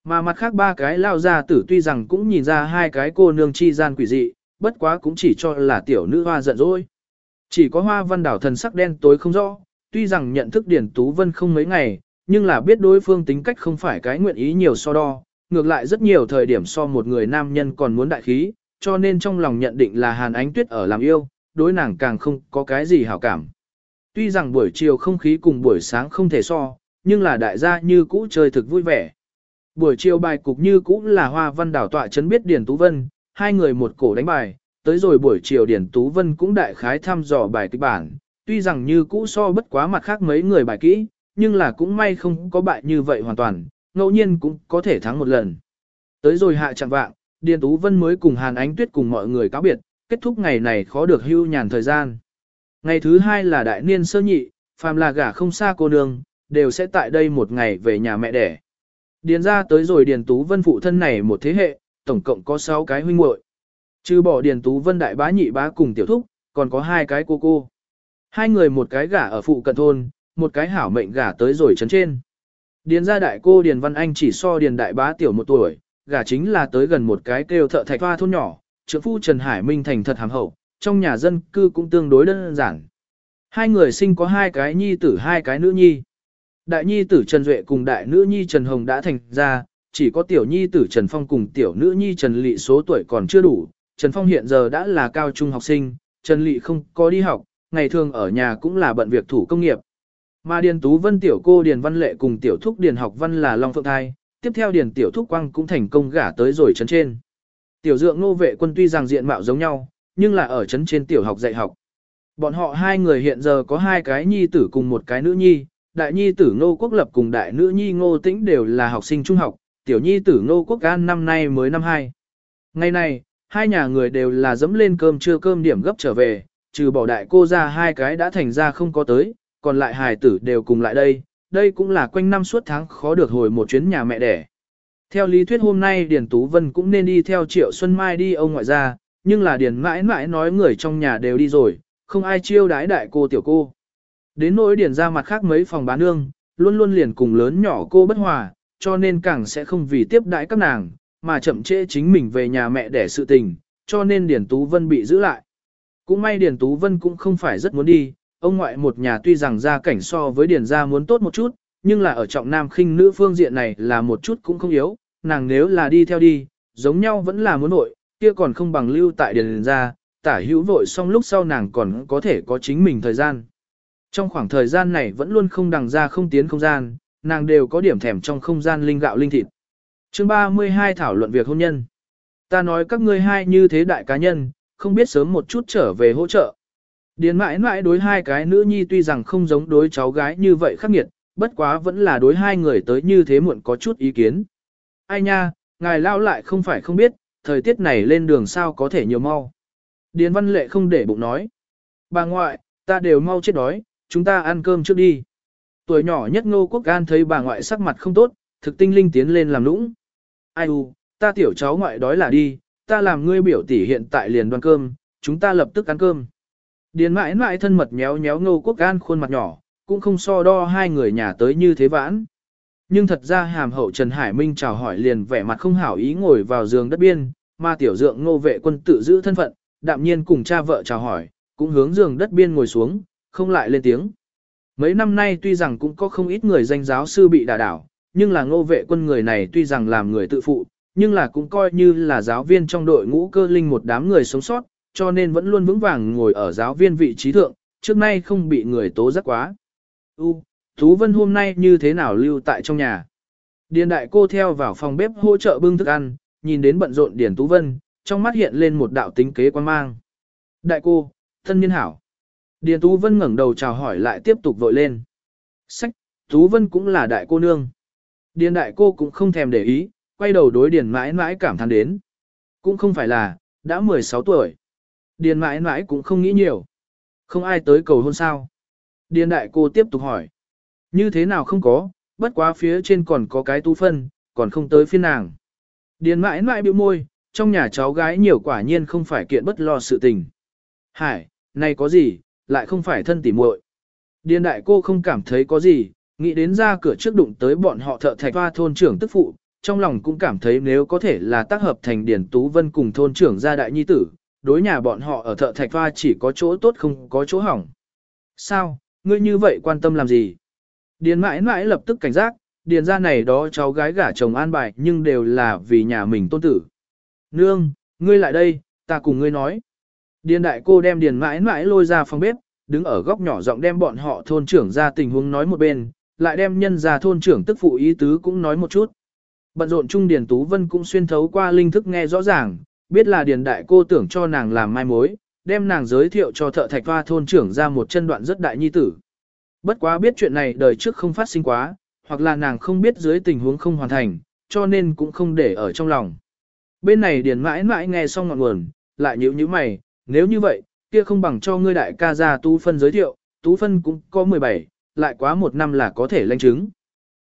A: Mà mặt khác ba cái lao ra tử tuy rằng cũng nhìn ra hai cái cô nương chi gian quỷ dị, bất quá cũng chỉ cho là tiểu nữ hoa giận dỗi. Chỉ có hoa văn đảo thần sắc đen tối không rõ, tuy rằng nhận thức điển tú vân không mấy ngày, nhưng là biết đối phương tính cách không phải cái nguyện ý nhiều so đo, ngược lại rất nhiều thời điểm so một người nam nhân còn muốn đại khí, cho nên trong lòng nhận định là Hàn Ánh Tuyết ở làm yêu, đối nàng càng không có cái gì hảo cảm. Tuy rằng buổi chiều không khí cùng buổi sáng không thể so, nhưng là đại gia như cũ chơi thực vui vẻ. Buổi chiều bài cục như cũ là Hoa Văn đảo tọa chấn biết Điền Tú Vân, hai người một cổ đánh bài, tới rồi buổi chiều Điền Tú Vân cũng đại khái thăm dò bài kịch bản, tuy rằng như cũ so bất quá mặt khác mấy người bài kỹ, nhưng là cũng may không có bại như vậy hoàn toàn, ngẫu nhiên cũng có thể thắng một lần. Tới rồi hạ chẳng vạng, Điền Tú Vân mới cùng Hàn Ánh Tuyết cùng mọi người cáo biệt, kết thúc ngày này khó được hưu nhàn thời gian. Ngày thứ hai là đại niên sơ nhị, phàm là gả không xa cô nương, đều sẽ tại đây một ngày về nhà mẹ đẻ. Điền ra tới rồi Điền Tú Vân phụ thân này một thế hệ, tổng cộng có 6 cái huynh muội. Trừ bỏ Điền Tú Vân đại bá nhị bá cùng tiểu thúc, còn có hai cái cô cô. Hai người một cái gả ở phụ cận thôn, một cái hảo mệnh gả tới rồi trấn trên. Điền gia đại cô Điền Văn Anh chỉ so Điền đại bá tiểu một tuổi, gả chính là tới gần một cái kêu thợ thạch hoa thôn nhỏ, trưởng phu Trần Hải Minh thành thật hàm hậu, trong nhà dân cư cũng tương đối đơn giản. Hai người sinh có hai cái nhi tử hai cái nữ nhi. Đại nhi tử Trần Duệ cùng đại nữ nhi Trần Hồng đã thành ra, chỉ có tiểu nhi tử Trần Phong cùng tiểu nữ nhi Trần Lị số tuổi còn chưa đủ. Trần Phong hiện giờ đã là cao trung học sinh, Trần Lị không có đi học, ngày thường ở nhà cũng là bận việc thủ công nghiệp. Mà Điền Tú Vân tiểu cô Điền Văn Lệ cùng tiểu thúc Điền học văn là Long Phượng Thai, tiếp theo Điền tiểu thúc Quang cũng thành công gả tới rồi trấn trên. Tiểu dượng nô vệ quân tuy rằng diện mạo giống nhau, nhưng là ở trấn trên tiểu học dạy học. Bọn họ hai người hiện giờ có hai cái nhi tử cùng một cái nữ nhi, đại nhi tử ngô quốc lập cùng đại nữ nhi ngô tĩnh đều là học sinh trung học, tiểu nhi tử ngô quốc an năm nay mới năm hai. Ngày này, hai nhà người đều là dẫm lên cơm trưa cơm điểm gấp trở về, trừ bỏ đại cô ra hai cái đã thành ra không có tới, còn lại hài tử đều cùng lại đây, đây cũng là quanh năm suốt tháng khó được hồi một chuyến nhà mẹ đẻ. Theo lý thuyết hôm nay Điền Tú Vân cũng nên đi theo Triệu Xuân Mai đi ông ngoại gia, nhưng là Điền mãi mãi nói người trong nhà đều đi rồi, không ai chiêu đái đại cô tiểu cô. Đến nỗi Điền ra mặt khác mấy phòng bán nương, luôn luôn liền cùng lớn nhỏ cô bất hòa, cho nên càng sẽ không vì tiếp đãi các nàng, mà chậm trễ chính mình về nhà mẹ để sự tình, cho nên Điền Tú Vân bị giữ lại. Cũng may Điền Tú Vân cũng không phải rất muốn đi, ông ngoại một nhà tuy rằng gia cảnh so với Điền gia muốn tốt một chút, nhưng là ở trọng nam khinh nữ phương diện này là một chút cũng không yếu, nàng nếu là đi theo đi, giống nhau vẫn là muốn nội, kia còn không bằng lưu tại Điền gia, tả hữu vội xong lúc sau nàng còn có thể có chính mình thời gian. Trong khoảng thời gian này vẫn luôn không đằng ra không tiến không gian, nàng đều có điểm thèm trong không gian linh gạo linh thịt. Chương 32 thảo luận việc hôn nhân. Ta nói các ngươi hai như thế đại cá nhân, không biết sớm một chút trở về hỗ trợ. Điền mãi mãi đối hai cái nữ nhi tuy rằng không giống đối cháu gái như vậy khắc nghiệt, bất quá vẫn là đối hai người tới như thế muộn có chút ý kiến. Ai nha, ngài lao lại không phải không biết, thời tiết này lên đường sao có thể nhiều mau. Điền văn lệ không để bụng nói. Bà ngoại, ta đều mau chết đói, chúng ta ăn cơm trước đi. Tuổi nhỏ nhất ngô quốc gan thấy bà ngoại sắc mặt không tốt, thực tinh linh tiến lên làm lũng. Ai u, ta tiểu cháu ngoại đói là đi, ta làm ngươi biểu tỷ hiện tại liền đoan cơm, chúng ta lập tức ăn cơm. Điền mãi mãi thân mật nhéo nhéo ngô quốc gan khuôn mặt nhỏ, cũng không so đo hai người nhà tới như thế vãn. Nhưng thật ra hàm hậu Trần Hải Minh chào hỏi liền vẻ mặt không hảo ý ngồi vào giường đất biên, mà tiểu dượng ngô vệ quân tự giữ thân phận, đạm nhiên cùng cha vợ chào hỏi, cũng hướng giường đất biên ngồi xuống, không lại lên tiếng. Mấy năm nay tuy rằng cũng có không ít người danh giáo sư bị đả đảo, nhưng là ngô vệ quân người này tuy rằng làm người tự phụ, nhưng là cũng coi như là giáo viên trong đội ngũ cơ linh một đám người sống sót, cho nên vẫn luôn vững vàng ngồi ở giáo viên vị trí thượng, trước nay không bị người tố giác quá. U, Tú Vân hôm nay như thế nào lưu tại trong nhà? Điền đại cô theo vào phòng bếp hỗ trợ bưng thức ăn, nhìn đến bận rộn Điền Tú Vân, trong mắt hiện lên một đạo tính kế quan mang. Đại cô, thân nhân hảo. Điền Tú Vân ngẩng đầu chào hỏi lại tiếp tục vội lên. Sách, Tú Vân cũng là đại cô nương. Điền đại cô cũng không thèm để ý, quay đầu đối Điền mãi mãi cảm thán đến. Cũng không phải là, đã 16 tuổi. Điền mãi mãi cũng không nghĩ nhiều. Không ai tới cầu hôn sao. Điền đại cô tiếp tục hỏi. Như thế nào không có, bất quá phía trên còn có cái tú phân, còn không tới phiên nàng. Điền mãi mãi bĩu môi, trong nhà cháu gái nhiều quả nhiên không phải kiện bất lo sự tình. Hải, này có gì, lại không phải thân tỉ muội. Điền đại cô không cảm thấy có gì, nghĩ đến ra cửa trước đụng tới bọn họ thợ thạch hoa thôn trưởng tức phụ, trong lòng cũng cảm thấy nếu có thể là tác hợp thành Điền Tú Vân cùng thôn trưởng gia đại nhi tử, đối nhà bọn họ ở thợ thạch hoa chỉ có chỗ tốt không có chỗ hỏng. Sao, ngươi như vậy quan tâm làm gì? Điền mãi mãi lập tức cảnh giác, điền ra này đó cháu gái gả chồng an bài nhưng đều là vì nhà mình tôn tử. Nương, ngươi lại đây, ta cùng ngươi nói. Điền đại cô đem điền mãi mãi lôi ra phòng bếp, đứng ở góc nhỏ giọng đem bọn họ thôn trưởng ra tình huống nói một bên, lại đem nhân ra thôn trưởng tức phụ ý tứ cũng nói một chút. Bận rộn chung Điền Tú Vân cũng xuyên thấu qua linh thức nghe rõ ràng, biết là Điền đại cô tưởng cho nàng làm mai mối, đem nàng giới thiệu cho thợ thạch hoa thôn trưởng ra một chân đoạn rất đại nhi tử. Bất quá biết chuyện này đời trước không phát sinh quá, hoặc là nàng không biết dưới tình huống không hoàn thành, cho nên cũng không để ở trong lòng. Bên này Điền mãi mãi nghe xong ngọn nguồn, lại nhíu nhíu mày, nếu như vậy, kia không bằng cho ngươi đại ca ra Tú Phân giới thiệu, Tú Phân cũng có 17, lại quá một năm là có thể lãnh chứng.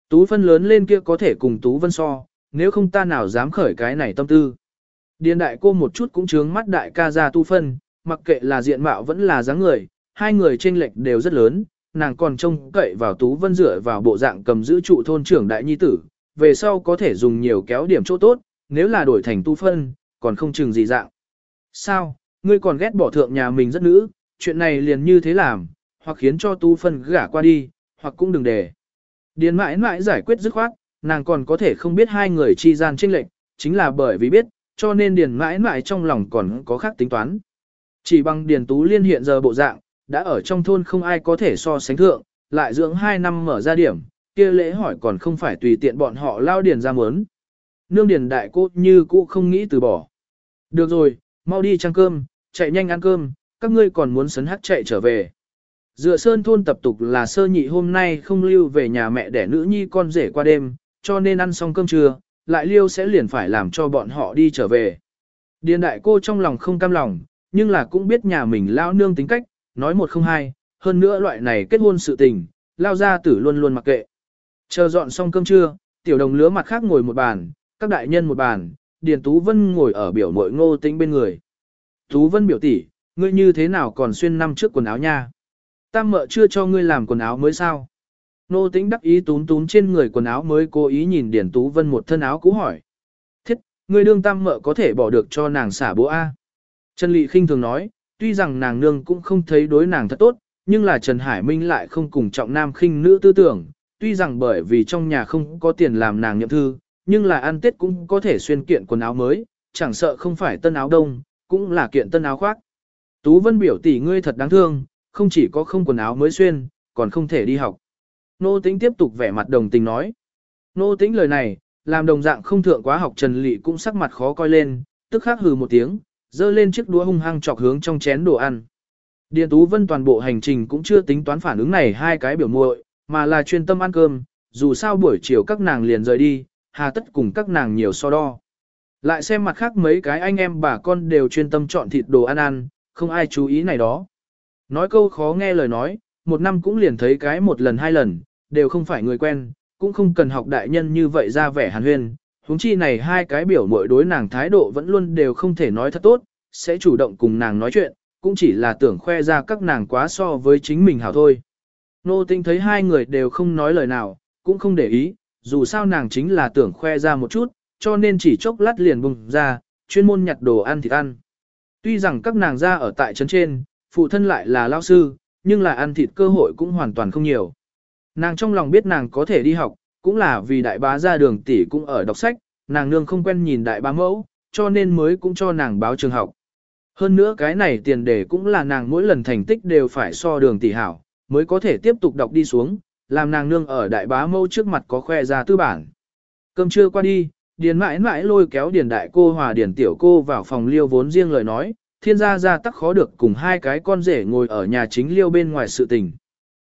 A: Tú Phân lớn lên kia có thể cùng Tú Vân so, nếu không ta nào dám khởi cái này tâm tư. Điền đại cô một chút cũng chướng mắt đại ca ra tú Phân, mặc kệ là diện mạo vẫn là dáng người, hai người trên lệch đều rất lớn, nàng còn trông cậy vào Tú Vân dựa vào bộ dạng cầm giữ trụ thôn trưởng đại nhi tử, về sau có thể dùng nhiều kéo điểm chỗ tốt, nếu là đổi thành Tu Phân, còn không chừng gì dạng. Sao, ngươi còn ghét bỏ thượng nhà mình rất nữ, chuyện này liền như thế làm, hoặc khiến cho Tu Phân gả qua đi, hoặc cũng đừng để. Điền mãi mãi giải quyết dứt khoát, nàng còn có thể không biết hai người chi gian trinh lệch, chính là bởi vì biết, cho nên điền mãi mãi trong lòng còn có khác tính toán. Chỉ bằng điền tú liên hiện giờ bộ dạng, đã ở trong thôn không ai có thể so sánh thượng, lại dưỡng hai năm mở ra điểm, kia lễ hỏi còn không phải tùy tiện bọn họ lao điền ra mớn. Nương điền đại cô như cũ không nghĩ từ bỏ. Được rồi, mau đi trang cơm, chạy nhanh ăn cơm, các ngươi còn muốn sấn hát chạy trở về. Dựa sơn thôn tập tục là sơ nhị hôm nay không lưu về nhà mẹ để nữ nhi con rể qua đêm, cho nên ăn xong cơm trưa, lại liêu sẽ liền phải làm cho bọn họ đi trở về. Điền đại cô trong lòng không cam lòng, nhưng là cũng biết nhà mình lao nương tính cách, nói một không hai, hơn nữa loại này kết hôn sự tình, lao ra tử luôn luôn mặc kệ. Chờ dọn xong cơm trưa, tiểu đồng lứa mặt khác ngồi một bàn, các đại nhân một bàn, Điền Tú Vân ngồi ở biểu mội ngô tĩnh bên người. Tú Vân biểu tỷ, ngươi như thế nào còn xuyên năm trước quần áo nha? Tam mợ chưa cho ngươi làm quần áo mới sao? Nô tĩnh đắc ý tún tún trên người quần áo mới cố ý nhìn Điển Tú Vân một thân áo cũ hỏi. Thiết, ngươi đương tam mợ có thể bỏ được cho nàng xả bố A. Trần Lị khinh thường nói, tuy rằng nàng nương cũng không thấy đối nàng thật tốt, nhưng là Trần Hải Minh lại không cùng trọng nam khinh nữ tư tưởng, tuy rằng bởi vì trong nhà không có tiền làm nàng nhậm thư, nhưng là ăn tết cũng có thể xuyên kiện quần áo mới, chẳng sợ không phải tân áo đông, cũng là kiện tân áo khoác. Tú Vân biểu tỷ ngươi thật đáng thương, không chỉ có không quần áo mới xuyên, còn không thể đi học. Nô Tĩnh tiếp tục vẻ mặt đồng tình nói. Nô Tĩnh lời này, làm đồng dạng không thượng quá học Trần Lệ cũng sắc mặt khó coi lên, tức khắc hừ một tiếng, dơ lên chiếc đũa hung hăng chọc hướng trong chén đồ ăn. Điền Tú Vân toàn bộ hành trình cũng chưa tính toán phản ứng này hai cái biểu muội, mà là chuyên tâm ăn cơm, dù sao buổi chiều các nàng liền rời đi, hà tất cùng các nàng nhiều so đo. Lại xem mặt khác mấy cái anh em bà con đều chuyên tâm chọn thịt đồ ăn ăn, không ai chú ý này đó. Nói câu khó nghe lời nói, một năm cũng liền thấy cái một lần hai lần, đều không phải người quen, cũng không cần học đại nhân như vậy ra vẻ hàn huyên. Huống chi này hai cái biểu mội đối nàng thái độ vẫn luôn đều không thể nói thật tốt, sẽ chủ động cùng nàng nói chuyện, cũng chỉ là tưởng khoe ra các nàng quá so với chính mình hảo thôi. Nô tinh thấy hai người đều không nói lời nào, cũng không để ý, dù sao nàng chính là tưởng khoe ra một chút, cho nên chỉ chốc lát liền bùng ra, chuyên môn nhặt đồ ăn thịt ăn. Tuy rằng các nàng ra ở tại trấn trên, phụ thân lại là lao sư, nhưng là ăn thịt cơ hội cũng hoàn toàn không nhiều. Nàng trong lòng biết nàng có thể đi học, cũng là vì đại bá ra đường tỷ cũng ở đọc sách, nàng nương không quen nhìn đại bá mẫu, cho nên mới cũng cho nàng báo trường học. Hơn nữa cái này tiền đề cũng là nàng mỗi lần thành tích đều phải so đường tỷ hảo, mới có thể tiếp tục đọc đi xuống, làm nàng nương ở đại bá mẫu trước mặt có khoe ra tư bản. Cơm trưa qua đi, Điền mãi mãi lôi kéo Điền đại cô hòa Điền tiểu cô vào phòng liêu vốn riêng lời nói, thiên gia gia tắc khó được cùng hai cái con rể ngồi ở nhà chính liêu bên ngoài sự tình.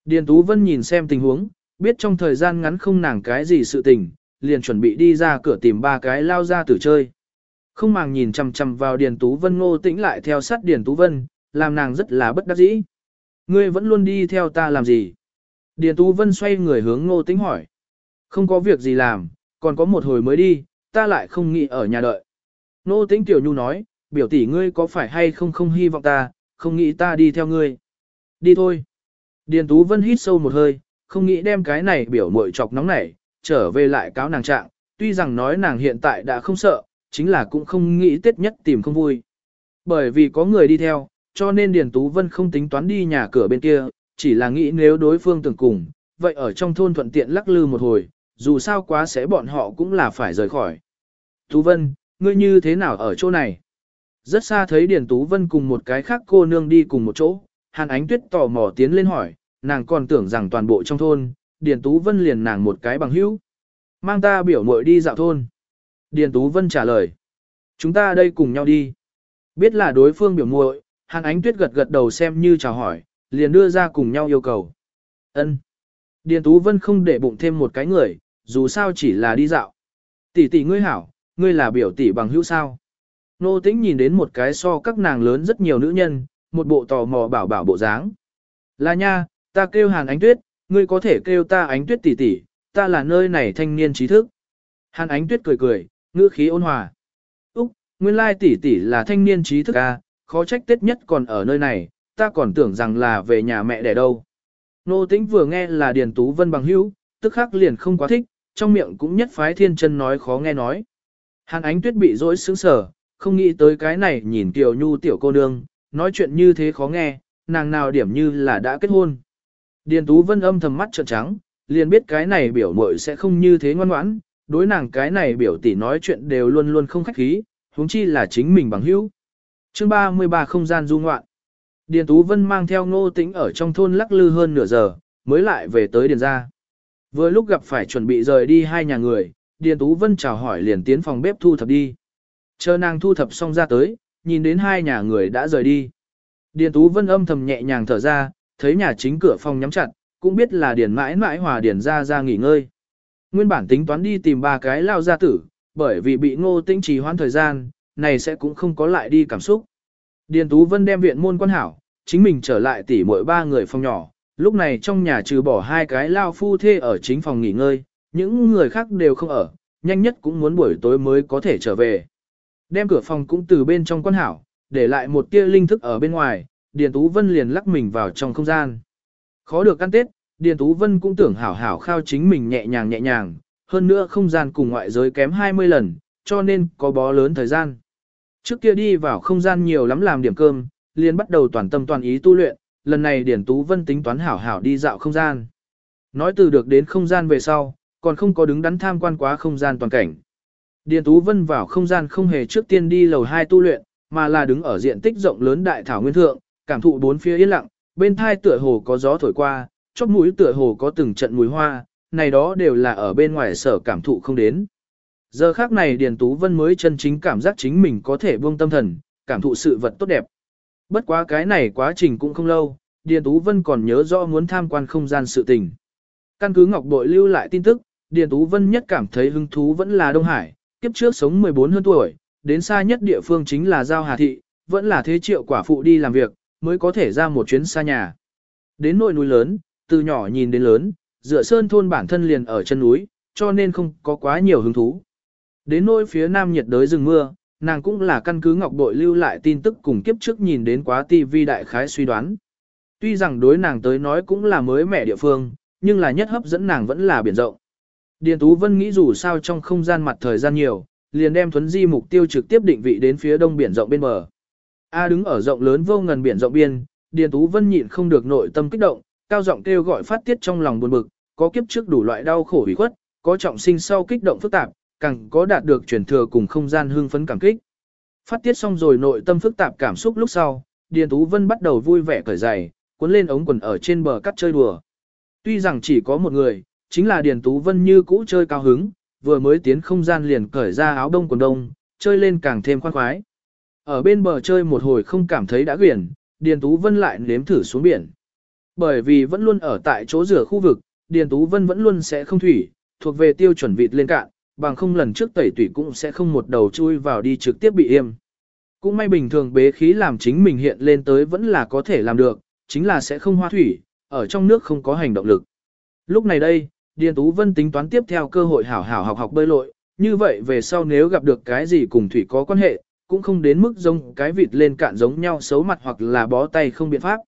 A: Điền Tú Vân nhìn xem tình huống, biết trong thời gian ngắn không nàng cái gì sự tình, liền chuẩn bị đi ra cửa tìm ba cái lao ra tử chơi. Không màng nhìn chằm chằm vào Điền Tú Vân ngô tĩnh lại theo sát Điền Tú Vân, làm nàng rất là bất đắc dĩ. Ngươi vẫn luôn đi theo ta làm gì? Điền Tú Vân xoay người hướng ngô tĩnh hỏi. Không có việc gì làm, còn có một hồi mới đi, ta lại không nghĩ ở nhà đợi. nô tĩnh tiểu nhu nói, biểu tỷ ngươi có phải hay không không hy vọng ta, không nghĩ ta đi theo ngươi. Đi thôi. Điền Tú Vân hít sâu một hơi, không nghĩ đem cái này biểu mội chọc nóng nảy, trở về lại cáo nàng trạng, tuy rằng nói nàng hiện tại đã không sợ, chính là cũng không nghĩ tết nhất tìm không vui. Bởi vì có người đi theo, cho nên Điền Tú Vân không tính toán đi nhà cửa bên kia, chỉ là nghĩ nếu đối phương tưởng cùng, vậy ở trong thôn thuận tiện lắc lư một hồi, dù sao quá sẽ bọn họ cũng là phải rời khỏi. Tú Vân, ngươi như thế nào ở chỗ này? Rất xa thấy Điền Tú Vân cùng một cái khác cô nương đi cùng một chỗ, Hàn Ánh Tuyết tò mò tiến lên hỏi, nàng còn tưởng rằng toàn bộ trong thôn, Điền Tú Vân liền nàng một cái bằng hữu. Mang ta biểu muội đi dạo thôn. Điền Tú Vân trả lời, chúng ta đây cùng nhau đi. Biết là đối phương biểu muội, Hàn Ánh Tuyết gật gật đầu xem như chào hỏi, liền đưa ra cùng nhau yêu cầu. Ân. Điền Tú Vân không để bụng thêm một cái người, dù sao chỉ là đi dạo. Tỷ tỷ ngươi hảo, ngươi là biểu tỷ bằng hữu sao? Nô tĩnh nhìn đến một cái so các nàng lớn rất nhiều nữ nhân, một bộ tò mò bảo bảo bộ dáng. Là nha, ta kêu Hàn Ánh Tuyết, ngươi có thể kêu ta Ánh Tuyết tỷ tỷ, ta là nơi này thanh niên trí thức. Hàn Ánh Tuyết cười cười, ngữ khí ôn hòa. Úc, nguyên lai tỷ tỷ là thanh niên trí thức à, khó trách tết nhất còn ở nơi này, ta còn tưởng rằng là về nhà mẹ đẻ đâu. Nô tĩnh vừa nghe là Điền Tú Vân bằng hữu, tức khắc liền không quá thích, trong miệng cũng nhất phái thiên chân nói khó nghe nói. Hàn Ánh Tuyết bị dỗi sướng sở, không nghĩ tới cái này nhìn tiểu Nhu tiểu cô nương, nói chuyện như thế khó nghe, nàng nào điểm như là đã kết hôn. Điền Tú Vân âm thầm mắt trợn trắng, liền biết cái này biểu muội sẽ không như thế ngoan ngoãn, đối nàng cái này biểu tỷ nói chuyện đều luôn luôn không khách khí, huống chi là chính mình bằng hữu. Chương 33 không gian du ngoạn. Điền Tú Vân mang theo ngô tĩnh ở trong thôn lắc lư hơn nửa giờ, mới lại về tới Điền gia. Vừa lúc gặp phải chuẩn bị rời đi hai nhà người, Điền Tú Vân chào hỏi liền tiến phòng bếp thu thập đi. Chờ nàng thu thập xong ra tới, nhìn đến hai nhà người đã rời đi. Điền Tú Vân âm thầm nhẹ nhàng thở ra, thấy nhà chính cửa phòng nhắm chặt, cũng biết là Điền mãi mãi hòa Điền ra ra nghỉ ngơi. Nguyên bản tính toán đi tìm ba cái lao gia tử, bởi vì bị ngô tĩnh trì hoãn thời gian, này sẽ cũng không có lại đi cảm xúc. Điền Tú Vân đem viện môn quan hảo, chính mình trở lại tỉ mỗi ba người phòng nhỏ, lúc này trong nhà trừ bỏ hai cái lao phu thê ở chính phòng nghỉ ngơi, những người khác đều không ở, nhanh nhất cũng muốn buổi tối mới có thể trở về. Đem cửa phòng cũng từ bên trong quan hảo, để lại một tia linh thức ở bên ngoài, Điền Tú Vân liền lắc mình vào trong không gian. Khó được ăn Tết, Điền Tú Vân cũng tưởng hảo hảo khao chính mình nhẹ nhàng nhẹ nhàng, hơn nữa không gian cùng ngoại giới kém 20 lần, cho nên có bó lớn thời gian. Trước kia đi vào không gian nhiều lắm làm điểm cơm, liền bắt đầu toàn tâm toàn ý tu luyện, lần này Điền Tú Vân tính toán hảo hảo đi dạo không gian. Nói từ được đến không gian về sau, còn không có đứng đắn tham quan quá không gian toàn cảnh. Điền Tú Vân vào không gian không hề trước tiên đi lầu 2 tu luyện, mà là đứng ở diện tích rộng lớn đại thảo nguyên thượng, cảm thụ bốn phía yên lặng, bên thai tựa hồ có gió thổi qua, chóp mũi tựa hồ có từng trận mùi hoa, này đó đều là ở bên ngoài sở cảm thụ không đến. Giờ khác này Điền Tú Vân mới chân chính cảm giác chính mình có thể buông tâm thần, cảm thụ sự vật tốt đẹp. Bất quá cái này quá trình cũng không lâu, Điền Tú Vân còn nhớ rõ muốn tham quan không gian sự tình. Căn cứ Ngọc Bội lưu lại tin tức, Điền Tú Vân nhất cảm thấy hứng thú vẫn là Đông Hải, kiếp trước sống 14 hơn tuổi, đến xa nhất địa phương chính là Giao Hà Thị, vẫn là thế triệu quả phụ đi làm việc, mới có thể ra một chuyến xa nhà. Đến nội núi lớn, từ nhỏ nhìn đến lớn, dựa sơn thôn bản thân liền ở chân núi, cho nên không có quá nhiều hứng thú. Đến nỗi phía nam nhiệt đới rừng mưa, nàng cũng là căn cứ ngọc bội lưu lại tin tức cùng kiếp trước nhìn đến quá TV đại khái suy đoán. Tuy rằng đối nàng tới nói cũng là mới mẻ địa phương, nhưng là nhất hấp dẫn nàng vẫn là biển rộng. Điền Tú Vân nghĩ dù sao trong không gian mặt thời gian nhiều, liền đem thuấn di mục tiêu trực tiếp định vị đến phía đông biển rộng bên bờ. A đứng ở rộng lớn vô ngần biển rộng biên, Điền Tú Vân nhịn không được nội tâm kích động, cao giọng kêu gọi phát tiết trong lòng buồn bực, có kiếp trước đủ loại đau khổ ủy khuất, có trọng sinh sau kích động phức tạp, càng có đạt được truyền thừa cùng không gian hương phấn cảm kích. Phát tiết xong rồi nội tâm phức tạp cảm xúc lúc sau, Điền Tú Vân bắt đầu vui vẻ cởi giày, cuốn lên ống quần ở trên bờ cắt chơi đùa. Tuy rằng chỉ có một người, chính là Điền Tú Vân như cũ chơi cao hứng, vừa mới tiến không gian liền cởi ra áo đông quần đông, chơi lên càng thêm khoan khoái. Ở bên bờ chơi một hồi không cảm thấy đã quyển, Điền Tú Vân lại nếm thử xuống biển. Bởi vì vẫn luôn ở tại chỗ rửa khu vực, Điền Tú Vân vẫn luôn sẽ không thủy, thuộc về tiêu chuẩn vịt lên cạn, bằng không lần trước tẩy tủy cũng sẽ không một đầu chui vào đi trực tiếp bị im. Cũng may bình thường bế khí làm chính mình hiện lên tới vẫn là có thể làm được, chính là sẽ không hoa thủy, ở trong nước không có hành động lực. Lúc này đây, Điền Tú Vân tính toán tiếp theo cơ hội hảo hảo học học bơi lội, như vậy về sau nếu gặp được cái gì cùng thủy có quan hệ, cũng không đến mức giống cái vịt lên cạn giống nhau xấu mặt hoặc là bó tay không biện pháp.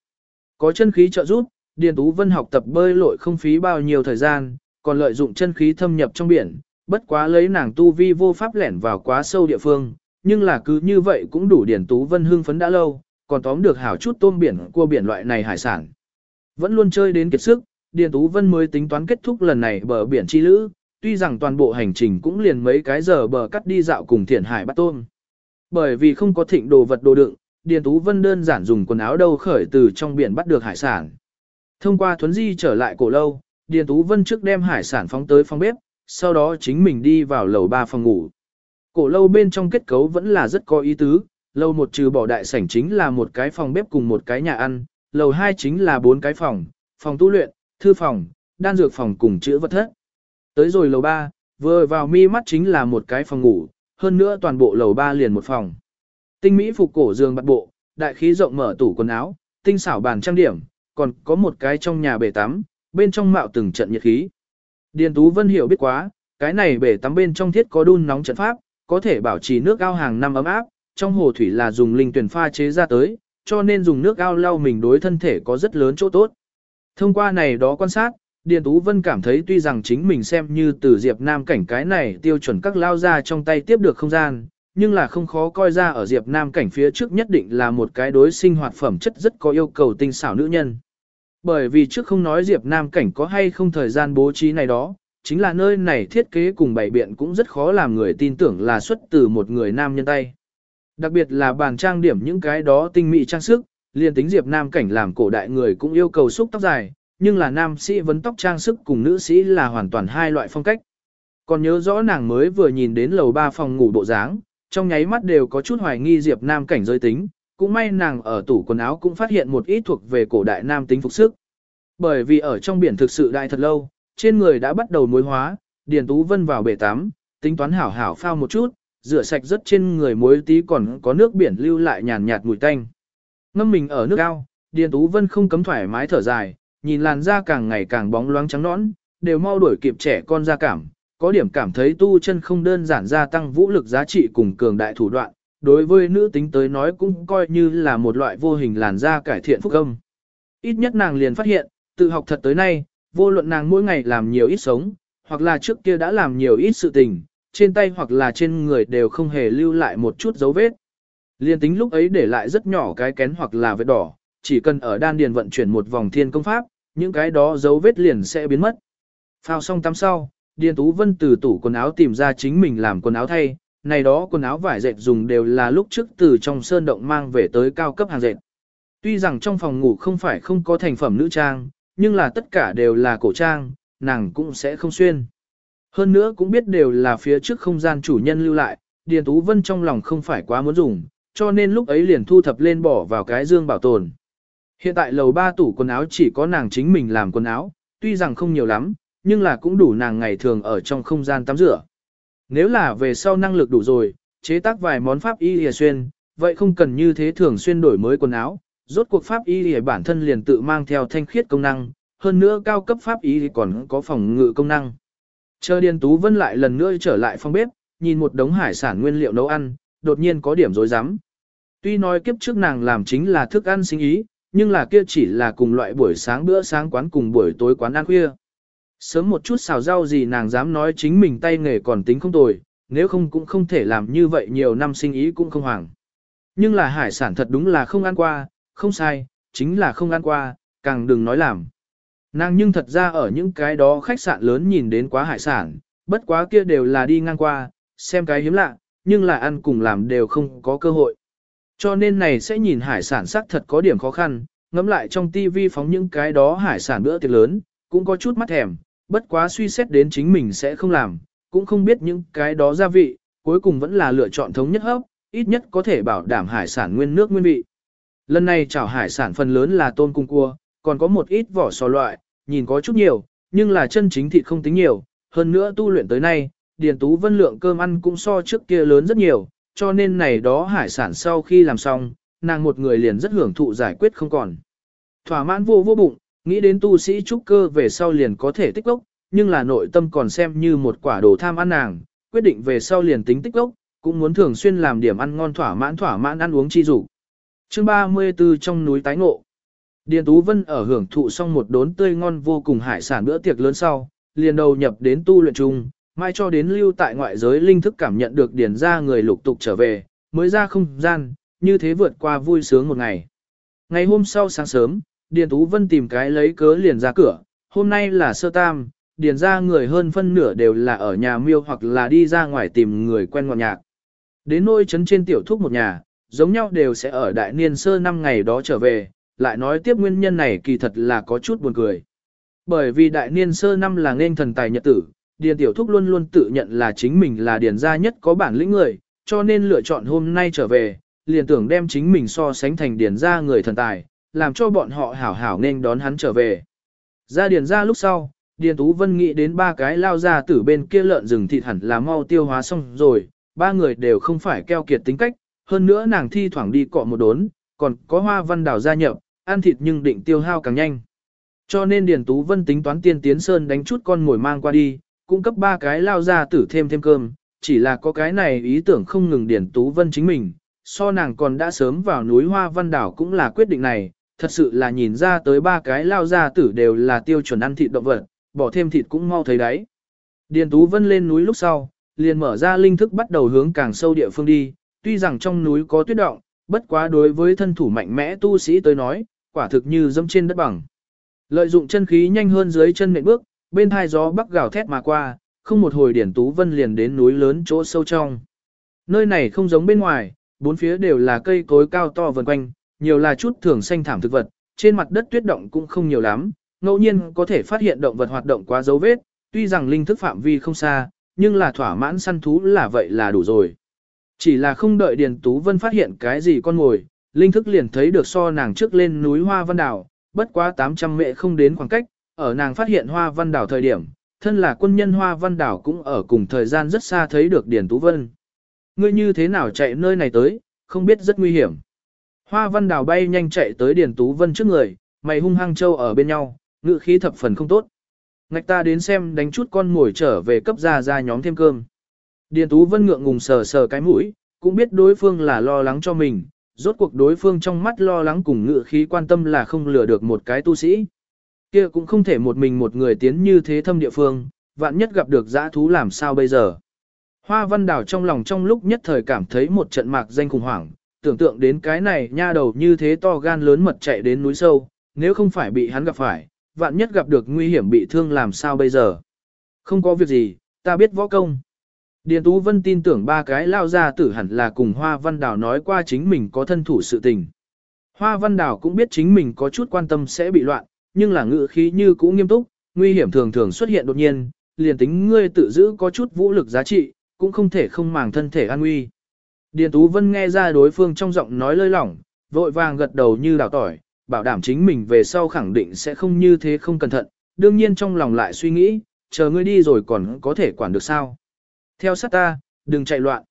A: Có chân khí trợ giúp, Điền Tú Vân học tập bơi lội không phí bao nhiêu thời gian, còn lợi dụng chân khí thâm nhập trong biển, bất quá lấy nàng tu vi vô pháp lẻn vào quá sâu địa phương, nhưng là cứ như vậy cũng đủ Điền Tú Vân hưng phấn đã lâu, còn tóm được hảo chút tôm biển cua biển loại này hải sản. Vẫn luôn chơi đến kiệt sức, Điền Tú Vân mới tính toán kết thúc lần này bờ biển chi lữ, tuy rằng toàn bộ hành trình cũng liền mấy cái giờ bờ cắt đi dạo cùng thiển hải bắt tôm. Bởi vì không có thịnh đồ vật đồ đựng, Điền Tú Vân đơn giản dùng quần áo đâu khởi từ trong biển bắt được hải sản. Thông qua thuấn di trở lại cổ lâu, Điền Tú Vân trước đem hải sản phóng tới phòng bếp, sau đó chính mình đi vào lầu ba phòng ngủ. Cổ lâu bên trong kết cấu vẫn là rất có ý tứ, lầu một trừ bỏ đại sảnh chính là một cái phòng bếp cùng một cái nhà ăn, lầu hai chính là bốn cái phòng, phòng tu luyện, thư phòng, đan dược phòng cùng chữ vật thất. Tới rồi lầu ba, vừa vào mi mắt chính là một cái phòng ngủ, hơn nữa toàn bộ lầu ba liền một phòng. Tinh mỹ phục cổ giường bạt bộ, đại khí rộng mở tủ quần áo, tinh xảo bàn trang điểm, còn có một cái trong nhà bể tắm, bên trong mạo từng trận nhiệt khí. Điền Tú Vân hiểu biết quá, cái này bể tắm bên trong thiết có đun nóng trận pháp, có thể bảo trì nước ao hàng năm ấm áp, trong hồ thủy là dùng linh tuyển pha chế ra tới, cho nên dùng nước ao lau mình đối thân thể có rất lớn chỗ tốt. Thông qua này đó quan sát, Điền Tú Vân cảm thấy tuy rằng chính mình xem như từ Diệp Nam cảnh cái này tiêu chuẩn các lao ra trong tay tiếp được không gian, nhưng là không khó coi ra ở Diệp Nam cảnh phía trước nhất định là một cái đối sinh hoạt phẩm chất rất có yêu cầu tinh xảo nữ nhân. Bởi vì trước không nói Diệp Nam cảnh có hay không thời gian bố trí này đó, chính là nơi này thiết kế cùng bảy biện cũng rất khó làm người tin tưởng là xuất từ một người nam nhân tay. Đặc biệt là bàn trang điểm những cái đó tinh mỹ trang sức, liền tính Diệp Nam cảnh làm cổ đại người cũng yêu cầu xúc tóc dài, nhưng là nam sĩ vấn tóc trang sức cùng nữ sĩ là hoàn toàn hai loại phong cách. Còn nhớ rõ nàng mới vừa nhìn đến lầu ba phòng ngủ bộ dáng, trong nháy mắt đều có chút hoài nghi Diệp Nam cảnh giới tính, cũng may nàng ở tủ quần áo cũng phát hiện một ít thuộc về cổ đại nam tính phục sức. Bởi vì ở trong biển thực sự đại thật lâu, trên người đã bắt đầu muối hóa, Điền Tú Vân vào bể tắm, tính toán hảo hảo phao một chút, rửa sạch rất trên người muối tí còn có nước biển lưu lại nhàn nhạt mùi tanh. Ngâm mình ở nước ao, Điền Tú Vân không cấm thoải mái thở dài, nhìn làn da càng ngày càng bóng loáng trắng nõn, đều mau đuổi kịp trẻ con da cảm, có điểm cảm thấy tu chân không đơn giản gia tăng vũ lực giá trị cùng cường đại thủ đoạn, đối với nữ tính tới nói cũng coi như là một loại vô hình làn da cải thiện phúc âm. Ít nhất nàng liền phát hiện, tự học thật tới nay, vô luận nàng mỗi ngày làm nhiều ít sống, hoặc là trước kia đã làm nhiều ít sự tình, trên tay hoặc là trên người đều không hề lưu lại một chút dấu vết. Liên tính lúc ấy để lại rất nhỏ cái kén hoặc là vết đỏ, chỉ cần ở đan điền vận chuyển một vòng thiên công pháp, những cái đó dấu vết liền sẽ biến mất. Phao xong tắm sau, Điền Tú Vân từ tủ quần áo tìm ra chính mình làm quần áo thay, này đó quần áo vải dệt dùng đều là lúc trước từ trong sơn động mang về tới cao cấp hàng dệt. Tuy rằng trong phòng ngủ không phải không có thành phẩm nữ trang, nhưng là tất cả đều là cổ trang, nàng cũng sẽ không xuyên. Hơn nữa cũng biết đều là phía trước không gian chủ nhân lưu lại, Điền Tú Vân trong lòng không phải quá muốn dùng, cho nên lúc ấy liền thu thập lên bỏ vào cái dương bảo tồn. Hiện tại lầu ba tủ quần áo chỉ có nàng chính mình làm quần áo, tuy rằng không nhiều lắm, nhưng là cũng đủ nàng ngày thường ở trong không gian tắm rửa. Nếu là về sau năng lực đủ rồi, chế tác vài món pháp y lìa xuyên, vậy không cần như thế thường xuyên đổi mới quần áo, rốt cuộc pháp y lìa bản thân liền tự mang theo thanh khiết công năng, hơn nữa cao cấp pháp y còn có phòng ngự công năng. Chờ Điền Tú Vân lại lần nữa trở lại phòng bếp, nhìn một đống hải sản nguyên liệu nấu ăn, đột nhiên có điểm rối rắm. Tuy nói kiếp trước nàng làm chính là thức ăn sinh ý, nhưng là kia chỉ là cùng loại buổi sáng bữa sáng quán cùng buổi tối quán ăn khuya. Sớm một chút xào rau gì nàng dám nói chính mình tay nghề còn tính không tồi, nếu không cũng không thể làm như vậy nhiều năm sinh ý cũng không hoàng. Nhưng là hải sản thật đúng là không ăn qua, không sai, chính là không ăn qua, càng đừng nói làm. Nàng nhưng thật ra ở những cái đó khách sạn lớn nhìn đến quá hải sản, bất quá kia đều là đi ngang qua, xem cái hiếm lạ, nhưng là ăn cùng làm đều không có cơ hội. Cho nên này sẽ nhìn hải sản sắc thật có điểm khó khăn, ngẫm lại trong tivi phóng những cái đó hải sản bữa tiệc lớn, cũng có chút mắt thèm, bất quá suy xét đến chính mình sẽ không làm, cũng không biết những cái đó gia vị, cuối cùng vẫn là lựa chọn thống nhất hấp, ít nhất có thể bảo đảm hải sản nguyên nước nguyên vị. Lần này chảo hải sản phần lớn là tôm cung cua, còn có một ít vỏ sò loại, nhìn có chút nhiều, nhưng là chân chính thịt không tính nhiều, hơn nữa tu luyện tới nay, Điền Tú Vân lượng cơm ăn cũng so trước kia lớn rất nhiều, cho nên này đó hải sản sau khi làm xong, nàng một người liền rất hưởng thụ giải quyết không còn. Thỏa mãn vô vô bụng, nghĩ đến tu sĩ trúc cơ về sau liền có thể tích lốc, nhưng là nội tâm còn xem như một quả đồ tham ăn nàng, quyết định về sau liền tính tích lốc, cũng muốn thường xuyên làm điểm ăn ngon thỏa mãn thỏa mãn ăn uống chi dục. Chương 34 trong núi tái ngộ. Điền Tú Vân ở hưởng thụ xong một đốn tươi ngon vô cùng hải sản bữa tiệc lớn sau, liền đầu nhập đến tu luyện chung, mai cho đến lưu tại ngoại giới linh thức cảm nhận được điền ra người lục tục trở về, mới ra không gian, như thế vượt qua vui sướng một ngày. Ngày hôm sau sáng sớm, Điền Tú Vân tìm cái lấy cớ liền ra cửa, hôm nay là sơ tam, điền ra người hơn phân nửa đều là ở nhà miêu hoặc là đi ra ngoài tìm người quen ngọt nhạc. Đến nôi trấn trên tiểu thúc một nhà, giống nhau đều sẽ ở đại niên sơ năm ngày đó trở về, lại nói tiếp nguyên nhân này kỳ thật là có chút buồn cười. Bởi vì đại niên sơ năm là nên thần tài nhật tử, Điền Tiểu Thúc luôn luôn tự nhận là chính mình là điền gia nhất có bản lĩnh người, cho nên lựa chọn hôm nay trở về, liền tưởng đem chính mình so sánh thành điền gia người thần tài, làm cho bọn họ hảo hảo nên đón hắn trở về. Ra điền gia lúc sau, Điền Tú Vân nghĩ đến ba cái lao ra tử bên kia lợn rừng thịt hẳn là mau tiêu hóa xong rồi, ba người đều không phải keo kiệt tính cách, hơn nữa nàng thi thoảng đi cọ một đốn, còn có hoa văn đảo gia nhập, ăn thịt nhưng định tiêu hao càng nhanh. Cho nên Điền Tú Vân tính toán tiên tiến sơn đánh chút con ngồi mang qua đi, cung cấp ba cái lao ra tử thêm thêm cơm, chỉ là có cái này ý tưởng không ngừng Điền Tú Vân chính mình, so nàng còn đã sớm vào núi Hoa Văn Đảo cũng là quyết định này, thật sự là nhìn ra tới ba cái lao ra tử đều là tiêu chuẩn ăn thịt động vật, bỏ thêm thịt cũng mau thấy đấy. Điền Tú Vân lên núi lúc sau, liền mở ra linh thức bắt đầu hướng càng sâu địa phương đi, tuy rằng trong núi có tuyết động, bất quá đối với thân thủ mạnh mẽ tu sĩ tới nói, quả thực như dẫm trên đất bằng. Lợi dụng chân khí nhanh hơn dưới chân nệm bước, bên hai gió bắc gào thét mà qua, không một hồi Điển Tú Vân liền đến núi lớn chỗ sâu trong. Nơi này không giống bên ngoài, bốn phía đều là cây cối cao to vần quanh, nhiều là chút thường xanh thảm thực vật, trên mặt đất tuyết động cũng không nhiều lắm, ngẫu nhiên có thể phát hiện động vật hoạt động quá dấu vết, tuy rằng linh thức phạm vi không xa, nhưng là thỏa mãn săn thú là vậy là đủ rồi. Chỉ là không đợi Điền Tú Vân phát hiện cái gì con ngồi, linh thức liền thấy được so nàng trước lên núi Hoa Văn Đảo, bất quá 800 mệ không đến khoảng cách, ở nàng phát hiện Hoa Văn Đảo thời điểm, thân là quân nhân Hoa Văn Đảo cũng ở cùng thời gian rất xa thấy được Điền Tú Vân. Ngươi như thế nào chạy nơi này tới, không biết rất nguy hiểm. Hoa Văn Đảo bay nhanh chạy tới Điền Tú Vân trước người, mày hung hăng trâu ở bên nhau, ngự khí thập phần không tốt. Ngạch ta đến xem đánh chút con mồi trở về cấp ra ra nhóm thêm cơm. Điền Tú Vân ngượng ngùng sờ sờ cái mũi, cũng biết đối phương là lo lắng cho mình, rốt cuộc đối phương trong mắt lo lắng cùng ngự khí quan tâm là không lừa được một cái tu sĩ. Kia cũng không thể một mình một người tiến như thế thâm địa phương, vạn nhất gặp được dã thú làm sao bây giờ. Hoa văn đảo trong lòng trong lúc nhất thời cảm thấy một trận mạc danh khủng hoảng, tưởng tượng đến cái này nha đầu như thế to gan lớn mật chạy đến núi sâu, nếu không phải bị hắn gặp phải, vạn nhất gặp được nguy hiểm bị thương làm sao bây giờ. Không có việc gì, ta biết võ công. Điền Tú Vân tin tưởng ba cái lao ra tử hẳn là cùng Hoa Văn Đào nói qua chính mình có thân thủ sự tình. Hoa Văn Đào cũng biết chính mình có chút quan tâm sẽ bị loạn, nhưng là ngữ khí như cũng nghiêm túc, nguy hiểm thường thường xuất hiện đột nhiên, liền tính ngươi tự giữ có chút vũ lực giá trị, cũng không thể không màng thân thể an nguy. Điền Tú Vân nghe ra đối phương trong giọng nói lơi lỏng, vội vàng gật đầu như đào tỏi, bảo đảm chính mình về sau khẳng định sẽ không như thế không cẩn thận, đương nhiên trong lòng lại suy nghĩ, chờ ngươi đi rồi còn có thể quản được sao. Theo sát ta, đừng chạy loạn.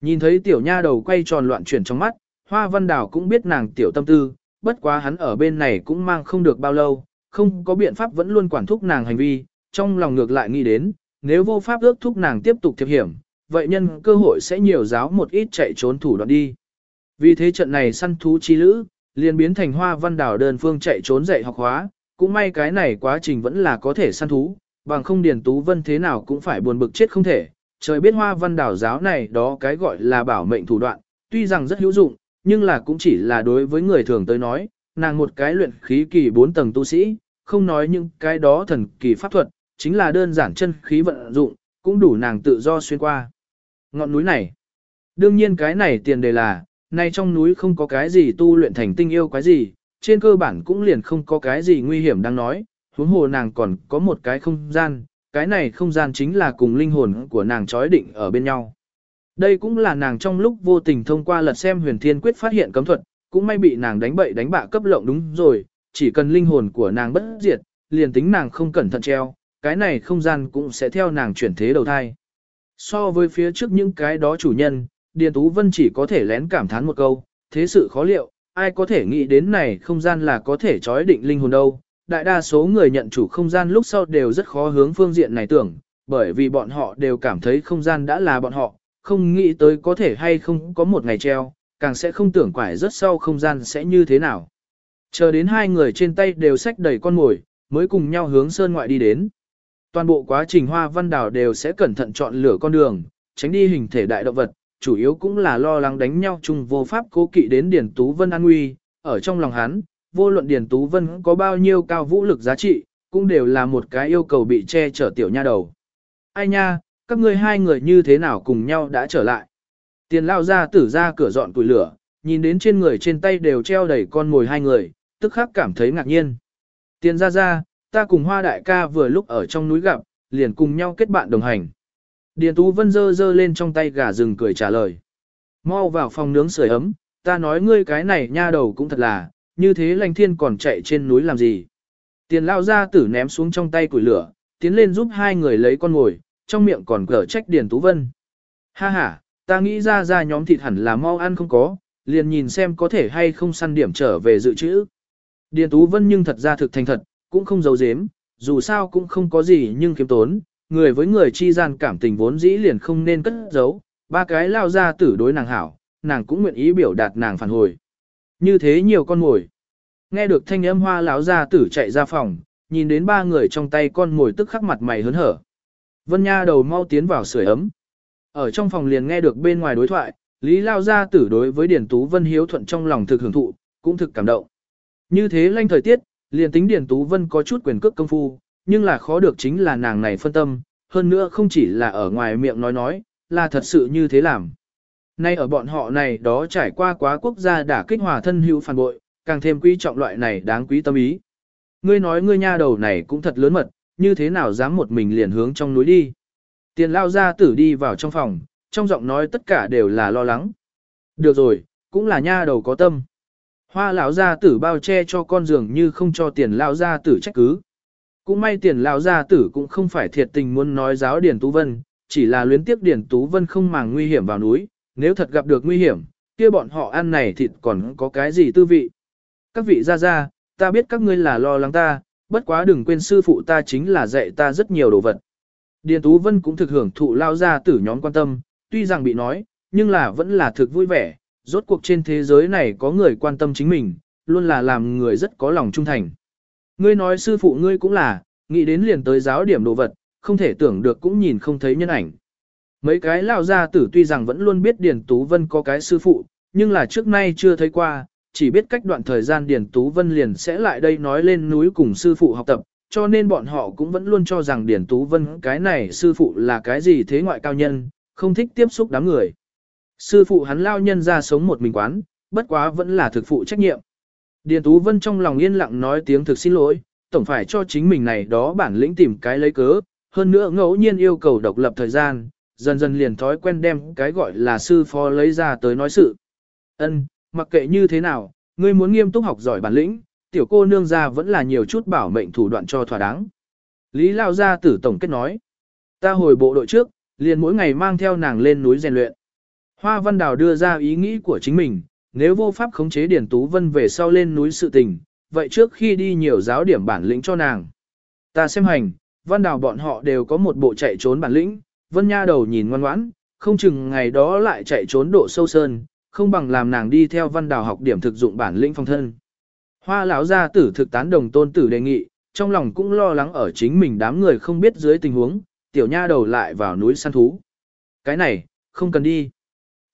A: Nhìn thấy tiểu nha đầu quay tròn loạn chuyển trong mắt, hoa văn đảo cũng biết nàng tiểu tâm tư, bất quá hắn ở bên này cũng mang không được bao lâu, không có biện pháp vẫn luôn quản thúc nàng hành vi, trong lòng ngược lại nghĩ đến, nếu vô pháp ước thúc nàng tiếp tục thiệp hiểm, vậy nhân cơ hội sẽ nhiều giáo một ít chạy trốn thủ đoạn đi. Vì thế trận này săn thú chi lữ, liền biến thành hoa văn đảo đơn phương chạy trốn dạy học hóa, cũng may cái này quá trình vẫn là có thể săn thú, bằng không điền tú vân thế nào cũng phải buồn bực chết không thể, trời biết hoa văn đảo giáo này đó cái gọi là bảo mệnh thủ đoạn, tuy rằng rất hữu dụng, nhưng là cũng chỉ là đối với người thường tới nói, nàng một cái luyện khí kỳ 4 tầng tu sĩ, không nói những cái đó thần kỳ pháp thuật, chính là đơn giản chân khí vận dụng, cũng đủ nàng tự do xuyên qua. Ngọn núi này, đương nhiên cái này tiền đề là, nay trong núi không có cái gì tu luyện thành tinh yêu quái gì, trên cơ bản cũng liền không có cái gì nguy hiểm đang nói, huống hồ nàng còn có một cái không gian, cái này không gian chính là cùng linh hồn của nàng trói định ở bên nhau. Đây cũng là nàng trong lúc vô tình thông qua lật xem huyền thiên quyết phát hiện cấm thuật, cũng may bị nàng đánh bậy đánh bạ cấp lộng đúng rồi, chỉ cần linh hồn của nàng bất diệt, liền tính nàng không cẩn thận treo, cái này không gian cũng sẽ theo nàng chuyển thế đầu thai. So với phía trước những cái đó chủ nhân, Điền Tú Vân chỉ có thể lén cảm thán một câu, thế sự khó liệu, ai có thể nghĩ đến này không gian là có thể trói định linh hồn đâu. Đại đa số người nhận chủ không gian lúc sau đều rất khó hướng phương diện này tưởng, bởi vì bọn họ đều cảm thấy không gian đã là bọn họ, không nghĩ tới có thể hay không có một ngày treo, càng sẽ không tưởng quải rất sau không gian sẽ như thế nào. Chờ đến hai người trên tay đều xách đầy con mồi, mới cùng nhau hướng sơn ngoại đi đến. Toàn bộ quá trình hoa văn đào đều sẽ cẩn thận chọn lựa con đường, tránh đi hình thể đại động vật, chủ yếu cũng là lo lắng đánh nhau chung vô pháp cố kỵ đến Điền Tú Vân an nguy, ở trong lòng hắn, vô luận Điền Tú Vân có bao nhiêu cao vũ lực giá trị, cũng đều là một cái yêu cầu bị che chở tiểu nha đầu. Ai nha, các ngươi hai người như thế nào cùng nhau đã trở lại. Tiền lao ra tử ra cửa dọn củi lửa, nhìn đến trên người trên tay đều treo đầy con mồi hai người, tức khắc cảm thấy ngạc nhiên. Tiền ra ra, ta cùng hoa đại ca vừa lúc ở trong núi gặp, liền cùng nhau kết bạn đồng hành. Điền Tú Vân dơ dơ lên trong tay gà rừng cười trả lời. Mau vào phòng nướng sưởi ấm, ta nói ngươi cái này nha đầu cũng thật là, như thế lành thiên còn chạy trên núi làm gì. Tiền lao ra tử ném xuống trong tay củi lửa, tiến lên giúp hai người lấy con ngồi, trong miệng còn cở trách Điền Tú Vân. Ha ha, ta nghĩ ra ra nhóm thịt hẳn là mau ăn không có, liền nhìn xem có thể hay không săn điểm trở về dự trữ. Điền Tú Vân nhưng thật ra thực thành thật, cũng không giấu giếm, dù sao cũng không có gì nhưng kiếm tốn, người với người chi gian cảm tình vốn dĩ liền không nên cất giấu, ba cái lao ra tử đối nàng hảo, nàng cũng nguyện ý biểu đạt nàng phản hồi. Như thế nhiều con mồi. Nghe được thanh âm hoa lão gia tử chạy ra phòng, nhìn đến ba người trong tay con mồi tức khắc mặt mày hớn hở. Vân Nha đầu mau tiến vào sưởi ấm. Ở trong phòng liền nghe được bên ngoài đối thoại, Lý Lao gia tử đối với Điền Tú Vân hiếu thuận trong lòng thực hưởng thụ, cũng thực cảm động. Như thế lanh thời tiết, liền tính Điền Tú Vân có chút quyền cước công phu, nhưng là khó được chính là nàng này phân tâm, hơn nữa không chỉ là ở ngoài miệng nói nói, là thật sự như thế làm. Nay ở bọn họ này đó trải qua quá quốc gia đã kích hòa thân hữu phản bội, càng thêm quý trọng loại này đáng quý tâm ý. Ngươi nói ngươi nha đầu này cũng thật lớn mật, như thế nào dám một mình liền hướng trong núi đi. Tiền lao ra tử đi vào trong phòng, trong giọng nói tất cả đều là lo lắng. Được rồi, cũng là nha đầu có tâm. Hoa lão gia tử bao che cho con giường như không cho tiền lao gia tử trách cứ. Cũng may tiền lão gia tử cũng không phải thiệt tình muốn nói giáo Điền Tú Vân, chỉ là luyến tiếc Điền Tú Vân không màng nguy hiểm vào núi, nếu thật gặp được nguy hiểm, kia bọn họ ăn này thịt còn có cái gì tư vị. Các vị gia gia, ta biết các ngươi là lo lắng ta, bất quá đừng quên sư phụ ta chính là dạy ta rất nhiều đồ vật. Điền Tú Vân cũng thực hưởng thụ lao gia tử nhóm quan tâm, tuy rằng bị nói, nhưng là vẫn là thực vui vẻ, rốt cuộc trên thế giới này có người quan tâm chính mình, luôn là làm người rất có lòng trung thành. Ngươi nói sư phụ ngươi cũng là, nghĩ đến liền tới giáo điểm đồ vật, không thể tưởng được cũng nhìn không thấy nhân ảnh. Mấy cái lao gia tử tuy rằng vẫn luôn biết Điền Tú Vân có cái sư phụ, nhưng là trước nay chưa thấy qua, chỉ biết cách đoạn thời gian Điền Tú Vân liền sẽ lại đây nói lên núi cùng sư phụ học tập, cho nên bọn họ cũng vẫn luôn cho rằng Điền Tú Vân cái này sư phụ là cái gì thế ngoại cao nhân, không thích tiếp xúc đám người. Sư phụ hắn lao nhân ra sống một mình quán, bất quá vẫn là thực phụ trách nhiệm. Điền Tú Vân trong lòng yên lặng nói tiếng thực xin lỗi, tổng phải cho chính mình này đó bản lĩnh tìm cái lấy cớ, hơn nữa ngẫu nhiên yêu cầu độc lập thời gian, dần dần liền thói quen đem cái gọi là sư phó lấy ra tới nói sự. Ân, mặc kệ như thế nào, ngươi muốn nghiêm túc học giỏi bản lĩnh, tiểu cô nương ra vẫn là nhiều chút bảo mệnh thủ đoạn cho thỏa đáng. Lý Lao gia tử tổng kết nói, ta hồi bộ đội trước, liền mỗi ngày mang theo nàng lên núi rèn luyện. Hoa Văn Đào đưa ra ý nghĩ của chính mình, nếu vô pháp khống chế Điển Tú Vân về sau lên núi sự tình, vậy trước khi đi nhiều giáo điểm bản lĩnh cho nàng. Ta xem hành, Văn Đào bọn họ đều có một bộ chạy trốn bản lĩnh, Vân Nha đầu nhìn ngoan ngoãn, không chừng ngày đó lại chạy trốn độ sâu sơn, không bằng làm nàng đi theo Văn Đào học điểm thực dụng bản lĩnh phong thân. Hoa lão gia tử thực tán đồng tôn tử đề nghị, trong lòng cũng lo lắng ở chính mình đám người không biết dưới tình huống, tiểu nha đầu lại vào núi săn thú. Cái này, không cần đi.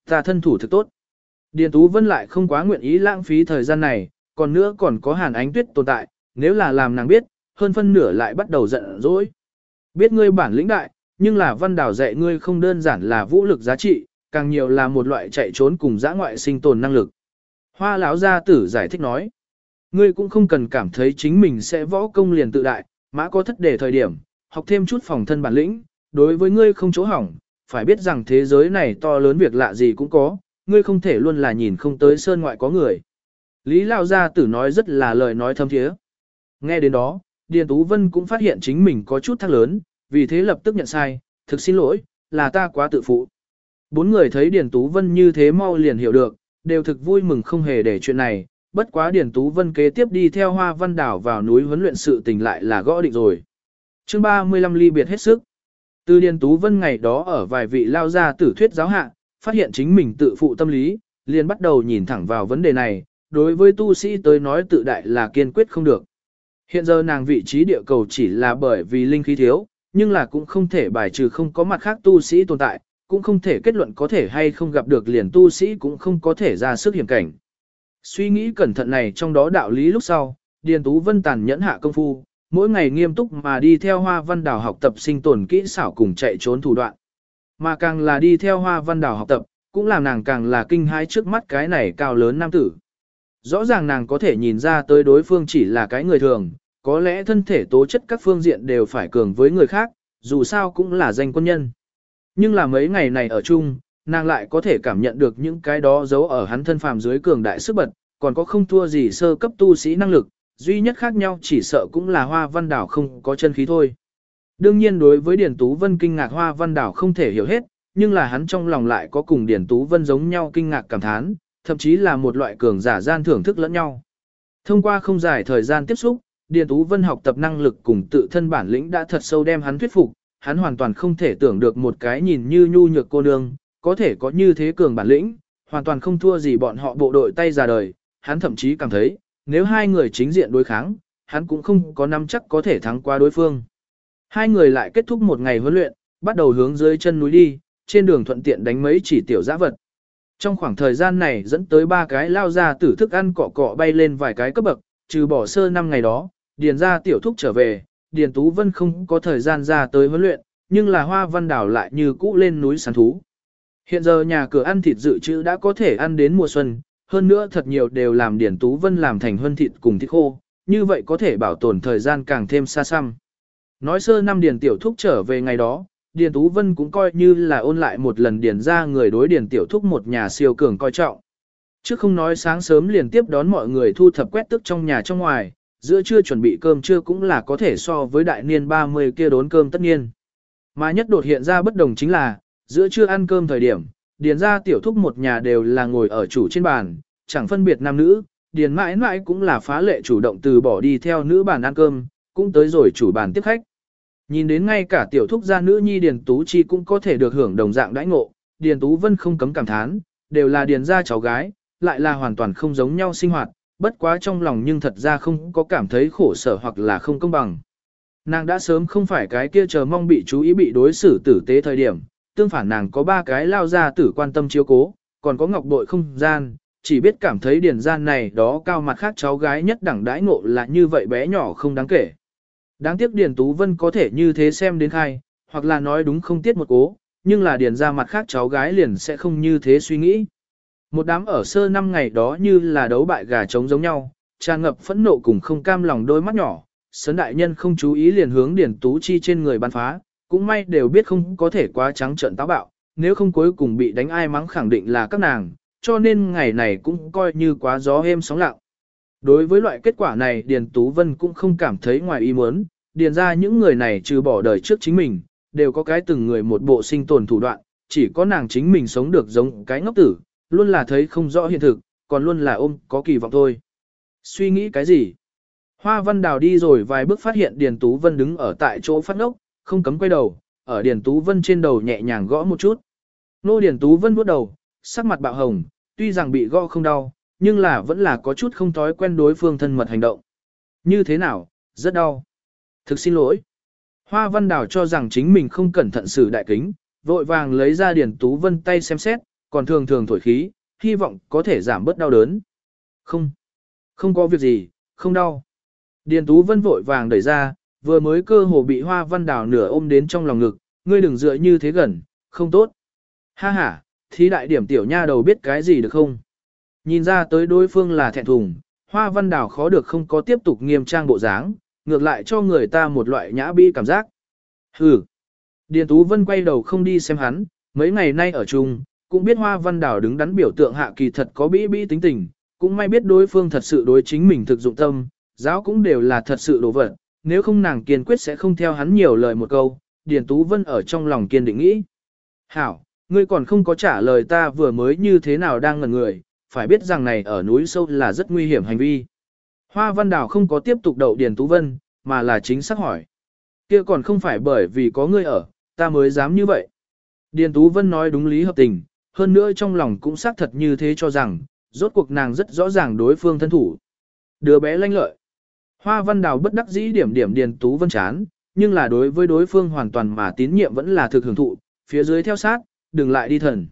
A: Ta thân thủ thực tốt. Điền Tú Vân lại không quá nguyện ý lãng phí thời gian này, còn nữa còn có hàn ánh tuyết tồn tại, nếu là làm nàng biết, hơn phân nửa lại bắt đầu giận dỗi. Biết ngươi bản lĩnh đại, nhưng là văn đảo dạy ngươi không đơn giản là vũ lực giá trị, càng nhiều là một loại chạy trốn cùng dã ngoại sinh tồn năng lực. Hoa lão gia tử giải thích nói, ngươi cũng không cần cảm thấy chính mình sẽ võ công liền tự đại, mã có thất đề thời điểm, học thêm chút phòng thân bản lĩnh, đối với ngươi không chỗ hỏng, phải biết rằng thế giới này to lớn việc lạ gì cũng có, ngươi không thể luôn là nhìn không tới sơn ngoại có người. Lý lão Gia Tử nói rất là lời nói thâm thiế. Nghe đến đó, Điền Tú Vân cũng phát hiện chính mình có chút thắc lớn, vì thế lập tức nhận sai, thực xin lỗi, là ta quá tự phụ. Bốn người thấy Điền Tú Vân như thế mau liền hiểu được, đều thực vui mừng không hề để chuyện này, bất quá Điền Tú Vân kế tiếp đi theo Hoa Văn Đảo vào núi huấn luyện sự tình lại là gõ định rồi. chương 35 ly biệt hết sức. Từ Điền Tú Vân ngày đó ở vài vị lao ra tử thuyết giáo hạ, phát hiện chính mình tự phụ tâm lý, liền bắt đầu nhìn thẳng vào vấn đề này, đối với tu sĩ tới nói tự đại là kiên quyết không được. Hiện giờ nàng vị trí địa cầu chỉ là bởi vì linh khí thiếu, nhưng là cũng không thể bài trừ không có mặt khác tu sĩ tồn tại, cũng không thể kết luận có thể hay không gặp được liền tu sĩ cũng không có thể ra sức hiểm cảnh. Suy nghĩ cẩn thận này trong đó đạo lý lúc sau, Điền Tú Vân tàn nhẫn hạ công phu, mỗi ngày nghiêm túc mà đi theo Hoa Văn Đào học tập sinh tồn kỹ xảo cùng chạy trốn thủ đoạn. Mà càng là đi theo Hoa Văn Đào học tập, cũng làm nàng càng là kinh hãi trước mắt cái này cao lớn nam tử. Rõ ràng nàng có thể nhìn ra tới đối phương chỉ là cái người thường, có lẽ thân thể tố chất các phương diện đều phải cường với người khác, dù sao cũng là danh quân nhân. Nhưng là mấy ngày này ở chung, nàng lại có thể cảm nhận được những cái đó giấu ở hắn thân phàm dưới cường đại sức bật, còn có không thua gì sơ cấp tu sĩ năng lực, duy nhất khác nhau chỉ sợ cũng là hoa văn đảo không có chân khí thôi. Đương nhiên đối với Điền Tú Vân kinh ngạc hoa văn đảo không thể hiểu hết, nhưng là hắn trong lòng lại có cùng Điền Tú Vân giống nhau kinh ngạc cảm thán, thậm chí là một loại cường giả gian thưởng thức lẫn nhau. Thông qua không dài thời gian tiếp xúc, Điền Tú Vân học tập năng lực cùng tự thân bản lĩnh đã thật sâu đem hắn thuyết phục, hắn hoàn toàn không thể tưởng được một cái nhìn như nhu nhược cô nương, có thể có như thế cường bản lĩnh, hoàn toàn không thua gì bọn họ bộ đội tay ra đời, hắn thậm chí cảm thấy, nếu hai người chính diện đối kháng, hắn cũng không có nắm chắc có thể thắng qua đối phương. Hai người lại kết thúc một ngày huấn luyện, bắt đầu hướng dưới chân núi đi, trên đường thuận tiện đánh mấy chỉ tiểu giã vật. Trong khoảng thời gian này dẫn tới ba cái lao ra tử thức ăn cọ cọ bay lên vài cái cấp bậc, trừ bỏ sơ năm ngày đó, điền ra tiểu thúc trở về, điền tú vân không có thời gian ra tới huấn luyện, nhưng là hoa văn đảo lại như cũ lên núi săn thú. Hiện giờ nhà cửa ăn thịt dự trữ đã có thể ăn đến mùa xuân, hơn nữa thật nhiều đều làm điền tú vân làm thành hơn thịt cùng thịt khô, như vậy có thể bảo tồn thời gian càng thêm xa xăm. Nói sơ năm điền tiểu thúc trở về ngày đó, Điền Tú Vân cũng coi như là ôn lại một lần điền ra người đối điền tiểu thúc một nhà siêu cường coi trọng. Chứ không nói sáng sớm liền tiếp đón mọi người thu thập quét tức trong nhà trong ngoài, giữa trưa chuẩn bị cơm trưa cũng là có thể so với đại niên 30 kia đốn cơm tất nhiên. Mà nhất đột hiện ra bất đồng chính là, giữa trưa ăn cơm thời điểm, điền ra tiểu thúc một nhà đều là ngồi ở chủ trên bàn, chẳng phân biệt nam nữ, điền mãi mãi cũng là phá lệ chủ động từ bỏ đi theo nữ bàn ăn cơm, cũng tới rồi chủ bàn tiếp khách. Nhìn đến ngay cả tiểu thúc gia nữ nhi Điền Tú Chi cũng có thể được hưởng đồng dạng đãi ngộ, Điền Tú Vân không cấm cảm thán, đều là điền gia cháu gái, lại là hoàn toàn không giống nhau sinh hoạt, bất quá trong lòng nhưng thật ra không có cảm thấy khổ sở hoặc là không công bằng. Nàng đã sớm không phải cái kia chờ mong bị chú ý bị đối xử tử tế thời điểm, tương phản nàng có ba cái lao ra tử quan tâm chiếu cố, còn có ngọc bội không gian, chỉ biết cảm thấy điền gian này đó cao mặt khác cháu gái nhất đẳng đãi ngộ là như vậy bé nhỏ không đáng kể. Đáng tiếc Điền Tú Vân có thể như thế xem đến khai, hoặc là nói đúng không tiết một cố, nhưng là điền ra mặt khác cháu gái liền sẽ không như thế suy nghĩ. Một đám ở sơ năm ngày đó như là đấu bại gà trống giống nhau, tràn ngập phẫn nộ cùng không cam lòng đôi mắt nhỏ, sấn đại nhân không chú ý liền hướng Điền Tú Chi trên người bắn phá, cũng may đều biết không có thể quá trắng trợn táo bạo, nếu không cuối cùng bị đánh ai mắng khẳng định là các nàng, cho nên ngày này cũng coi như quá gió êm sóng lặng. Đối với loại kết quả này Điền Tú Vân cũng không cảm thấy ngoài ý muốn, điền ra những người này trừ bỏ đời trước chính mình, đều có cái từng người một bộ sinh tồn thủ đoạn, chỉ có nàng chính mình sống được giống cái ngốc tử, luôn là thấy không rõ hiện thực, còn luôn là ôm có kỳ vọng thôi. Suy nghĩ cái gì? Hoa Văn Đào đi rồi vài bước phát hiện Điền Tú Vân đứng ở tại chỗ phát ngốc, không cấm quay đầu, ở Điền Tú Vân trên đầu nhẹ nhàng gõ một chút. Nô Điền Tú Vân bước đầu, sắc mặt bạo hồng, tuy rằng bị gõ không đau, nhưng là vẫn là có chút không thói quen đối phương thân mật hành động. Như thế nào, rất đau. Thực xin lỗi. Hoa Văn Đào cho rằng chính mình không cẩn thận xử đại kính, vội vàng lấy ra Điền Tú Vân tay xem xét, còn thường thường thổi khí, hy vọng có thể giảm bớt đau đớn. Không, không có việc gì, không đau. Điền Tú Vân vội vàng đẩy ra, vừa mới cơ hồ bị hoa văn đào nửa ôm đến trong lòng ngực, ngươi đừng dựa như thế gần, không tốt. Ha ha, thí đại điểm tiểu nha đầu biết cái gì được không? Nhìn ra tới đối phương là thẹn thùng, hoa văn đào khó được không có tiếp tục nghiêm trang bộ dáng, ngược lại cho người ta một loại nhã bi cảm giác. Hừ. Điền Tú Vân quay đầu không đi xem hắn, mấy ngày nay ở chung, cũng biết hoa văn Đảo đứng đắn biểu tượng hạ kỳ thật có bĩ bĩ tính tình, cũng may biết đối phương thật sự đối chính mình thực dụng tâm, giáo cũng đều là thật sự đồ vật, nếu không nàng kiên quyết sẽ không theo hắn nhiều lời một câu, Điền Tú Vân ở trong lòng kiên định nghĩ. Hảo, ngươi còn không có trả lời ta vừa mới như thế nào đang ngẩn người, phải biết rằng này ở núi sâu là rất nguy hiểm hành vi. Hoa Văn Đào không có tiếp tục đậu Điền Tú Vân, mà là chính xác hỏi. kia còn không phải bởi vì có ngươi ở, ta mới dám như vậy. Điền Tú Vân nói đúng lý hợp tình, hơn nữa trong lòng cũng xác thật như thế cho rằng, rốt cuộc nàng rất rõ ràng đối phương thân thủ. Đứa bé lanh lợi. Hoa Văn Đào bất đắc dĩ điểm điểm Điền Tú Vân chán, nhưng là đối với đối phương hoàn toàn mà tín nhiệm vẫn là thực hưởng thụ, phía dưới theo sát, đừng lại đi thần.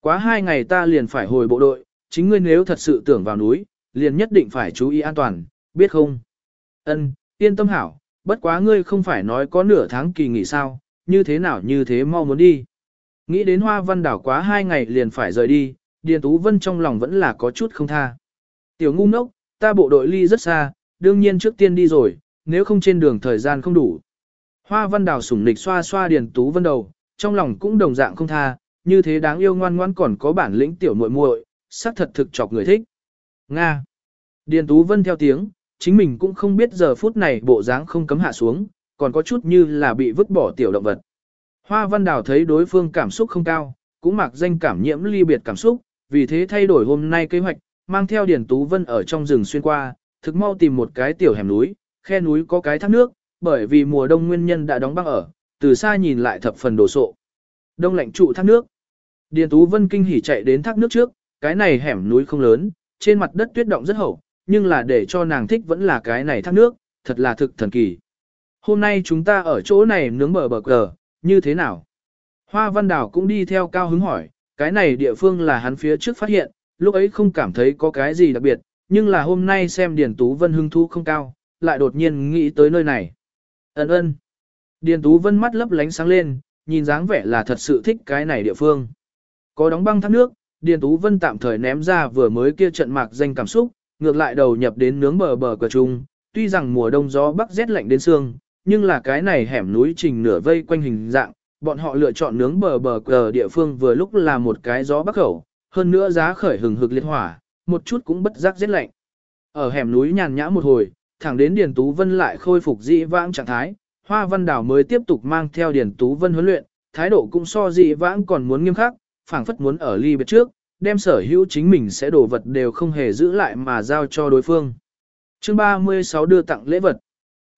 A: Quá hai ngày ta liền phải hồi bộ đội, chính ngươi nếu thật sự tưởng vào núi, liền nhất định phải chú ý an toàn, biết không? Ân, yên tâm hảo, bất quá ngươi không phải nói có nửa tháng kỳ nghỉ sao, như thế nào như thế mau muốn đi. Nghĩ đến hoa văn đảo quá hai ngày liền phải rời đi, Điền Tú Vân trong lòng vẫn là có chút không tha. Tiểu ngu ngốc, ta bộ đội ly rất xa, đương nhiên trước tiên đi rồi, nếu không trên đường thời gian không đủ. Hoa văn Đảo sủng nịch xoa xoa Điền Tú Vân đầu, trong lòng cũng đồng dạng không tha, như thế đáng yêu ngoan ngoan còn có bản lĩnh tiểu muội muội, xác thật thực chọc người thích. Nga. Điền Tú Vân theo tiếng, chính mình cũng không biết giờ phút này bộ dáng không cấm hạ xuống, còn có chút như là bị vứt bỏ tiểu động vật. Hoa Văn Đào thấy đối phương cảm xúc không cao, cũng mặc danh cảm nhiễm ly biệt cảm xúc, vì thế thay đổi hôm nay kế hoạch, mang theo Điền Tú Vân ở trong rừng xuyên qua, thực mau tìm một cái tiểu hẻm núi, khe núi có cái thác nước, bởi vì mùa đông nguyên nhân đã đóng băng ở, từ xa nhìn lại thập phần đồ sộ. Đông lạnh trụ thác nước. Điền Tú Vân kinh hỉ chạy đến thác nước trước, cái này hẻm núi không lớn, trên mặt đất tuyết động rất hậu, nhưng là để cho nàng thích vẫn là cái này thác nước, thật là thực thần kỳ. Hôm nay chúng ta ở chỗ này nướng bờ bờ cờ, như thế nào? Hoa Văn Đào cũng đi theo cao hứng hỏi, cái này địa phương là hắn phía trước phát hiện, lúc ấy không cảm thấy có cái gì đặc biệt, nhưng là hôm nay xem Điền Tú Vân hưng thú không cao, lại đột nhiên nghĩ tới nơi này. Ấn ơn. Điền Tú Vân mắt lấp lánh sáng lên, nhìn dáng vẻ là thật sự thích cái này địa phương. Có đóng băng thác nước, Điền Tú Vân tạm thời ném ra vừa mới kia trận mạc danh cảm xúc, ngược lại đầu nhập đến nướng bờ bờ cửa chung. Tuy rằng mùa đông gió bắc rét lạnh đến xương, nhưng là cái này hẻm núi trình nửa vây quanh hình dạng, bọn họ lựa chọn nướng bờ bờ cờ địa phương vừa lúc là một cái gió bắc khẩu, hơn nữa giá khởi hừng hực liệt hỏa, một chút cũng bất giác rét lạnh. Ở hẻm núi nhàn nhã một hồi, thẳng đến Điền Tú Vân lại khôi phục dị vãng trạng thái, Hoa Văn Đảo mới tiếp tục mang theo Điền Tú Vân huấn luyện, thái độ cũng so dị vãng còn muốn nghiêm khắc, phảng phất muốn ở ly biệt trước, đem sở hữu chính mình sẽ đổ vật đều không hề giữ lại mà giao cho đối phương. Chương 36 đưa tặng lễ vật.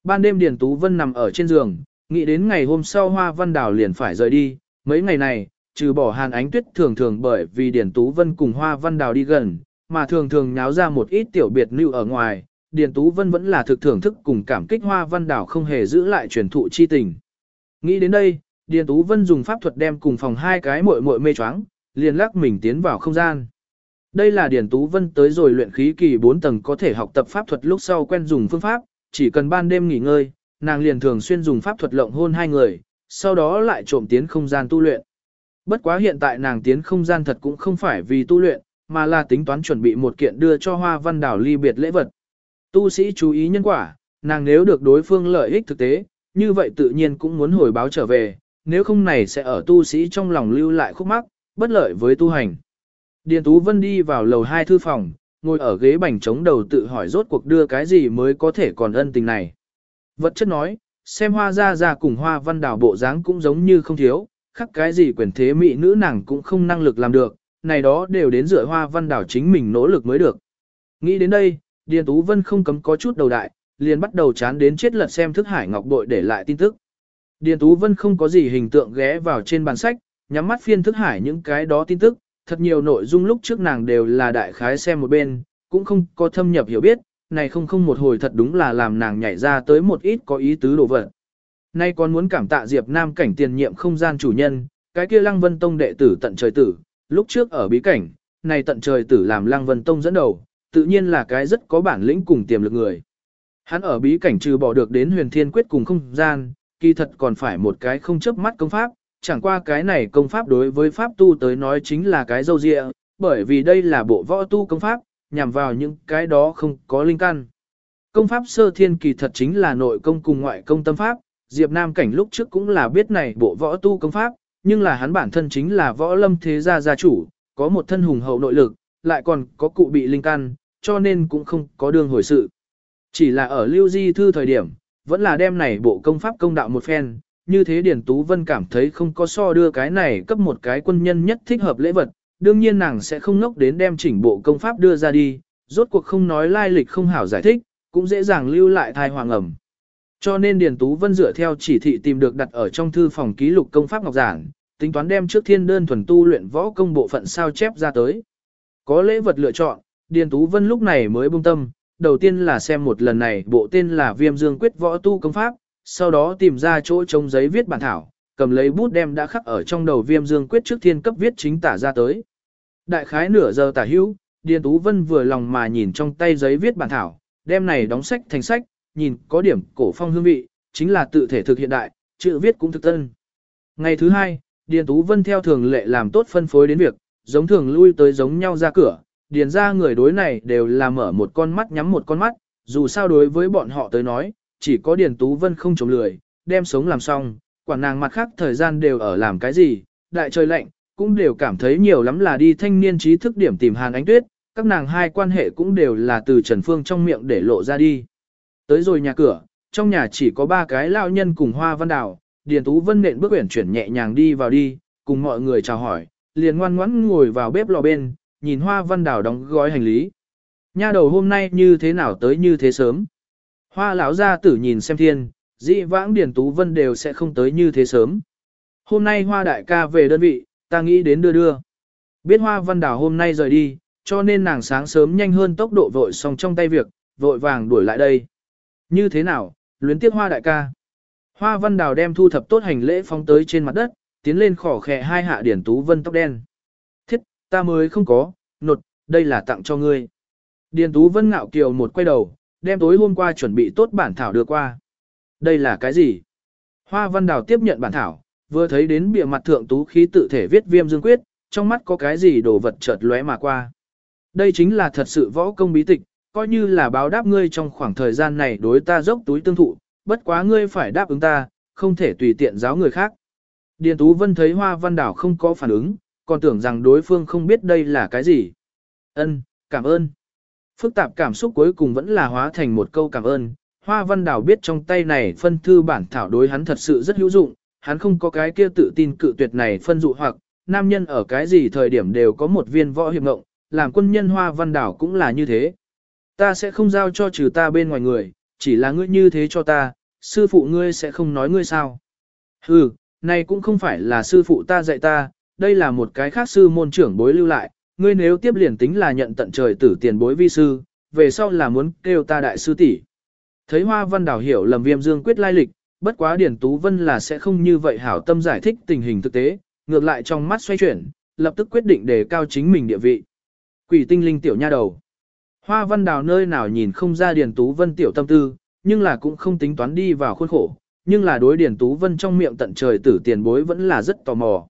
A: Ban đêm Điền Tú Vân nằm ở trên giường, nghĩ đến ngày hôm sau Hoa Văn Đào liền phải rời đi, mấy ngày này, trừ bỏ Hàn Ánh Tuyết thường thường bởi vì Điền Tú Vân cùng Hoa Văn Đào đi gần, mà thường thường nháo ra một ít tiểu biệt lưu ở ngoài, Điền Tú Vân vẫn là thực thưởng thức cùng cảm kích Hoa Văn Đào không hề giữ lại truyền thụ chi tình. Nghĩ đến đây, Điền Tú Vân dùng pháp thuật đem cùng phòng hai cái muội muội mê choáng, liền lắc mình tiến vào không gian. Đây là Điền Tú Vân tới rồi luyện khí kỳ 4 tầng có thể học tập pháp thuật lúc sau quen dùng phương pháp, chỉ cần ban đêm nghỉ ngơi, nàng liền thường xuyên dùng pháp thuật lộng hôn hai người, sau đó lại trộm tiến không gian tu luyện. Bất quá hiện tại nàng tiến không gian thật cũng không phải vì tu luyện, mà là tính toán chuẩn bị một kiện đưa cho Hoa Văn Đảo ly biệt lễ vật. Tu sĩ chú ý nhân quả, nàng nếu được đối phương lợi ích thực tế, như vậy tự nhiên cũng muốn hồi báo trở về, nếu không này sẽ ở tu sĩ trong lòng lưu lại khúc mắc, bất lợi với tu hành. Điền Tú Vân đi vào lầu hai thư phòng, ngồi ở ghế bành trống đầu tự hỏi rốt cuộc đưa cái gì mới có thể còn ân tình này. Vật chất nói, xem hoa ra ra cùng hoa văn đảo bộ dáng cũng giống như không thiếu, khắc cái gì quyền thế mỹ nữ nàng cũng không năng lực làm được, này đó đều đến dựa hoa văn đảo chính mình nỗ lực mới được. Nghĩ đến đây, Điền Tú Vân không cấm có chút đầu đại, liền bắt đầu chán đến chết lật xem thức hải ngọc bội để lại tin tức. Điền Tú Vân không có gì hình tượng ghé vào trên bàn sách, nhắm mắt phiên thức hải những cái đó tin tức, thật nhiều nội dung lúc trước nàng đều là đại khái xem một bên, cũng không có thâm nhập hiểu biết, này không không một hồi thật đúng là làm nàng nhảy ra tới một ít có ý tứ đồ vật. Nay còn muốn cảm tạ Diệp Nam cảnh tiền nhiệm không gian chủ nhân, cái kia Lăng Vân Tông đệ tử tận trời tử, lúc trước ở bí cảnh, này tận trời tử làm Lăng Vân Tông dẫn đầu, tự nhiên là cái rất có bản lĩnh cùng tiềm lực người. Hắn ở bí cảnh trừ bỏ được đến huyền thiên quyết cùng không gian, kỳ thật còn phải một cái không chớp mắt công pháp, chẳng qua cái này công pháp đối với pháp tu tới nói chính là cái dâu dịa, bởi vì đây là bộ võ tu công pháp, nhằm vào những cái đó không có linh căn. Công pháp sơ thiên kỳ thật chính là nội công cùng ngoại công tâm pháp, Diệp Nam cảnh lúc trước cũng là biết này bộ võ tu công pháp, nhưng là hắn bản thân chính là võ lâm thế gia gia chủ, có một thân hùng hậu nội lực, lại còn có cụ bị linh căn, cho nên cũng không có đường hồi sự. Chỉ là ở lưu di thư thời điểm, vẫn là đem này bộ công pháp công đạo một phen, như thế Điền Tú Vân cảm thấy không có so đưa cái này cấp một cái quân nhân nhất thích hợp lễ vật, đương nhiên nàng sẽ không ngốc đến đem chỉnh bộ công pháp đưa ra đi, rốt cuộc không nói lai lịch không hảo giải thích, cũng dễ dàng lưu lại thai hoàng ẩm. Cho nên Điền Tú Vân dựa theo chỉ thị tìm được đặt ở trong thư phòng ký lục công pháp ngọc giản, tính toán đem trước thiên đơn thuần tu luyện võ công bộ phận sao chép ra tới. Có lễ vật lựa chọn, Điền Tú Vân lúc này mới buông tâm, đầu tiên là xem một lần này bộ tên là Viêm Dương Quyết Võ Tu Công Pháp, sau đó tìm ra chỗ trống giấy viết bản thảo, cầm lấy bút đem đã khắc ở trong đầu Viêm Dương Quyết trước thiên cấp viết chính tả ra tới. Đại khái nửa giờ tả hữu, Điền Tú Vân vừa lòng mà nhìn trong tay giấy viết bản thảo, đem này đóng sách thành sách, nhìn có điểm cổ phong hương vị, chính là tự thể thực hiện đại, chữ viết cũng thực tân. Ngày thứ hai, Điền Tú Vân theo thường lệ làm tốt phân phối đến việc, giống thường lui tới giống nhau ra cửa, điền ra người đối này đều là mở một con mắt nhắm một con mắt, dù sao đối với bọn họ tới nói, chỉ có Điền Tú Vân không chống lười, đem sống làm xong, quản nàng mặt khác thời gian đều ở làm cái gì, đại trời lạnh, cũng đều cảm thấy nhiều lắm là đi thanh niên trí thức điểm tìm Hàn Ánh Tuyết, các nàng hai quan hệ cũng đều là từ Trần Phương trong miệng để lộ ra đi. Tới rồi nhà cửa, trong nhà chỉ có ba cái lao nhân cùng Hoa Văn Đào, Điền Tú Vân nện bước uyển chuyển nhẹ nhàng đi vào đi, cùng mọi người chào hỏi, liền ngoan ngoãn ngồi vào bếp lò bên, nhìn Hoa Văn Đào đóng gói hành lý. Nha đầu hôm nay như thế nào tới như thế sớm? Hoa lão gia tử nhìn xem thiên, dị vãng Điền Tú Vân đều sẽ không tới như thế sớm. Hôm nay Hoa đại ca về đơn vị, ta nghĩ đến đưa đưa. Biết Hoa Văn Đào hôm nay rời đi, cho nên nàng sáng sớm nhanh hơn tốc độ vội xong trong tay việc, vội vàng đuổi lại đây. Như thế nào, luyến tiếc Hoa đại ca? Hoa Văn Đào đem thu thập tốt hành lễ phóng tới trên mặt đất, tiến lên khỏ khẽ hai hạ Điển Tú Vân tóc đen. Thiết, ta mới không có, nột, đây là tặng cho ngươi. Điền Tú Vân ngạo kiều một quay đầu, đem tối hôm qua chuẩn bị tốt bản thảo đưa qua. Đây là cái gì? Hoa Văn Đào tiếp nhận bản thảo, vừa thấy đến bìa mặt thượng tú khí tự thể viết viêm dương quyết, trong mắt có cái gì đồ vật chợt lóe mà qua. Đây chính là thật sự võ công bí tịch, coi như là báo đáp ngươi trong khoảng thời gian này đối ta dốc túi tương thụ, bất quá ngươi phải đáp ứng ta, không thể tùy tiện giáo người khác. Điền Tú Vân thấy Hoa Văn Đảo không có phản ứng, còn tưởng rằng đối phương không biết đây là cái gì. Ân, cảm ơn. Phức tạp cảm xúc cuối cùng vẫn là hóa thành một câu cảm ơn. Hoa Văn Đảo biết trong tay này phân thư bản thảo đối hắn thật sự rất hữu dụng, hắn không có cái kia tự tin cự tuyệt này phân dụ hoặc, nam nhân ở cái gì thời điểm đều có một viên võ hiệp ngộng, làm quân nhân Hoa Văn Đảo cũng là như thế. Ta sẽ không giao cho trừ ta bên ngoài người, chỉ là ngươi như thế cho ta, sư phụ ngươi sẽ không nói ngươi sao. Hừ, này cũng không phải là sư phụ ta dạy ta, đây là một cái khác sư môn trưởng bối lưu lại, ngươi nếu tiếp liền tính là nhận tận trời tử tiền bối vi sư, về sau là muốn kêu ta đại sư tỷ. Thấy Hoa Văn Đào hiểu lầm viêm dương quyết lai lịch, bất quá Điển Tú Vân là sẽ không như vậy hảo tâm giải thích tình hình thực tế, ngược lại trong mắt xoay chuyển, lập tức quyết định đề cao chính mình địa vị. Quỷ tinh linh tiểu nha đầu. Hoa Văn Đào nơi nào nhìn không ra Điển Tú Vân tiểu tâm tư, nhưng là cũng không tính toán đi vào khuôn khổ, nhưng là đối Điển Tú Vân trong miệng tận trời tử tiền bối vẫn là rất tò mò.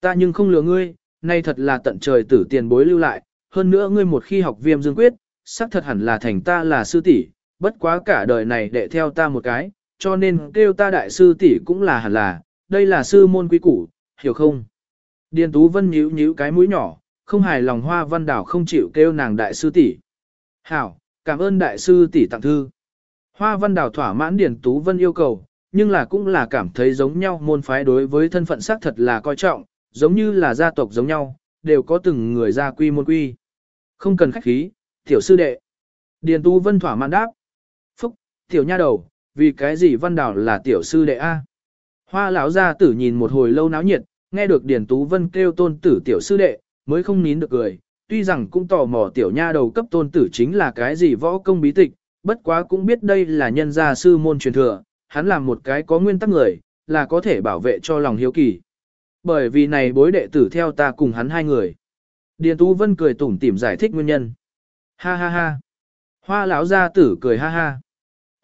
A: Ta nhưng không lừa ngươi, nay thật là tận trời tử tiền bối lưu lại, hơn nữa ngươi một khi học viêm dương quyết, xác thật hẳn là thành ta là sư tỷ, bất quá cả đời này đệ theo ta một cái, cho nên kêu ta đại sư tỷ cũng là hẳn là, đây là sư môn quý củ, hiểu không? Điền Tú Vân nhíu nhíu cái mũi nhỏ, không hài lòng Hoa Văn Đảo không chịu kêu nàng đại sư tỷ. Hảo, cảm ơn đại sư tỷ tặng thư. Hoa Văn Đào thỏa mãn Điền Tú Vân yêu cầu, nhưng là cũng là cảm thấy giống nhau môn phái đối với thân phận xác thật là coi trọng, giống như là gia tộc giống nhau, đều có từng người gia quy môn quy. Không cần khách khí, tiểu sư đệ. Điền Tú Vân thỏa mãn đáp. Phúc, tiểu nha đầu, vì cái gì Văn đảo là tiểu sư đệ A. Hoa lão gia tử nhìn một hồi lâu náo nhiệt, nghe được Điền Tú Vân kêu tôn tử tiểu sư đệ, mới không nín được cười. Tuy rằng cũng tò mò tiểu nha đầu cấp tôn tử chính là cái gì võ công bí tịch, bất quá cũng biết đây là nhân gia sư môn truyền thừa, hắn làm một cái có nguyên tắc người, là có thể bảo vệ cho lòng hiếu kỳ. Bởi vì này bối đệ tử theo ta cùng hắn hai người. Điền Tú Vân cười tủm tỉm giải thích nguyên nhân. Ha ha ha. Hoa lão gia tử cười ha ha.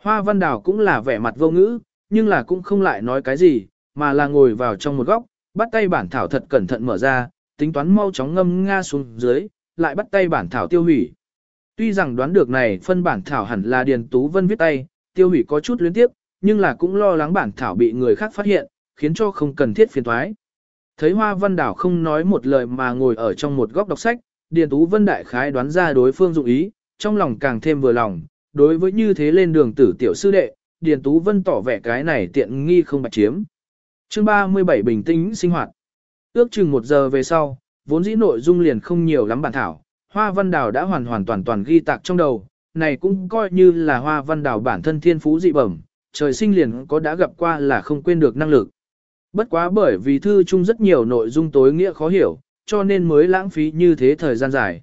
A: Hoa văn đảo cũng là vẻ mặt vô ngữ, nhưng là cũng không lại nói cái gì, mà là ngồi vào trong một góc, bắt tay bản thảo thật cẩn thận mở ra, tính toán mau chóng ngâm nga xuống dưới, lại bắt tay bản thảo tiêu hủy. Tuy rằng đoán được này phân bản thảo hẳn là Điền Tú Vân viết tay, tiêu hủy có chút luyến tiếp, nhưng là cũng lo lắng bản thảo bị người khác phát hiện, khiến cho không cần thiết phiền thoái. Thấy Hoa Văn Đảo không nói một lời mà ngồi ở trong một góc đọc sách, Điền Tú Vân đại khái đoán ra đối phương dụng ý, trong lòng càng thêm vừa lòng, đối với như thế lên đường tử tiểu sư đệ, Điền Tú Vân tỏ vẻ cái này tiện nghi không bạch chiếm. Chương 37 bình tĩnh sinh hoạt. Ước chừng một giờ về sau, vốn dĩ nội dung liền không nhiều lắm bản thảo, Hoa Văn Đảo đã hoàn hoàn toàn toàn ghi tạc trong đầu, này cũng coi như là Hoa Văn Đảo bản thân thiên phú dị bẩm, trời sinh liền có đã gặp qua là không quên được năng lực. Bất quá bởi vì thư chung rất nhiều nội dung tối nghĩa khó hiểu, cho nên mới lãng phí như thế thời gian dài.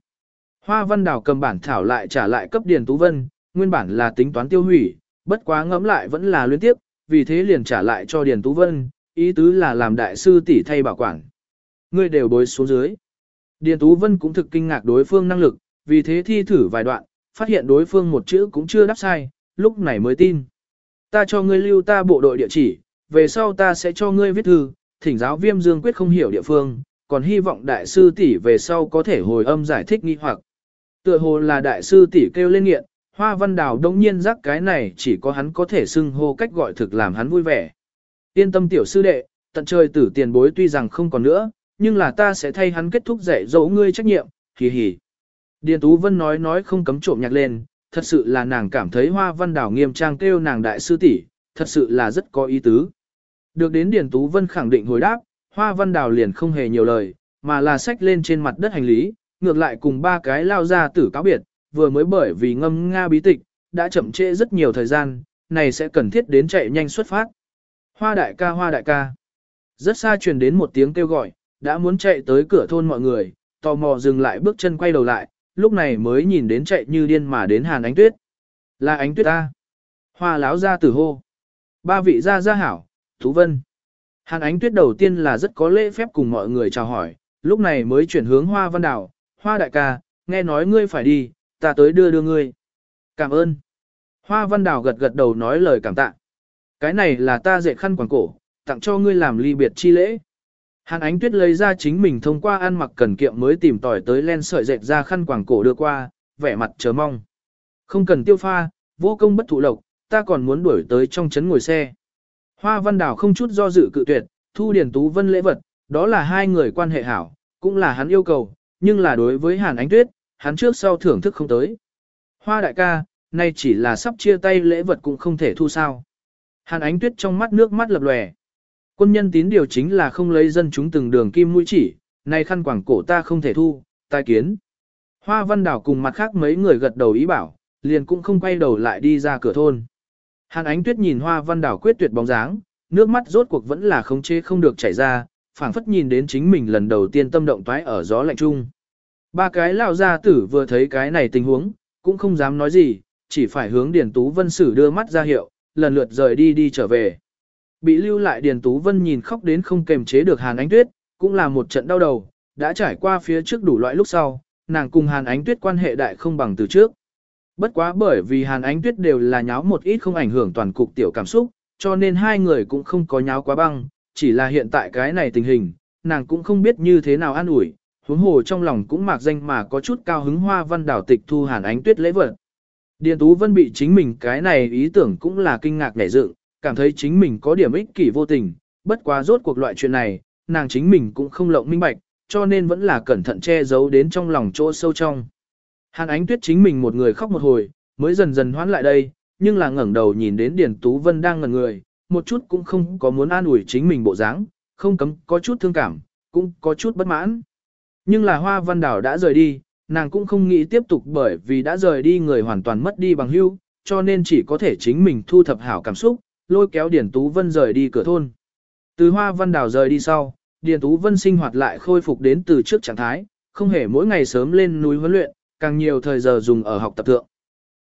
A: Hoa Văn Đào cầm bản thảo lại trả lại cấp Điền Tú Vân, nguyên bản là tính toán tiêu hủy, bất quá ngẫm lại vẫn là liên tiếp, vì thế liền trả lại cho Điền Tú Vân, ý tứ là làm đại sư tỷ thay bảo quản. Ngươi đều bối xuống dưới. Điền Tú Vân cũng thực kinh ngạc đối phương năng lực, vì thế thi thử vài đoạn, phát hiện đối phương một chữ cũng chưa đáp sai, lúc này mới tin. Ta cho ngươi lưu ta bộ đội địa chỉ, về sau ta sẽ cho ngươi viết thư, thỉnh giáo viêm dương quyết không hiểu địa phương, còn hy vọng đại sư tỷ về sau có thể hồi âm giải thích nghi hoặc. Tựa hồ là đại sư tỷ kêu lên nghiện, hoa văn đào đông nhiên rắc cái này chỉ có hắn có thể xưng hô cách gọi thực làm hắn vui vẻ. Yên tâm tiểu sư đệ, tận trời tử tiền bối tuy rằng không còn nữa, nhưng là ta sẽ thay hắn kết thúc dạy dỗ ngươi trách nhiệm, hì hì. Điền Tú Vân nói nói không cấm trộm nhạc lên, thật sự là nàng cảm thấy hoa văn đào nghiêm trang kêu nàng đại sư tỷ, thật sự là rất có ý tứ. Được đến Điền Tú Vân khẳng định hồi đáp, hoa văn Đào liền không hề nhiều lời, mà là xách lên trên mặt đất hành lý, ngược lại cùng ba cái lao ra tử cáo biệt, vừa mới bởi vì ngâm nga bí tịch, đã chậm trễ rất nhiều thời gian, này sẽ cần thiết đến chạy nhanh xuất phát. Hoa đại ca hoa đại ca. Rất xa truyền đến một tiếng kêu gọi, đã muốn chạy tới cửa thôn mọi người, tò mò dừng lại bước chân quay đầu lại, lúc này mới nhìn đến chạy như điên mà đến Hàn Ánh Tuyết. Là Ánh Tuyết ta. Hoa láo ra tử hô. Ba vị gia gia hảo, Thú Vân. Hàn Ánh Tuyết đầu tiên là rất có lễ phép cùng mọi người chào hỏi, lúc này mới chuyển hướng Hoa Văn Đảo, Hoa đại ca, nghe nói ngươi phải đi, ta tới đưa đưa ngươi. Cảm ơn. Hoa Văn Đảo gật gật đầu nói lời cảm tạ. Cái này là ta dệt khăn quàng cổ, tặng cho ngươi làm ly biệt chi lễ. Hàn ánh tuyết lấy ra chính mình thông qua ăn mặc cần kiệm mới tìm tỏi tới len sợi dệt ra khăn quàng cổ đưa qua, vẻ mặt chờ mong. Không cần tiêu pha, vô công bất thụ lộc, ta còn muốn đuổi tới trong trấn ngồi xe. Hoa văn đảo không chút do dự cự tuyệt, thu điển tú vân lễ vật, đó là hai người quan hệ hảo, cũng là hắn yêu cầu, nhưng là đối với hàn ánh tuyết, hắn trước sau thưởng thức không tới. Hoa đại ca, nay chỉ là sắp chia tay lễ vật cũng không thể thu sao. Hàn ánh tuyết trong mắt nước mắt lập lòe. Quân nhân tín điều chính là không lấy dân chúng từng đường kim mũi chỉ, nay khăn quảng cổ ta không thể thu, tai kiến. Hoa văn đảo cùng mặt khác mấy người gật đầu ý bảo, liền cũng không quay đầu lại đi ra cửa thôn. Hàn ánh tuyết nhìn hoa văn đảo quyết tuyệt bóng dáng, nước mắt rốt cuộc vẫn là không chế không được chảy ra, phảng phất nhìn đến chính mình lần đầu tiên tâm động toái ở gió lạnh chung. Ba cái lão gia tử vừa thấy cái này tình huống, cũng không dám nói gì, chỉ phải hướng Điền Tú Vân Sử đưa mắt ra hiệu, lần lượt rời đi đi trở về. Bị lưu lại Điền Tú Vân nhìn khóc đến không kềm chế được Hàn Ánh Tuyết, cũng là một trận đau đầu, đã trải qua phía trước đủ loại lúc sau, nàng cùng Hàn Ánh Tuyết quan hệ đại không bằng từ trước. Bất quá bởi vì Hàn Ánh Tuyết đều là nháo một ít không ảnh hưởng toàn cục tiểu cảm xúc, cho nên hai người cũng không có nháo quá băng, chỉ là hiện tại cái này tình hình, nàng cũng không biết như thế nào an ủi, huống hồ trong lòng cũng mạc danh mà có chút cao hứng hoa văn đảo tịch thu Hàn Ánh Tuyết lễ vật. Điền Tú Vân bị chính mình cái này ý tưởng cũng là kinh ngạc nảy dựng, cảm thấy chính mình có điểm ích kỷ vô tình, bất quá rốt cuộc loại chuyện này, nàng chính mình cũng không lộng minh bạch, cho nên vẫn là cẩn thận che giấu đến trong lòng chỗ sâu trong. Hàn ánh tuyết chính mình một người khóc một hồi, mới dần dần hoán lại đây, nhưng là ngẩng đầu nhìn đến Điền Tú Vân đang ngẩn người, một chút cũng không có muốn an ủi chính mình bộ dáng, không cấm có chút thương cảm, cũng có chút bất mãn. Nhưng là Hoa Văn Đảo đã rời đi, nàng cũng không nghĩ tiếp tục bởi vì đã rời đi người hoàn toàn mất đi bằng hữu, cho nên chỉ có thể chính mình thu thập hảo cảm xúc, lôi kéo Điền Tú Vân rời đi cửa thôn. Từ Hoa Văn Đào rời đi sau, Điền Tú Vân sinh hoạt lại khôi phục đến từ trước trạng thái, không hề mỗi ngày sớm lên núi huấn luyện, càng nhiều thời giờ dùng ở học tập thượng.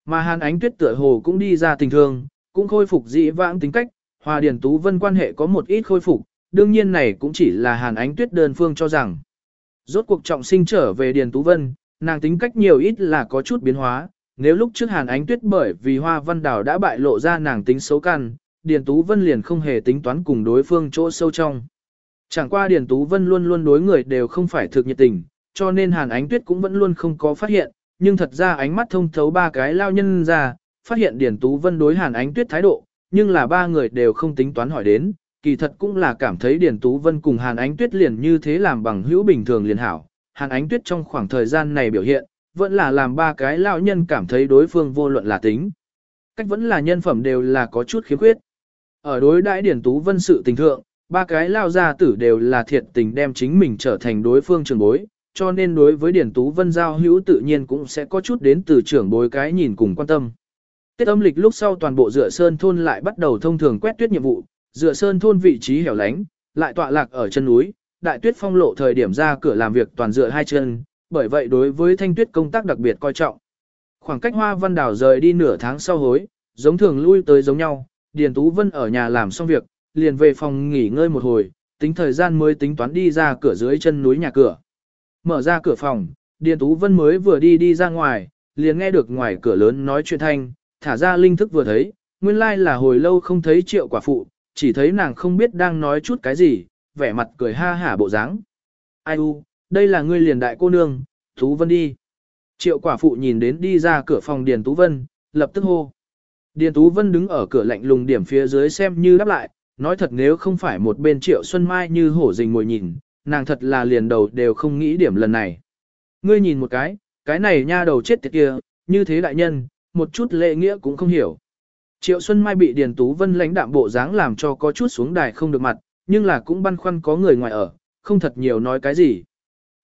A: Mà Hàn Ánh Tuyết tựa hồ cũng đi ra tình thương, cũng khôi phục dị vãng tính cách, Hoa Điền Tú Vân quan hệ có một ít khôi phục, đương nhiên này cũng chỉ là Hàn Ánh Tuyết đơn phương cho rằng. Rốt cuộc trọng sinh trở về Điền Tú Vân, nàng tính cách nhiều ít là có chút biến hóa, nếu lúc trước Hàn Ánh Tuyết bởi vì Hoa Văn Đào đã bại lộ ra nàng tính xấu căn, Điền Tú Vân liền không hề tính toán cùng đối phương chỗ sâu trong. Chẳng qua Điền Tú Vân luôn luôn đối người đều không phải thực nhiệt tình, cho nên Hàn Ánh Tuyết cũng vẫn luôn không có phát hiện, nhưng thật ra ánh mắt thông thấu ba cái lao nhân ra, phát hiện Điền Tú Vân đối Hàn Ánh Tuyết thái độ, nhưng là ba người đều không tính toán hỏi đến, kỳ thật cũng là cảm thấy Điền Tú Vân cùng Hàn Ánh Tuyết liền như thế làm bằng hữu bình thường liền hảo. Hàn Ánh Tuyết trong khoảng thời gian này biểu hiện, vẫn là làm ba cái lao nhân cảm thấy đối phương vô luận là tính. Cách vẫn là nhân phẩm đều là có chút khiếm khuyết. Ở đối đãi Điền Tú Vân sự tình thượng, ba cái lao gia tử đều là thiệt tình đem chính mình trở thành đối phương trường bối, cho nên đối với Điền Tú Vân giao hữu tự nhiên cũng sẽ có chút đến từ trưởng bối cái nhìn cùng quan tâm. Tết âm lịch lúc sau toàn bộ dựa sơn thôn lại bắt đầu thông thường quét tuyết nhiệm vụ, dựa sơn thôn vị trí hẻo lánh, lại tọa lạc ở chân núi, đại tuyết phong lộ thời điểm ra cửa làm việc toàn dựa hai chân, bởi vậy đối với thanh tuyết công tác đặc biệt coi trọng. Khoảng cách hoa văn đảo rời đi nửa tháng sau hối, giống thường lui tới giống nhau, Điền Tú Vân ở nhà làm xong việc, liền về phòng nghỉ ngơi một hồi, tính thời gian mới tính toán đi ra cửa dưới chân núi nhà cửa. Mở ra cửa phòng, Điền Tú Vân mới vừa đi đi ra ngoài, liền nghe được ngoài cửa lớn nói chuyện thanh, thả ra linh thức vừa thấy, nguyên lai là hồi lâu không thấy triệu quả phụ, chỉ thấy nàng không biết đang nói chút cái gì, vẻ mặt cười ha hả bộ dáng. Ai u, đây là ngươi liền đại cô nương, Tú Vân đi. Triệu quả phụ nhìn đến đi ra cửa phòng Điền Tú Vân, lập tức hô. Điền Tú Vân đứng ở cửa lạnh lùng điểm phía dưới xem như đáp lại, nói thật nếu không phải một bên Triệu Xuân Mai như hổ rình ngồi nhìn, nàng thật là liền đầu đều không nghĩ điểm lần này. Ngươi nhìn một cái, cái này nha đầu chết tiệt kia, như thế đại nhân, một chút lệ nghĩa cũng không hiểu. Triệu Xuân Mai bị Điền Tú Vân lãnh đạm bộ dáng làm cho có chút xuống đài không được mặt, nhưng là cũng băn khoăn có người ngoài ở, không thật nhiều nói cái gì.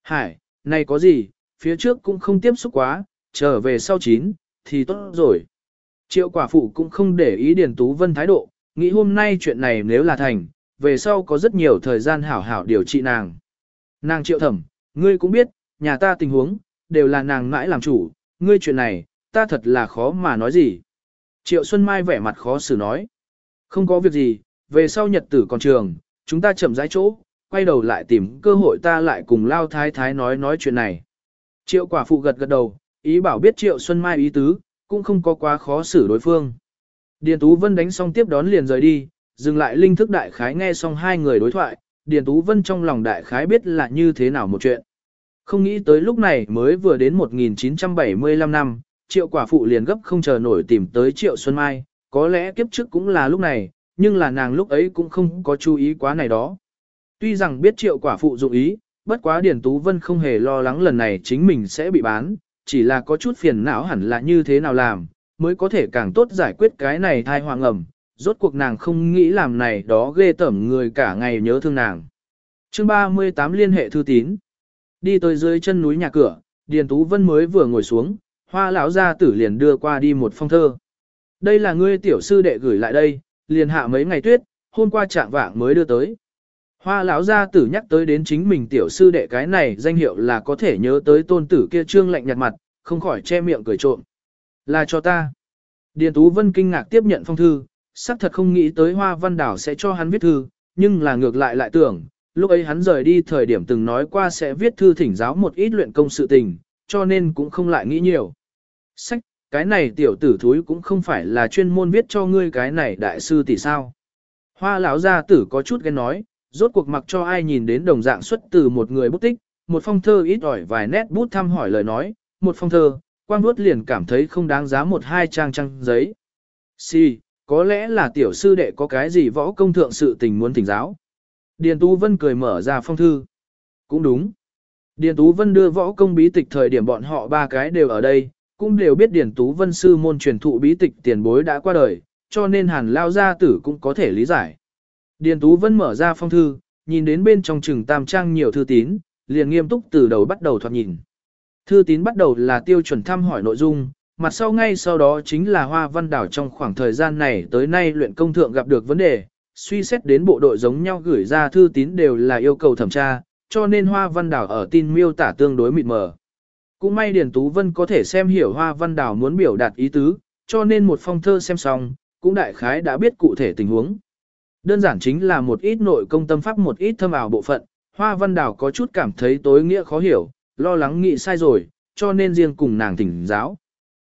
A: Hải, này có gì, phía trước cũng không tiếp xúc quá, trở về sau chín, thì tốt rồi. Triệu quả phụ cũng không để ý Điền Tú Vân thái độ, nghĩ hôm nay chuyện này nếu là thành, về sau có rất nhiều thời gian hảo hảo điều trị nàng. Nàng triệu thẩm, ngươi cũng biết, nhà ta tình huống, đều là nàng mãi làm chủ, ngươi chuyện này, ta thật là khó mà nói gì. Triệu Xuân Mai vẻ mặt khó xử nói. Không có việc gì, về sau nhật tử còn trường, chúng ta chậm rãi chỗ, quay đầu lại tìm cơ hội ta lại cùng Lao Thái Thái nói nói chuyện này. Triệu quả phụ gật gật đầu, ý bảo biết Triệu Xuân Mai ý tứ, cũng không có quá khó xử đối phương. Điền Tú Vân đánh xong tiếp đón liền rời đi, dừng lại linh thức đại khái nghe xong hai người đối thoại, Điền Tú Vân trong lòng đại khái biết là như thế nào một chuyện. Không nghĩ tới lúc này mới vừa đến 1975 năm, triệu quả phụ liền gấp không chờ nổi tìm tới triệu Xuân Mai, có lẽ kiếp trước cũng là lúc này, nhưng là nàng lúc ấy cũng không có chú ý quá này đó. Tuy rằng biết triệu quả phụ dụng ý, bất quá Điền Tú Vân không hề lo lắng lần này chính mình sẽ bị bán, chỉ là có chút phiền não hẳn là như thế nào làm, mới có thể càng tốt giải quyết cái này thai hoàng ẩm, rốt cuộc nàng không nghĩ làm này đó ghê tởm người cả ngày nhớ thương nàng. chương 38 liên hệ thư tín. Đi tới dưới chân núi nhà cửa, Điền Tú Vân mới vừa ngồi xuống, hoa lão gia tử liền đưa qua đi một phong thơ. Đây là ngươi tiểu sư đệ gửi lại đây, liền hạ mấy ngày tuyết, hôm qua trạng vạng mới đưa tới. Hoa lão gia tử nhắc tới đến chính mình tiểu sư đệ cái này danh hiệu là có thể nhớ tới tôn tử kia trương lạnh nhạt mặt, không khỏi che miệng cười trộm. Là cho ta. Điền Tú Vân kinh ngạc tiếp nhận phong thư, xác thật không nghĩ tới Hoa Văn Đảo sẽ cho hắn viết thư, nhưng là ngược lại lại tưởng, lúc ấy hắn rời đi thời điểm từng nói qua sẽ viết thư thỉnh giáo một ít luyện công sự tình, cho nên cũng không lại nghĩ nhiều. Sách, cái này tiểu tử thúi cũng không phải là chuyên môn viết cho ngươi cái này đại sư tỷ sao. Hoa lão gia tử có chút ghen nói, rốt cuộc mặc cho ai nhìn đến đồng dạng xuất từ một người bút tích, một phong thơ ít ỏi vài nét bút thăm hỏi lời nói, một phong thơ, quang bút liền cảm thấy không đáng giá một hai trang trang giấy. Si, có lẽ là tiểu sư đệ có cái gì võ công thượng sự tình muốn thỉnh giáo. Điền Tú Vân cười mở ra phong thư. Cũng đúng. Điền Tú Vân đưa võ công bí tịch thời điểm bọn họ ba cái đều ở đây, cũng đều biết Điền Tú Vân sư môn truyền thụ bí tịch tiền bối đã qua đời, cho nên hàn lao gia tử cũng có thể lý giải. Điền Tú Vân mở ra phong thư, nhìn đến bên trong chừng tam trang nhiều thư tín, liền nghiêm túc từ đầu bắt đầu thoạt nhìn. Thư tín bắt đầu là tiêu chuẩn thăm hỏi nội dung, mặt sau ngay sau đó chính là Hoa Văn Đảo trong khoảng thời gian này tới nay luyện công thượng gặp được vấn đề, suy xét đến bộ đội giống nhau gửi ra thư tín đều là yêu cầu thẩm tra, cho nên Hoa Văn Đảo ở tin miêu tả tương đối mịt mờ. Cũng may Điền Tú Vân có thể xem hiểu Hoa Văn Đảo muốn biểu đạt ý tứ, cho nên một phong thơ xem xong, cũng đại khái đã biết cụ thể tình huống. Đơn giản chính là một ít nội công tâm pháp một ít thâm ảo bộ phận, Hoa Văn Đảo có chút cảm thấy tối nghĩa khó hiểu, lo lắng nghĩ sai rồi, cho nên riêng cùng nàng thỉnh giáo.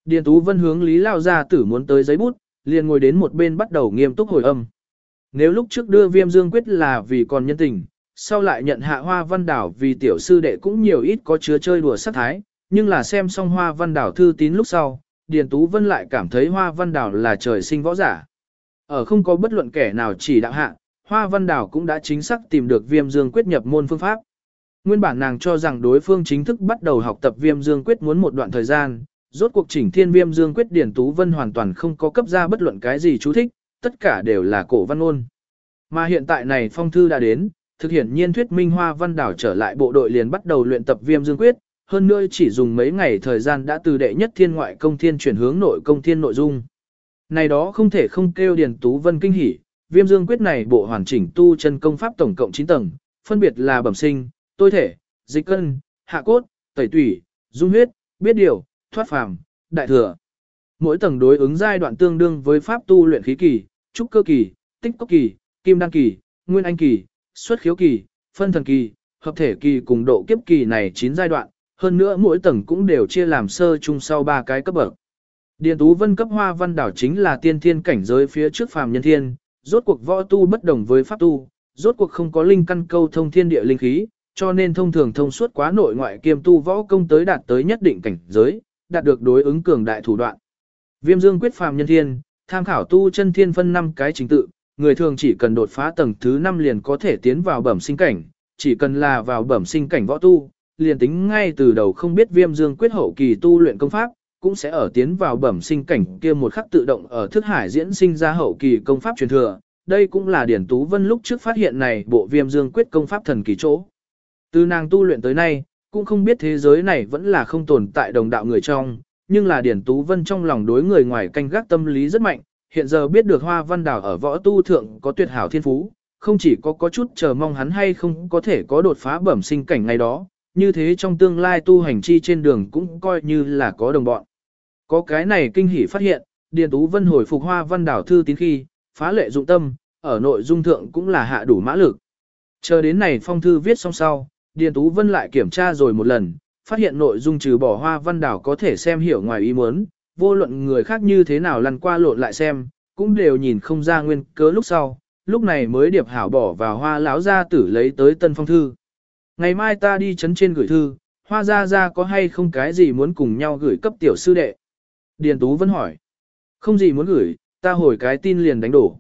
A: Điền Tú Vân hướng Lý Lao gia tử muốn tới giấy bút, liền ngồi đến một bên bắt đầu nghiêm túc hồi âm. Nếu lúc trước đưa viêm dương quyết là vì còn nhân tình, sau lại nhận hạ hoa văn đảo vì tiểu sư đệ cũng nhiều ít có chứa chơi đùa sát thái, nhưng là xem xong hoa văn đảo thư tín lúc sau, Điền Tú Vân lại cảm thấy hoa văn đảo là trời sinh võ giả. Ở không có bất luận kẻ nào chỉ đạo hạ, hoa văn đảo cũng đã chính xác tìm được viêm dương quyết nhập môn phương pháp. Nguyên bản nàng cho rằng đối phương chính thức bắt đầu học tập viêm dương quyết muốn một đoạn thời gian, rốt cuộc chỉnh thiên viêm dương quyết điển Tú Vân hoàn toàn không có cấp ra bất luận cái gì chú thích, tất cả đều là cổ văn ôn. Mà hiện tại này phong thư đã đến, thực hiện nhiên thuyết minh hoa văn đảo trở lại bộ đội liền bắt đầu luyện tập viêm dương quyết, hơn nữa chỉ dùng mấy ngày thời gian đã từ đệ nhất thiên ngoại công thiên chuyển hướng nội công thiên nội dung. Này đó không thể không kêu điển Tú Vân kinh hỉ, viêm dương quyết này bộ hoàn chỉnh tu chân công pháp tổng cộng 9 tầng, phân biệt là bẩm sinh, tôi thể, dịch cân, hạ cốt, tẩy tủy, dung huyết, biết điều, thoát phàm, đại thừa. Mỗi tầng đối ứng giai đoạn tương đương với pháp tu luyện khí kỳ, trúc cơ kỳ, tích cốc kỳ, kim đan kỳ, nguyên anh kỳ, xuất khiếu kỳ, phân thần kỳ, hợp thể kỳ cùng độ kiếp kỳ này 9 giai đoạn, hơn nữa mỗi tầng cũng đều chia làm sơ chung sau ba cái cấp bậc. Điền Tú Vân cấp hoa văn đảo chính là tiên thiên cảnh giới phía trước phàm nhân thiên, rốt cuộc võ tu bất đồng với pháp tu, rốt cuộc không có linh căn câu thông thiên địa linh khí, cho nên thông thường thông suốt quá nội ngoại kiêm tu võ công tới đạt tới nhất định cảnh giới, đạt được đối ứng cường đại thủ đoạn. Viêm Dương quyết phàm nhân thiên, tham khảo tu chân thiên phân 5 cái chính tự, người thường chỉ cần đột phá tầng thứ 5 liền có thể tiến vào bẩm sinh cảnh, chỉ cần là vào bẩm sinh cảnh võ tu, liền tính ngay từ đầu không biết Viêm Dương quyết hậu kỳ tu luyện công pháp, cũng sẽ ở tiến vào bẩm sinh cảnh kia một khắc tự động ở thức hải diễn sinh ra hậu kỳ công pháp truyền thừa. Đây cũng là Điển Tú Vân lúc trước phát hiện này bộ Viêm Dương quyết công pháp thần kỳ chỗ. Từ nàng tu luyện tới nay, cũng không biết thế giới này vẫn là không tồn tại đồng đạo người trong, nhưng là Điển Tú Vân trong lòng đối người ngoài canh gác tâm lý rất mạnh, hiện giờ biết được Hoa Văn Đào ở võ tu thượng có tuyệt hảo thiên phú, không chỉ có có chút chờ mong hắn hay không có thể có đột phá bẩm sinh cảnh ngày đó, như thế trong tương lai tu hành chi trên đường cũng coi như là có đồng bọn. Có cái này kinh hỉ phát hiện, Điền Tú Vân hồi phục Hoa Văn đảo thư tín khi, phá lệ dụng tâm, ở nội dung thượng cũng là hạ đủ mã lực. Chờ đến này phong thư viết xong sau, Điền Tú Vân lại kiểm tra rồi một lần, phát hiện nội dung trừ bỏ hoa văn đảo có thể xem hiểu ngoài ý muốn, vô luận người khác như thế nào lăn qua lộn lại xem, cũng đều nhìn không ra nguyên cớ lúc sau, lúc này mới điệp hảo bỏ vào hoa lão gia tử lấy tới tân phong thư. Ngày mai ta đi chấn trên gửi thư, hoa gia gia có hay không cái gì muốn cùng nhau gửi cấp tiểu sư đệ? Điền Tú Vân hỏi. Không gì muốn gửi, ta hồi cái tin liền đánh đổ.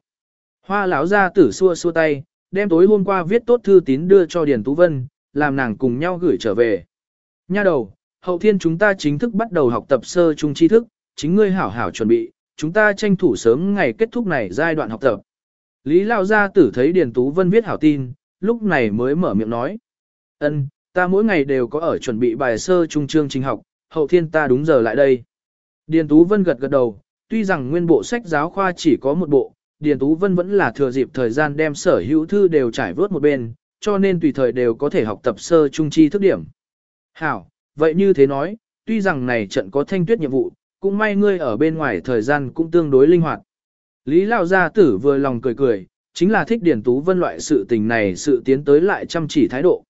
A: Hoa lão gia tử xua xua tay, đem tối hôm qua viết tốt thư tín đưa cho Điền Tú Vân, làm nàng cùng nhau gửi trở về. Nha đầu, hậu thiên chúng ta chính thức bắt đầu học tập sơ trung tri thức, chính ngươi hảo hảo chuẩn bị, chúng ta tranh thủ sớm ngày kết thúc này giai đoạn học tập. Lý Lao Gia tử thấy Điền Tú Vân viết hảo tin, lúc này mới mở miệng nói. ân ta mỗi ngày đều có ở chuẩn bị bài sơ trung chương trình học, hậu thiên ta đúng giờ lại đây. Điền Tú Vân gật gật đầu, tuy rằng nguyên bộ sách giáo khoa chỉ có một bộ, Điền Tú Vân vẫn là thừa dịp thời gian đem sở hữu thư đều trải vớt một bên, cho nên tùy thời đều có thể học tập sơ trung chi thức điểm. Hảo, vậy như thế nói, tuy rằng này trận có thanh tuyết nhiệm vụ, cũng may ngươi ở bên ngoài thời gian cũng tương đối linh hoạt. Lý Lão Gia Tử vừa lòng cười cười, chính là thích điển Tú Vân loại sự tình này sự tiến tới lại chăm chỉ thái độ.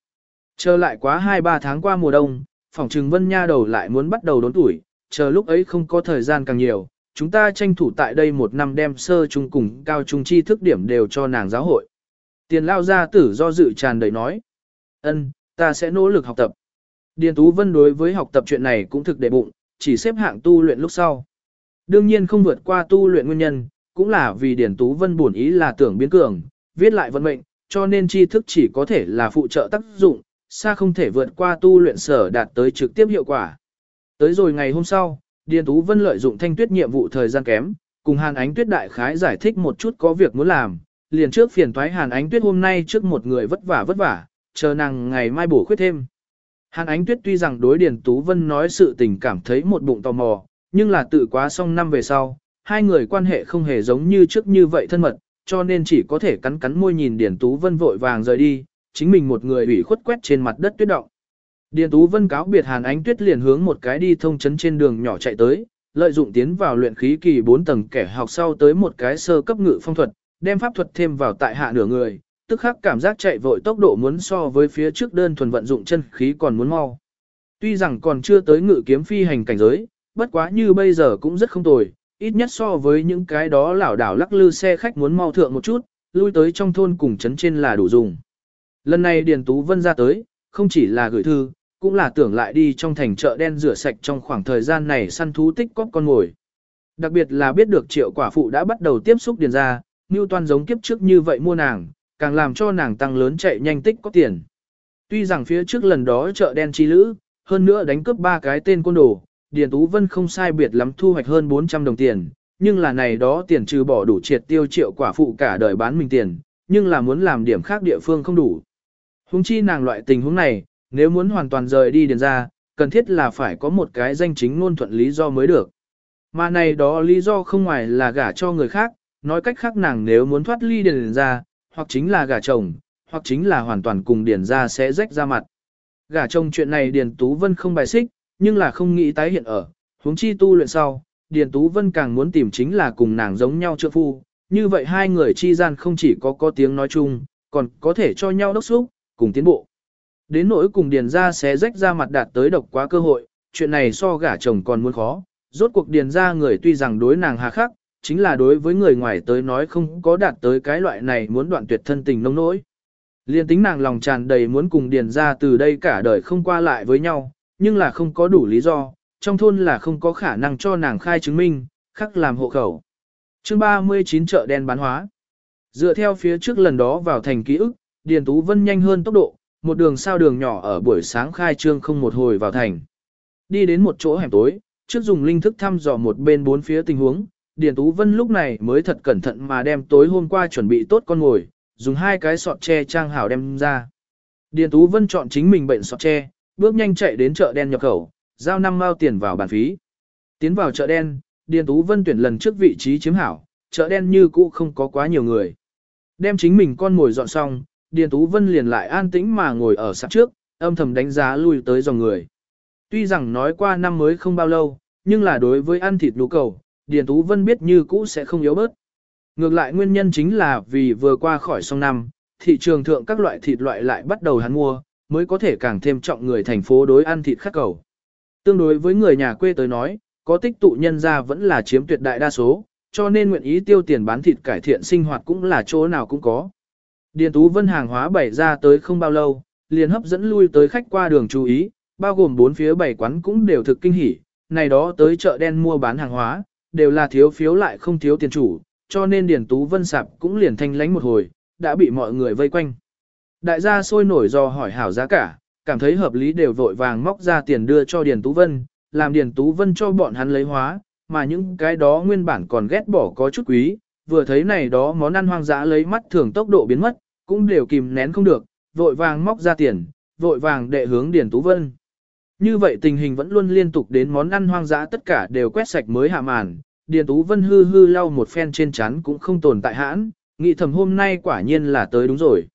A: Chờ lại quá 2-3 tháng qua mùa đông, phòng trừng Vân Nha đầu lại muốn bắt đầu đốn tuổi, chờ lúc ấy không có thời gian càng nhiều, chúng ta tranh thủ tại đây một năm đem sơ trung cùng cao trung chi thức điểm đều cho nàng giáo hội. Tiền lao gia tử do dự tràn đầy nói. ân, ta sẽ nỗ lực học tập. Điền Tú Vân đối với học tập chuyện này cũng thực đệ bụng, chỉ xếp hạng tu luyện lúc sau. Đương nhiên không vượt qua tu luyện nguyên nhân, cũng là vì Điền Tú Vân buồn ý là tưởng biến cường, viết lại vận mệnh, cho nên tri thức chỉ có thể là phụ trợ tác dụng, xa không thể vượt qua tu luyện sở đạt tới trực tiếp hiệu quả. Tới rồi ngày hôm sau, Điền Tú Vân lợi dụng thanh tuyết nhiệm vụ thời gian kém, cùng Hàn Ánh Tuyết đại khái giải thích một chút có việc muốn làm, liền trước phiền toái Hàn Ánh Tuyết hôm nay trước một người vất vả vất vả, chờ nàng ngày mai bổ khuyết thêm. Hàn Ánh Tuyết tuy rằng đối Điền Tú Vân nói sự tình cảm thấy một bụng tò mò, nhưng là tự quá xong năm về sau, hai người quan hệ không hề giống như trước như vậy thân mật, cho nên chỉ có thể cắn cắn môi nhìn Điền Tú Vân vội vàng rời đi, chính mình một người ủy khuất quét trên mặt đất tuyết động. Điền Tú Vân cáo biệt Hàn Ánh Tuyết liền hướng một cái đi thông chấn trên đường nhỏ chạy tới, lợi dụng tiến vào luyện khí kỳ 4 tầng kẻ học sau tới một cái sơ cấp ngự phong thuật, đem pháp thuật thêm vào tại hạ nửa người, tức khắc cảm giác chạy vội tốc độ muốn so với phía trước đơn thuần vận dụng chân khí còn muốn mau. Tuy rằng còn chưa tới ngự kiếm phi hành cảnh giới, bất quá như bây giờ cũng rất không tồi, ít nhất so với những cái đó lảo đảo lắc lư xe khách muốn mau thượng một chút, lui tới trong thôn cùng trấn trên là đủ dùng. Lần này Điền Tú Vân ra tới, không chỉ là gửi thư, cũng là tưởng lại đi trong thành chợ đen rửa sạch trong khoảng thời gian này săn thú tích cóp con ngồi. Đặc biệt là biết được triệu quả phụ đã bắt đầu tiếp xúc điền ra, Ngưu toàn giống kiếp trước như vậy mua nàng, càng làm cho nàng tăng lớn chạy nhanh tích có tiền. Tuy rằng phía trước lần đó chợ đen chi lữ, hơn nữa đánh cướp ba cái tên côn đồ, Điền Tú Vân không sai biệt lắm thu hoạch hơn 400 đồng tiền, nhưng là này đó tiền trừ bỏ đủ triệt tiêu triệu quả phụ cả đời bán mình tiền, nhưng là muốn làm điểm khác địa phương không đủ. Hùng chi nàng loại tình huống này, nếu muốn hoàn toàn rời đi điền ra, cần thiết là phải có một cái danh chính ngôn thuận lý do mới được. Mà này đó lý do không ngoài là gả cho người khác, nói cách khác nàng nếu muốn thoát ly điền ra, hoặc chính là gả chồng, hoặc chính là hoàn toàn cùng điền ra sẽ rách ra mặt. Gả chồng chuyện này Điền Tú Vân không bài xích, nhưng là không nghĩ tái hiện ở, huống chi tu luyện sau, Điền Tú Vân càng muốn tìm chính là cùng nàng giống nhau trượng phu, như vậy hai người chi gian không chỉ có có tiếng nói chung, còn có thể cho nhau đốc xúc, cùng tiến bộ. Đến nỗi cùng Điền ra sẽ rách ra mặt đạt tới độc quá cơ hội, chuyện này so gả chồng còn muốn khó, rốt cuộc Điền ra người tuy rằng đối nàng hà khắc, chính là đối với người ngoài tới nói không có đạt tới cái loại này muốn đoạn tuyệt thân tình nông nỗi. Liên tính nàng lòng tràn đầy muốn cùng Điền ra từ đây cả đời không qua lại với nhau, nhưng là không có đủ lý do, trong thôn là không có khả năng cho nàng khai chứng minh, khắc làm hộ khẩu. chương 39 chợ đen bán hóa. Dựa theo phía trước lần đó vào thành ký ức, Điền Tú Vân nhanh hơn tốc độ, một đường sao đường nhỏ ở buổi sáng khai trương không một hồi vào thành. Đi đến một chỗ hẻm tối, trước dùng linh thức thăm dò một bên bốn phía tình huống, Điền Tú Vân lúc này mới thật cẩn thận mà đem tối hôm qua chuẩn bị tốt con ngồi, dùng hai cái sọt tre trang hảo đem ra. Điền Tú Vân chọn chính mình bệnh sọt tre, bước nhanh chạy đến chợ đen nhập khẩu, giao năm mao tiền vào bàn phí. Tiến vào chợ đen, Điền Tú Vân tuyển lần trước vị trí chiếm hảo, chợ đen như cũ không có quá nhiều người. Đem chính mình con ngồi dọn xong, Điền Tú Vân liền lại an tĩnh mà ngồi ở sạp trước, âm thầm đánh giá lui tới dòng người. Tuy rằng nói qua năm mới không bao lâu, nhưng là đối với ăn thịt nhu cầu, Điền Tú Vân biết như cũ sẽ không yếu bớt. Ngược lại nguyên nhân chính là vì vừa qua khỏi sông năm, thị trường thượng các loại thịt loại lại bắt đầu hắn mua, mới có thể càng thêm trọng người thành phố đối ăn thịt khắc cầu. Tương đối với người nhà quê tới nói, có tích tụ nhân ra vẫn là chiếm tuyệt đại đa số, cho nên nguyện ý tiêu tiền bán thịt cải thiện sinh hoạt cũng là chỗ nào cũng có. Điền Tú Vân hàng hóa bày ra tới không bao lâu, liền hấp dẫn lui tới khách qua đường chú ý, bao gồm bốn phía bảy quán cũng đều thực kinh hỉ, này đó tới chợ đen mua bán hàng hóa, đều là thiếu phiếu lại không thiếu tiền chủ, cho nên Điền Tú Vân sạp cũng liền thanh lánh một hồi, đã bị mọi người vây quanh. Đại gia sôi nổi do hỏi hảo giá cả, cảm thấy hợp lý đều vội vàng móc ra tiền đưa cho Điền Tú Vân, làm Điền Tú Vân cho bọn hắn lấy hóa, mà những cái đó nguyên bản còn ghét bỏ có chút quý, vừa thấy này đó món ăn hoang dã lấy mắt thường tốc độ biến mất, cũng đều kìm nén không được, vội vàng móc ra tiền, vội vàng đệ hướng Điền Tú Vân. Như vậy tình hình vẫn luôn liên tục đến món ăn hoang dã tất cả đều quét sạch mới hạ màn, Điền Tú Vân hư hư lau một phen trên chán cũng không tồn tại hãn, nghĩ thầm hôm nay quả nhiên là tới đúng rồi.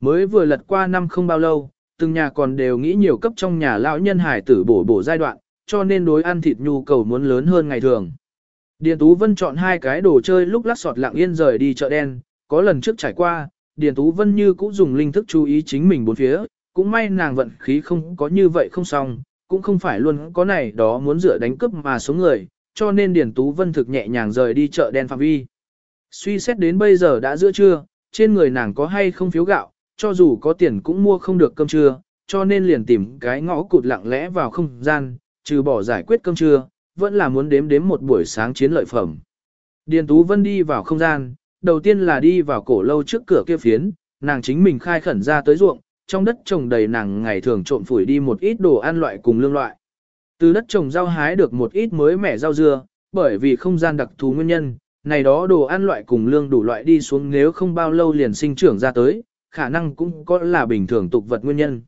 A: Mới vừa lật qua năm không bao lâu, từng nhà còn đều nghĩ nhiều cấp trong nhà lão nhân hải tử bổ bổ giai đoạn, cho nên đối ăn thịt nhu cầu muốn lớn hơn ngày thường. Điền Tú Vân chọn hai cái đồ chơi lúc lắc sọt lặng yên rời đi chợ đen, có lần trước trải qua, Điền Tú Vân như cũng dùng linh thức chú ý chính mình bốn phía, cũng may nàng vận khí không có như vậy không xong, cũng không phải luôn có này đó muốn rửa đánh cướp mà số người, cho nên Điền Tú Vân thực nhẹ nhàng rời đi chợ đen phạm vi. Suy xét đến bây giờ đã giữa trưa, trên người nàng có hay không phiếu gạo, cho dù có tiền cũng mua không được cơm trưa, cho nên liền tìm cái ngõ cụt lặng lẽ vào không gian, trừ bỏ giải quyết cơm trưa, vẫn là muốn đếm đếm một buổi sáng chiến lợi phẩm. Điền Tú Vân đi vào không gian, đầu tiên là đi vào cổ lâu trước cửa kia phiến, nàng chính mình khai khẩn ra tới ruộng, trong đất trồng đầy nàng ngày thường trộn phủi đi một ít đồ ăn loại cùng lương loại. Từ đất trồng rau hái được một ít mới mẻ rau dưa, bởi vì không gian đặc thù nguyên nhân, này đó đồ ăn loại cùng lương đủ loại đi xuống nếu không bao lâu liền sinh trưởng ra tới, khả năng cũng có là bình thường tục vật nguyên nhân.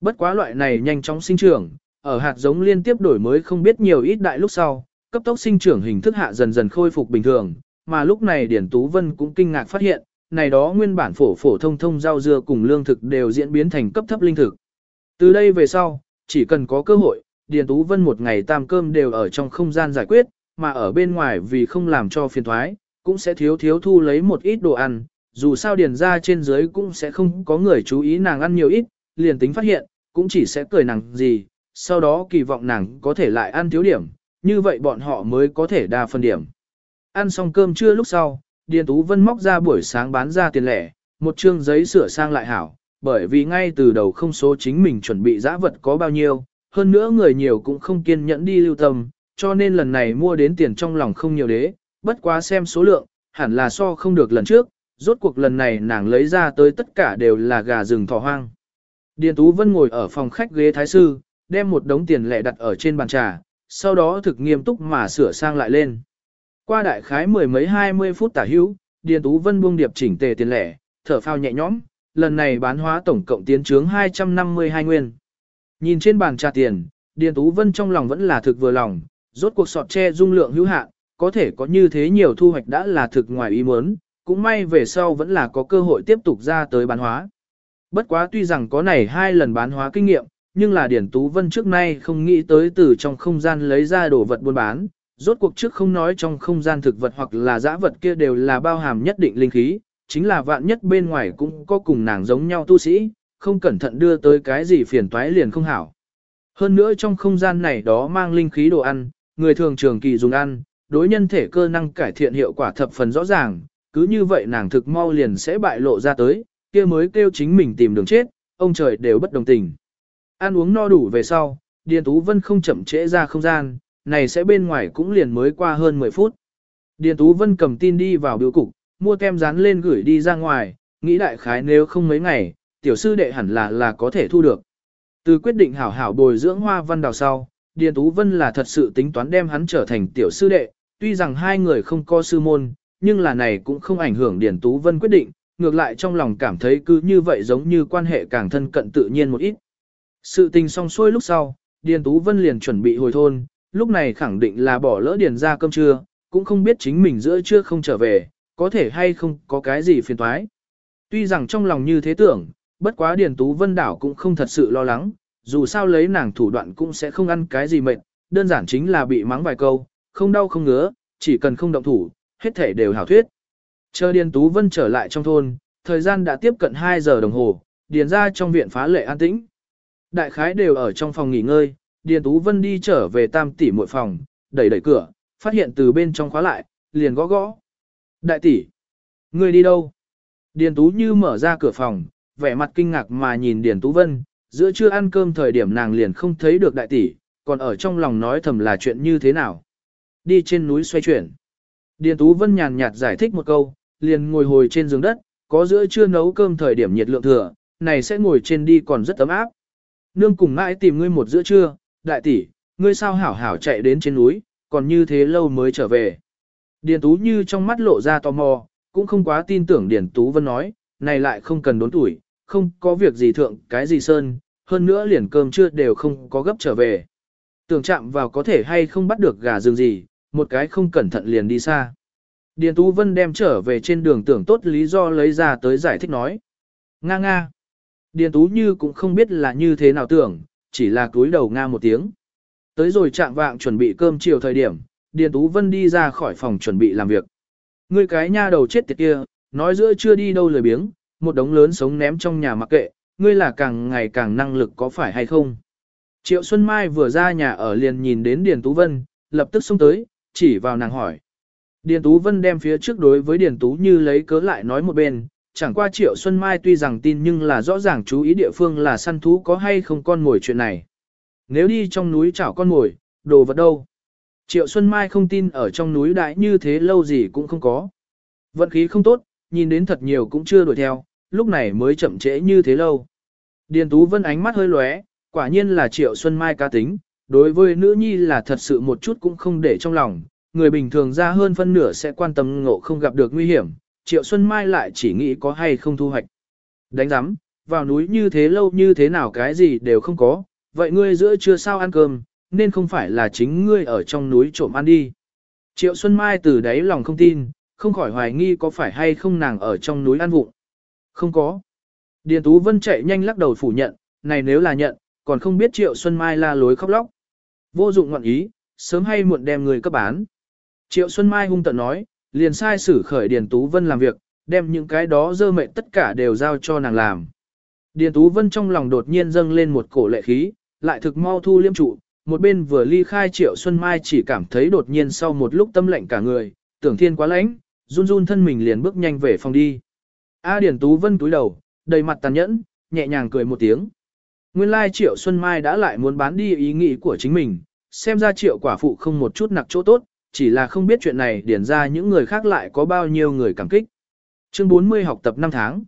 A: Bất quá loại này nhanh chóng sinh trưởng, ở hạt giống liên tiếp đổi mới không biết nhiều ít đại lúc sau, cấp tốc sinh trưởng hình thức hạ dần dần khôi phục bình thường, mà lúc này Điển Tú Vân cũng kinh ngạc phát hiện, này đó nguyên bản phổ phổ thông thông rau dưa cùng lương thực đều diễn biến thành cấp thấp linh thực. Từ đây về sau, chỉ cần có cơ hội, Điền Tú Vân một ngày tam cơm đều ở trong không gian giải quyết, mà ở bên ngoài vì không làm cho phiền thoái, cũng sẽ thiếu thiếu thu lấy một ít đồ ăn, dù sao điền ra trên dưới cũng sẽ không có người chú ý nàng ăn nhiều ít, liền tính phát hiện, cũng chỉ sẽ cười nàng gì, sau đó kỳ vọng nàng có thể lại ăn thiếu điểm, như vậy bọn họ mới có thể đa phân điểm. Ăn xong cơm trưa lúc sau, Điền Tú Vân móc ra buổi sáng bán ra tiền lẻ, một chương giấy sửa sang lại hảo, bởi vì ngay từ đầu không số chính mình chuẩn bị giã vật có bao nhiêu, hơn nữa người nhiều cũng không kiên nhẫn đi lưu tâm, cho nên lần này mua đến tiền trong lòng không nhiều đế, bất quá xem số lượng, hẳn là so không được lần trước, rốt cuộc lần này nàng lấy ra tới tất cả đều là gà rừng thỏ hoang. Điền Tú Vân ngồi ở phòng khách ghế thái sư, đem một đống tiền lẻ đặt ở trên bàn trà, sau đó thực nghiêm túc mà sửa sang lại lên. Qua đại khái mười mấy hai mươi phút tả hữu, Điền Tú Vân buông điệp chỉnh tề tiền lẻ, thở phao nhẹ nhõm, lần này bán hóa tổng cộng tiến trướng 252 nguyên. Nhìn trên bàn trà tiền, Điền Tú Vân trong lòng vẫn là thực vừa lòng, rốt cuộc sọt tre dung lượng hữu hạn, có thể có như thế nhiều thu hoạch đã là thực ngoài ý muốn, cũng may về sau vẫn là có cơ hội tiếp tục ra tới bán hóa. Bất quá tuy rằng có này hai lần bán hóa kinh nghiệm, nhưng là Điển Tú Vân trước nay không nghĩ tới từ trong không gian lấy ra đồ vật buôn bán, rốt cuộc trước không nói trong không gian thực vật hoặc là dã vật kia đều là bao hàm nhất định linh khí, chính là vạn nhất bên ngoài cũng có cùng nàng giống nhau tu sĩ, không cẩn thận đưa tới cái gì phiền toái liền không hảo. Hơn nữa trong không gian này đó mang linh khí đồ ăn, người thường trường kỳ dùng ăn, đối nhân thể cơ năng cải thiện hiệu quả thập phần rõ ràng, cứ như vậy nàng thực mau liền sẽ bại lộ ra tới, kia mới kêu chính mình tìm đường chết, ông trời đều bất đồng tình. Ăn uống no đủ về sau, Điền Tú Vân không chậm trễ ra không gian, này sẽ bên ngoài cũng liền mới qua hơn 10 phút. Điền Tú Vân cầm tin đi vào biểu cục, mua tem dán lên gửi đi ra ngoài, nghĩ đại khái nếu không mấy ngày, tiểu sư đệ hẳn là là có thể thu được. Từ quyết định hảo hảo bồi dưỡng hoa văn đào sau, Điền Tú Vân là thật sự tính toán đem hắn trở thành tiểu sư đệ, tuy rằng hai người không có sư môn, nhưng là này cũng không ảnh hưởng Điền Tú Vân quyết định, ngược lại trong lòng cảm thấy cứ như vậy giống như quan hệ càng thân cận tự nhiên một ít. Sự tình xong xuôi lúc sau, Điền Tú Vân liền chuẩn bị hồi thôn, lúc này khẳng định là bỏ lỡ Điền ra cơm trưa, cũng không biết chính mình giữa trưa không trở về, có thể hay không có cái gì phiền toái. Tuy rằng trong lòng như thế tưởng, bất quá Điền Tú Vân đảo cũng không thật sự lo lắng, dù sao lấy nàng thủ đoạn cũng sẽ không ăn cái gì mệt, đơn giản chính là bị mắng vài câu, không đau không ngứa, chỉ cần không động thủ, hết thể đều hảo thuyết. Chờ Điền Tú Vân trở lại trong thôn, thời gian đã tiếp cận 2 giờ đồng hồ, Điền ra trong viện phá lệ an tĩnh. Đại khái đều ở trong phòng nghỉ ngơi, Điền Tú Vân đi trở về tam tỷ muội phòng, đẩy đẩy cửa, phát hiện từ bên trong khóa lại, liền gõ gõ. Đại tỷ, người đi đâu? Điền Tú như mở ra cửa phòng, vẻ mặt kinh ngạc mà nhìn Điền Tú Vân, giữa trưa ăn cơm thời điểm nàng liền không thấy được đại tỷ, còn ở trong lòng nói thầm là chuyện như thế nào. Đi trên núi xoay chuyển. Điền Tú Vân nhàn nhạt giải thích một câu, liền ngồi hồi trên giường đất, có giữa trưa nấu cơm thời điểm nhiệt lượng thừa, này sẽ ngồi trên đi còn rất ấm áp. Nương cùng mãi tìm ngươi một giữa trưa, đại tỷ, ngươi sao hảo hảo chạy đến trên núi, còn như thế lâu mới trở về. Điền Tú như trong mắt lộ ra tò mò, cũng không quá tin tưởng Điền Tú Vân nói, này lại không cần đốn tuổi, không có việc gì thượng, cái gì sơn, hơn nữa liền cơm trưa đều không có gấp trở về. Tưởng chạm vào có thể hay không bắt được gà rừng gì, một cái không cẩn thận liền đi xa. Điền Tú Vân đem trở về trên đường tưởng tốt lý do lấy ra tới giải thích nói. Nga nga. Điền Tú Như cũng không biết là như thế nào tưởng, chỉ là cúi đầu nga một tiếng. Tới rồi trạng vạng chuẩn bị cơm chiều thời điểm, Điền Tú Vân đi ra khỏi phòng chuẩn bị làm việc. Ngươi cái nha đầu chết tiệt kia, nói giữa chưa đi đâu lười biếng, một đống lớn sống ném trong nhà mặc kệ, ngươi là càng ngày càng năng lực có phải hay không. Triệu Xuân Mai vừa ra nhà ở liền nhìn đến Điền Tú Vân, lập tức xông tới, chỉ vào nàng hỏi. Điền Tú Vân đem phía trước đối với Điền Tú như lấy cớ lại nói một bên, chẳng qua Triệu Xuân Mai tuy rằng tin nhưng là rõ ràng chú ý địa phương là săn thú có hay không con mồi chuyện này. Nếu đi trong núi chảo con mồi, đồ vật đâu? Triệu Xuân Mai không tin ở trong núi đại như thế lâu gì cũng không có. Vận khí không tốt, nhìn đến thật nhiều cũng chưa đuổi theo, lúc này mới chậm trễ như thế lâu. Điền Tú Vân ánh mắt hơi lóe, quả nhiên là Triệu Xuân Mai ca tính, đối với nữ nhi là thật sự một chút cũng không để trong lòng, người bình thường ra hơn phân nửa sẽ quan tâm ngộ không gặp được nguy hiểm, Triệu Xuân Mai lại chỉ nghĩ có hay không thu hoạch. Đánh giám, vào núi như thế lâu như thế nào cái gì đều không có, vậy ngươi giữa chưa sao ăn cơm, nên không phải là chính ngươi ở trong núi trộm ăn đi. Triệu Xuân Mai từ đáy lòng không tin, không khỏi hoài nghi có phải hay không nàng ở trong núi ăn vụng. Không có. Điền Tú Vân chạy nhanh lắc đầu phủ nhận, này nếu là nhận, còn không biết Triệu Xuân Mai la lối khóc lóc. Vô dụng ngoạn ý, sớm hay muộn đem người cấp bán. Triệu Xuân Mai hung tận nói, liền sai xử khởi Điền Tú Vân làm việc, đem những cái đó dơ mệ tất cả đều giao cho nàng làm. Điền Tú Vân trong lòng đột nhiên dâng lên một cổ lệ khí, lại thực mau thu liêm trụ, một bên vừa ly khai Triệu Xuân Mai chỉ cảm thấy đột nhiên sau một lúc tâm lệnh cả người, tưởng thiên quá lãnh, run run thân mình liền bước nhanh về phòng đi. A Điền Tú Vân túi đầu, đầy mặt tàn nhẫn, nhẹ nhàng cười một tiếng. Nguyên lai Triệu Xuân Mai đã lại muốn bán đi ý nghĩ của chính mình, xem ra Triệu quả phụ không một chút nặc chỗ tốt, chỉ là không biết chuyện này điển ra những người khác lại có bao nhiêu người cảm kích. Chương 40 học tập 5 tháng.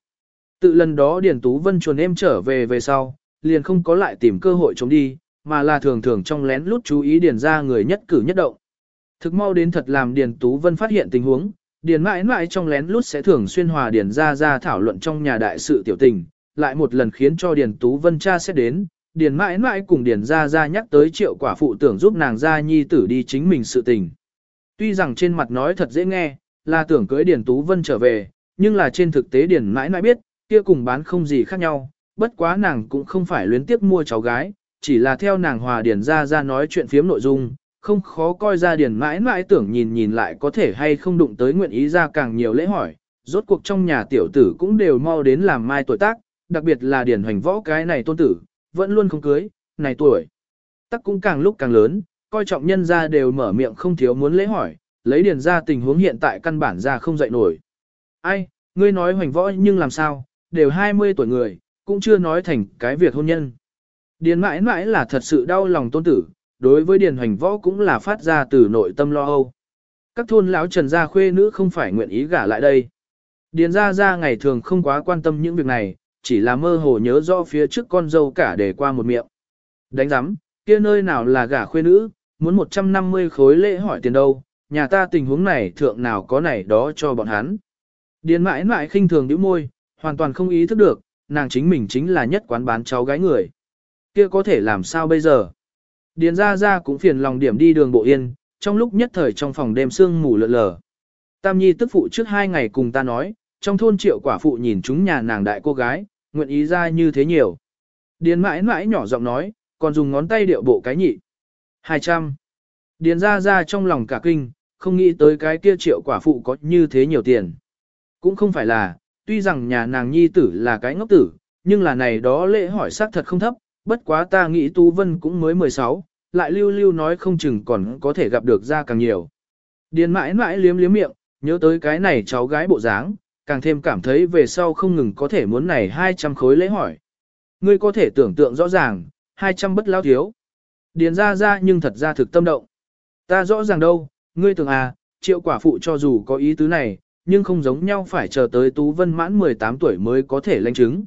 A: Tự lần đó Điền Tú Vân chuồn em trở về về sau, liền không có lại tìm cơ hội chống đi, mà là thường thường trong lén lút chú ý Điền ra người nhất cử nhất động. Thực mau đến thật làm Điền Tú Vân phát hiện tình huống, Điền mãi mãi trong lén lút sẽ thường xuyên hòa Điền ra ra thảo luận trong nhà đại sự tiểu tình, lại một lần khiến cho Điền Tú Vân cha sẽ đến, Điền mãi mãi cùng Điền ra ra nhắc tới triệu quả phụ tưởng giúp nàng ra nhi tử đi chính mình sự tình. Tuy rằng trên mặt nói thật dễ nghe, là tưởng cưới Điền Tú Vân trở về, nhưng là trên thực tế Điền mãi mãi biết, kia cùng bán không gì khác nhau, bất quá nàng cũng không phải luyến tiếc mua cháu gái, chỉ là theo nàng hòa Điền ra ra nói chuyện phiếm nội dung, không khó coi ra Điền mãi mãi tưởng nhìn nhìn lại có thể hay không đụng tới nguyện ý ra càng nhiều lễ hỏi, rốt cuộc trong nhà tiểu tử cũng đều mau đến làm mai tuổi tác, đặc biệt là Điền hoành võ cái này tôn tử, vẫn luôn không cưới, này tuổi. Tắc cũng càng lúc càng lớn, coi trọng nhân ra đều mở miệng không thiếu muốn lễ hỏi, lấy điền ra tình huống hiện tại căn bản ra không dậy nổi. Ai, ngươi nói hoành võ nhưng làm sao, đều 20 tuổi người, cũng chưa nói thành cái việc hôn nhân. Điền mãi mãi là thật sự đau lòng tôn tử, đối với điền hoành võ cũng là phát ra từ nội tâm lo âu. Các thôn lão trần gia khuê nữ không phải nguyện ý gả lại đây. Điền ra ra ngày thường không quá quan tâm những việc này, chỉ là mơ hồ nhớ rõ phía trước con dâu cả để qua một miệng. Đánh giám, kia nơi nào là gả khuê nữ, muốn 150 khối lễ hỏi tiền đâu, nhà ta tình huống này thượng nào có này đó cho bọn hắn. Điền mãi mãi khinh thường nhíu môi, hoàn toàn không ý thức được, nàng chính mình chính là nhất quán bán cháu gái người. Kia có thể làm sao bây giờ? Điền ra ra cũng phiền lòng điểm đi đường bộ yên, trong lúc nhất thời trong phòng đêm sương mù lờ lờ. Tam Nhi tức phụ trước hai ngày cùng ta nói, trong thôn triệu quả phụ nhìn chúng nhà nàng đại cô gái, nguyện ý ra như thế nhiều. Điền mãi mãi nhỏ giọng nói, còn dùng ngón tay điệu bộ cái nhị. 200. Điền ra ra trong lòng cả kinh, không nghĩ tới cái kia triệu quả phụ có như thế nhiều tiền. Cũng không phải là, tuy rằng nhà nàng nhi tử là cái ngốc tử, nhưng là này đó lễ hỏi xác thật không thấp, bất quá ta nghĩ Tú Vân cũng mới 16, lại lưu lưu nói không chừng còn có thể gặp được ra càng nhiều. Điền mãi mãi liếm liếm miệng, nhớ tới cái này cháu gái bộ dáng, càng thêm cảm thấy về sau không ngừng có thể muốn này 200 khối lễ hỏi. Ngươi có thể tưởng tượng rõ ràng, 200 bất lao thiếu. Điền ra ra nhưng thật ra thực tâm động. Ta rõ ràng đâu, ngươi tưởng à, triệu quả phụ cho dù có ý tứ này, nhưng không giống nhau phải chờ tới Tú Vân mãn 18 tuổi mới có thể lãnh chứng.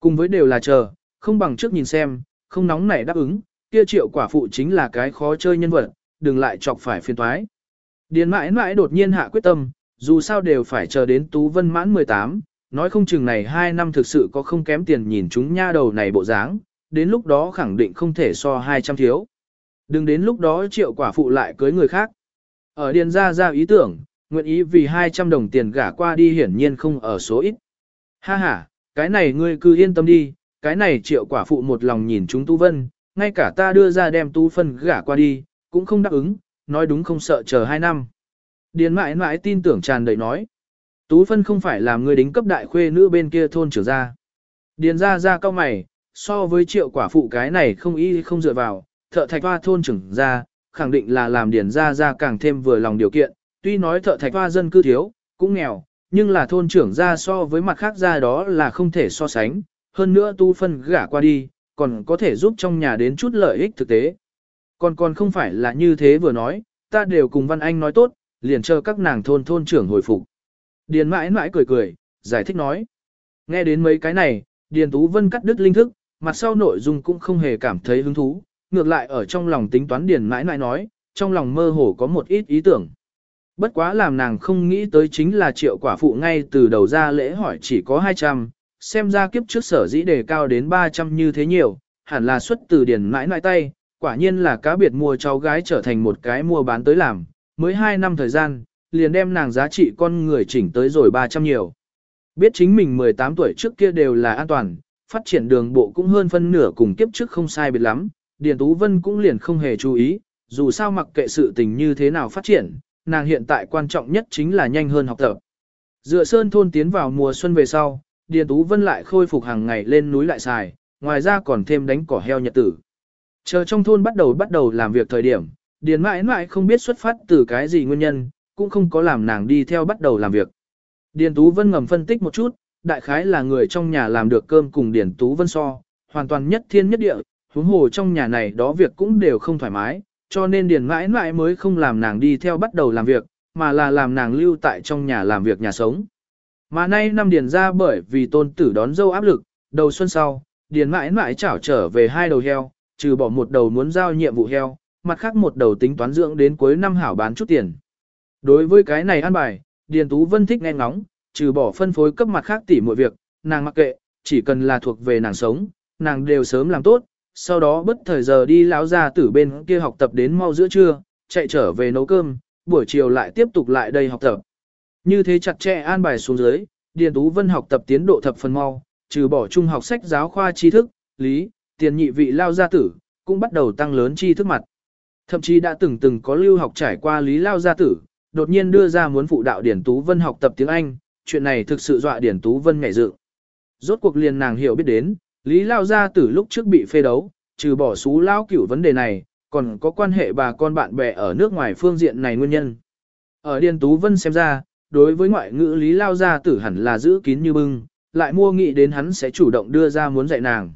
A: Cùng với đều là chờ, không bằng trước nhìn xem, không nóng nảy đáp ứng, kia triệu quả phụ chính là cái khó chơi nhân vật, đừng lại chọc phải phiền toái. Điền mãi mãi đột nhiên hạ quyết tâm, dù sao đều phải chờ đến Tú Vân mãn 18, nói không chừng này 2 năm thực sự có không kém tiền nhìn chúng nha đầu này bộ dáng, đến lúc đó khẳng định không thể so 200 thiếu. Đừng đến lúc đó triệu quả phụ lại cưới người khác. Ở điền ra ra ý tưởng, nguyện ý vì 200 đồng tiền gả qua đi hiển nhiên không ở số ít. Ha ha, cái này ngươi cứ yên tâm đi, cái này triệu quả phụ một lòng nhìn chúng Tu Vân, ngay cả ta đưa ra đem Tu Phân gả qua đi, cũng không đáp ứng, nói đúng không sợ chờ 2 năm. Điền mãi mãi tin tưởng tràn đầy nói. Tú Phân không phải làm người đính cấp đại khuê nữ bên kia thôn trưởng ra. Điền ra ra cao mày, so với triệu quả phụ cái này không ý không dựa vào, thợ thạch hoa thôn trưởng ra, khẳng định là làm điền ra ra càng thêm vừa lòng điều kiện, tuy nói thợ thạch hoa dân cư thiếu, cũng nghèo, nhưng là thôn trưởng ra so với mặt khác ra đó là không thể so sánh, hơn nữa tu phân gả qua đi, còn có thể giúp trong nhà đến chút lợi ích thực tế. Còn còn không phải là như thế vừa nói, ta đều cùng Văn Anh nói tốt, liền chờ các nàng thôn thôn trưởng hồi phục. Điền mãi mãi cười cười, giải thích nói. Nghe đến mấy cái này, Điền Tú Vân cắt đứt linh thức, mặt sau nội dung cũng không hề cảm thấy hứng thú, ngược lại ở trong lòng tính toán Điền mãi mãi nói, trong lòng mơ hồ có một ít ý tưởng. Bất quá làm nàng không nghĩ tới chính là triệu quả phụ ngay từ đầu ra lễ hỏi chỉ có 200, xem ra kiếp trước sở dĩ đề cao đến 300 như thế nhiều, hẳn là xuất từ điền mãi mãi tay, quả nhiên là cá biệt mua cháu gái trở thành một cái mua bán tới làm, mới 2 năm thời gian, liền đem nàng giá trị con người chỉnh tới rồi 300 nhiều. Biết chính mình 18 tuổi trước kia đều là an toàn, phát triển đường bộ cũng hơn phân nửa cùng kiếp trước không sai biệt lắm, Điền Tú Vân cũng liền không hề chú ý, dù sao mặc kệ sự tình như thế nào phát triển, nàng hiện tại quan trọng nhất chính là nhanh hơn học tập. Dựa sơn thôn tiến vào mùa xuân về sau, Điền Tú Vân lại khôi phục hàng ngày lên núi lại xài, ngoài ra còn thêm đánh cỏ heo nhật tử. Chờ trong thôn bắt đầu bắt đầu làm việc thời điểm, Điền mãi mãi không biết xuất phát từ cái gì nguyên nhân, cũng không có làm nàng đi theo bắt đầu làm việc. Điền Tú Vân ngầm phân tích một chút, đại khái là người trong nhà làm được cơm cùng Điền Tú Vân so, hoàn toàn nhất thiên nhất địa, huống hồ trong nhà này đó việc cũng đều không thoải mái, cho nên Điền mãi mãi mới không làm nàng đi theo bắt đầu làm việc, mà là làm nàng lưu tại trong nhà làm việc nhà sống. Mà nay năm Điền ra bởi vì tôn tử đón dâu áp lực, đầu xuân sau, Điền mãi mãi chảo trở về hai đầu heo, trừ bỏ một đầu muốn giao nhiệm vụ heo, mặt khác một đầu tính toán dưỡng đến cuối năm hảo bán chút tiền. Đối với cái này ăn bài, Điền Tú Vân thích nghe ngóng, trừ bỏ phân phối cấp mặt khác tỉ mọi việc, nàng mặc kệ, chỉ cần là thuộc về nàng sống, nàng đều sớm làm tốt, sau đó bất thời giờ đi lão ra tử bên kia học tập đến mau giữa trưa, chạy trở về nấu cơm, buổi chiều lại tiếp tục lại đây học tập. Như thế chặt chẽ an bài xuống dưới, Điền Tú Vân học tập tiến độ thập phần mau, trừ bỏ trung học sách giáo khoa tri thức, lý, tiền nhị vị lao gia tử, cũng bắt đầu tăng lớn tri thức mặt. Thậm chí đã từng từng có lưu học trải qua lý lao gia tử, đột nhiên đưa ra muốn phụ đạo điền Tú Vân học tập tiếng Anh, chuyện này thực sự dọa Điển Tú Vân ngảy dự. Rốt cuộc liền nàng hiểu biết đến, lý lao gia tử lúc trước bị phê đấu, trừ bỏ xú lao cửu vấn đề này, còn có quan hệ bà con bạn bè ở nước ngoài phương diện này nguyên nhân. Ở Điền Tú Vân xem ra, đối với ngoại ngữ lý lao gia tử hẳn là giữ kín như bưng, lại mua nghị đến hắn sẽ chủ động đưa ra muốn dạy nàng.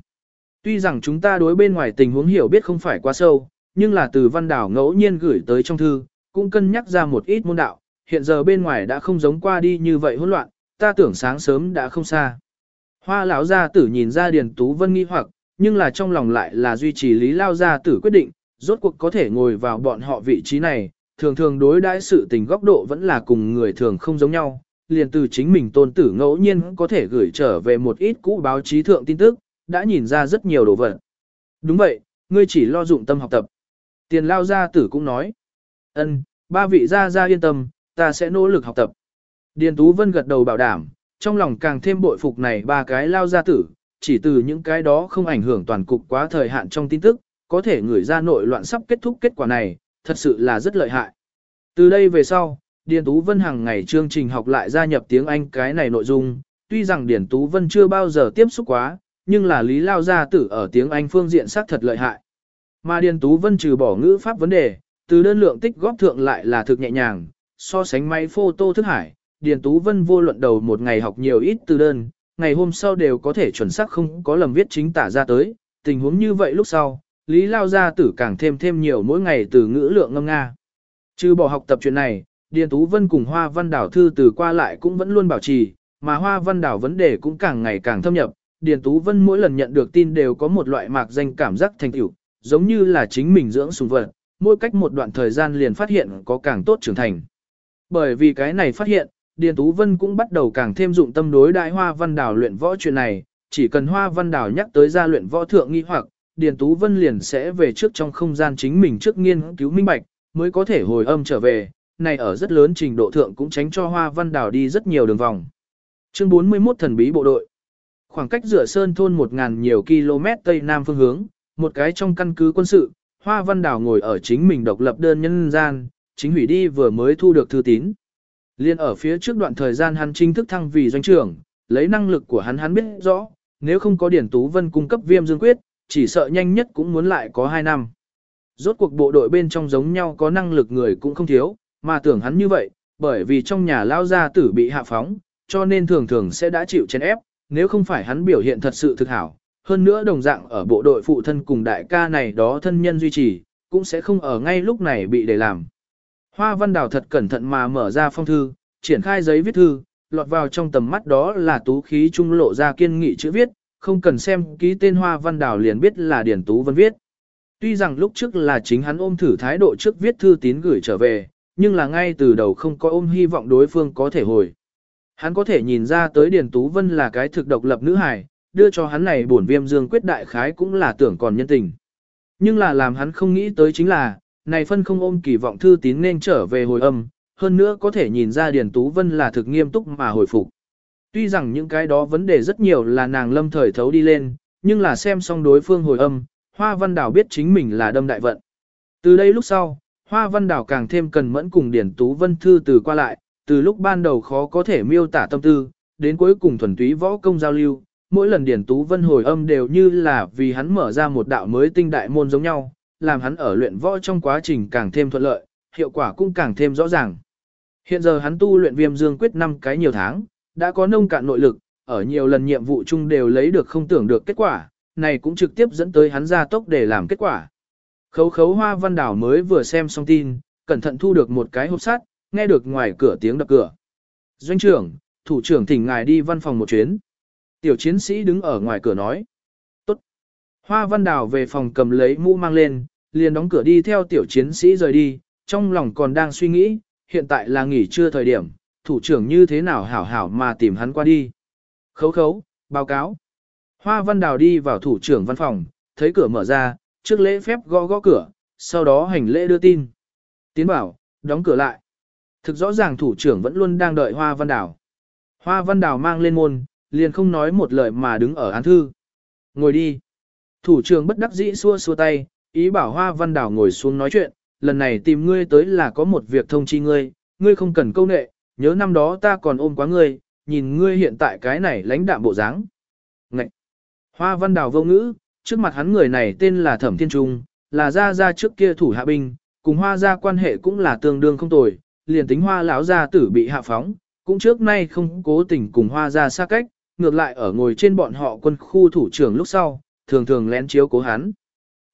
A: Tuy rằng chúng ta đối bên ngoài tình huống hiểu biết không phải quá sâu, nhưng là từ văn đảo ngẫu nhiên gửi tới trong thư, cũng cân nhắc ra một ít môn đạo, hiện giờ bên ngoài đã không giống qua đi như vậy hỗn loạn, ta tưởng sáng sớm đã không xa. Hoa lão gia tử nhìn ra Điền Tú Vân nghi hoặc, nhưng là trong lòng lại là duy trì Lý Lao gia tử quyết định, rốt cuộc có thể ngồi vào bọn họ vị trí này, thường thường đối đãi sự tình góc độ vẫn là cùng người thường không giống nhau, liền từ chính mình tôn tử ngẫu nhiên có thể gửi trở về một ít cũ báo chí thượng tin tức, đã nhìn ra rất nhiều đồ vật. Đúng vậy, ngươi chỉ lo dụng tâm học tập. Tiền lao gia tử cũng nói. ân, ba vị gia gia yên tâm, ta sẽ nỗ lực học tập. Điền Tú Vân gật đầu bảo đảm, trong lòng càng thêm bội phục này ba cái lao gia tử, chỉ từ những cái đó không ảnh hưởng toàn cục quá thời hạn trong tin tức, có thể người ra nội loạn sắp kết thúc kết quả này, thật sự là rất lợi hại. Từ đây về sau, Điền Tú Vân hàng ngày chương trình học lại gia nhập tiếng Anh cái này nội dung, tuy rằng Điền Tú Vân chưa bao giờ tiếp xúc quá, nhưng là Lý Lao Gia Tử ở tiếng Anh phương diện xác thật lợi hại. Mà Điền Tú Vân trừ bỏ ngữ pháp vấn đề, từ đơn lượng tích góp thượng lại là thực nhẹ nhàng, so sánh máy photo thức hải, Điền Tú Vân vô luận đầu một ngày học nhiều ít từ đơn, ngày hôm sau đều có thể chuẩn xác không có lầm viết chính tả ra tới, tình huống như vậy lúc sau, Lý Lao Gia Tử càng thêm thêm nhiều mỗi ngày từ ngữ lượng ngâm nga. Trừ bỏ học tập chuyện này, Điền Tú Vân cùng Hoa Văn Đảo thư từ qua lại cũng vẫn luôn bảo trì, mà Hoa Văn Đảo vấn đề cũng càng ngày càng thâm nhập, Điền Tú Vân mỗi lần nhận được tin đều có một loại mạc danh cảm giác thành tựu, giống như là chính mình dưỡng sùng vật, mỗi cách một đoạn thời gian liền phát hiện có càng tốt trưởng thành. Bởi vì cái này phát hiện, Điền Tú Vân cũng bắt đầu càng thêm dụng tâm đối đại Hoa Văn Đảo luyện võ chuyện này, chỉ cần Hoa Văn Đảo nhắc tới ra luyện võ thượng nghi hoặc, Điền Tú Vân liền sẽ về trước trong không gian chính mình trước nghiên cứu minh bạch, mới có thể hồi âm trở về, này ở rất lớn trình độ thượng cũng tránh cho Hoa Văn Đảo đi rất nhiều đường vòng. Chương 41 Thần bí bộ đội. Khoảng cách rửa sơn thôn 1.000 nhiều km tây nam phương hướng, một cái trong căn cứ quân sự, Hoa Văn Đào ngồi ở chính mình độc lập đơn nhân gian, chính hủy đi vừa mới thu được thư tín. Liên ở phía trước đoạn thời gian hắn chính thức thăng vì doanh trưởng, lấy năng lực của hắn hắn biết rõ, nếu không có Điển Tú Vân cung cấp viêm dương quyết, chỉ sợ nhanh nhất cũng muốn lại có 2 năm. Rốt cuộc bộ đội bên trong giống nhau có năng lực người cũng không thiếu, mà tưởng hắn như vậy, bởi vì trong nhà lao gia tử bị hạ phóng, cho nên thường thường sẽ đã chịu chèn ép, nếu không phải hắn biểu hiện thật sự thực hảo, hơn nữa đồng dạng ở bộ đội phụ thân cùng đại ca này đó thân nhân duy trì, cũng sẽ không ở ngay lúc này bị để làm. Hoa Văn Đào thật cẩn thận mà mở ra phong thư, triển khai giấy viết thư, lọt vào trong tầm mắt đó là tú khí trung lộ ra kiên nghị chữ viết, không cần xem ký tên Hoa Văn Đào liền biết là Điển Tú Vân viết. Tuy rằng lúc trước là chính hắn ôm thử thái độ trước viết thư tín gửi trở về, nhưng là ngay từ đầu không có ôm hy vọng đối phương có thể hồi. Hắn có thể nhìn ra tới Điền Tú Vân là cái thực độc lập nữ hài, đưa cho hắn này bổn viêm dương quyết đại khái cũng là tưởng còn nhân tình. Nhưng là làm hắn không nghĩ tới chính là, này phân không ôm kỳ vọng thư tín nên trở về hồi âm, hơn nữa có thể nhìn ra Điền Tú Vân là thực nghiêm túc mà hồi phục. Tuy rằng những cái đó vấn đề rất nhiều là nàng lâm thời thấu đi lên, nhưng là xem xong đối phương hồi âm, Hoa Văn Đào biết chính mình là đâm đại vận. Từ đây lúc sau, Hoa Văn Đào càng thêm cần mẫn cùng Điền Tú Vân thư từ qua lại, từ lúc ban đầu khó có thể miêu tả tâm tư, đến cuối cùng thuần túy võ công giao lưu, mỗi lần Điển Tú Vân hồi âm đều như là vì hắn mở ra một đạo mới tinh đại môn giống nhau, làm hắn ở luyện võ trong quá trình càng thêm thuận lợi, hiệu quả cũng càng thêm rõ ràng. Hiện giờ hắn tu luyện viêm dương quyết 5 cái nhiều tháng, đã có nông cạn nội lực, ở nhiều lần nhiệm vụ chung đều lấy được không tưởng được kết quả, này cũng trực tiếp dẫn tới hắn ra tốc để làm kết quả. Khấu khấu hoa văn đảo mới vừa xem xong tin, cẩn thận thu được một cái hộp sắt, nghe được ngoài cửa tiếng đập cửa. Doanh trưởng, thủ trưởng thỉnh ngài đi văn phòng một chuyến. Tiểu chiến sĩ đứng ở ngoài cửa nói. Hoa văn Đào về phòng cầm lấy mũ mang lên, liền đóng cửa đi theo tiểu chiến sĩ rời đi, trong lòng còn đang suy nghĩ, hiện tại là nghỉ trưa thời điểm, thủ trưởng như thế nào hảo hảo mà tìm hắn qua đi. Khấu khấu, báo cáo. Hoa văn đào đi vào thủ trưởng văn phòng, thấy cửa mở ra, trước lễ phép gõ gõ cửa, sau đó hành lễ đưa tin. Tiến bảo, đóng cửa lại. Thực rõ ràng thủ trưởng vẫn luôn đang đợi Hoa văn đào. Hoa văn đào mang lên môn, liền không nói một lời mà đứng ở án thư. Ngồi đi. Thủ trưởng bất đắc dĩ xua xua tay, ý bảo Hoa văn đào ngồi xuống nói chuyện, lần này tìm ngươi tới là có một việc thông chi ngươi, ngươi không cần câu nệ, nhớ năm đó ta còn ôm quá ngươi, nhìn ngươi hiện tại cái này lãnh đạm bộ dáng. Ngậy! Hoa văn đào vô ngữ, trước mặt hắn người này tên là Thẩm Thiên Trung, là gia gia trước kia thủ hạ binh, cùng hoa gia quan hệ cũng là tương đương không tồi, liền tính hoa lão gia tử bị hạ phóng, cũng trước nay không cố tình cùng hoa gia xa cách, ngược lại ở ngồi trên bọn họ quân khu thủ trưởng lúc sau, thường thường lén chiếu cố hắn.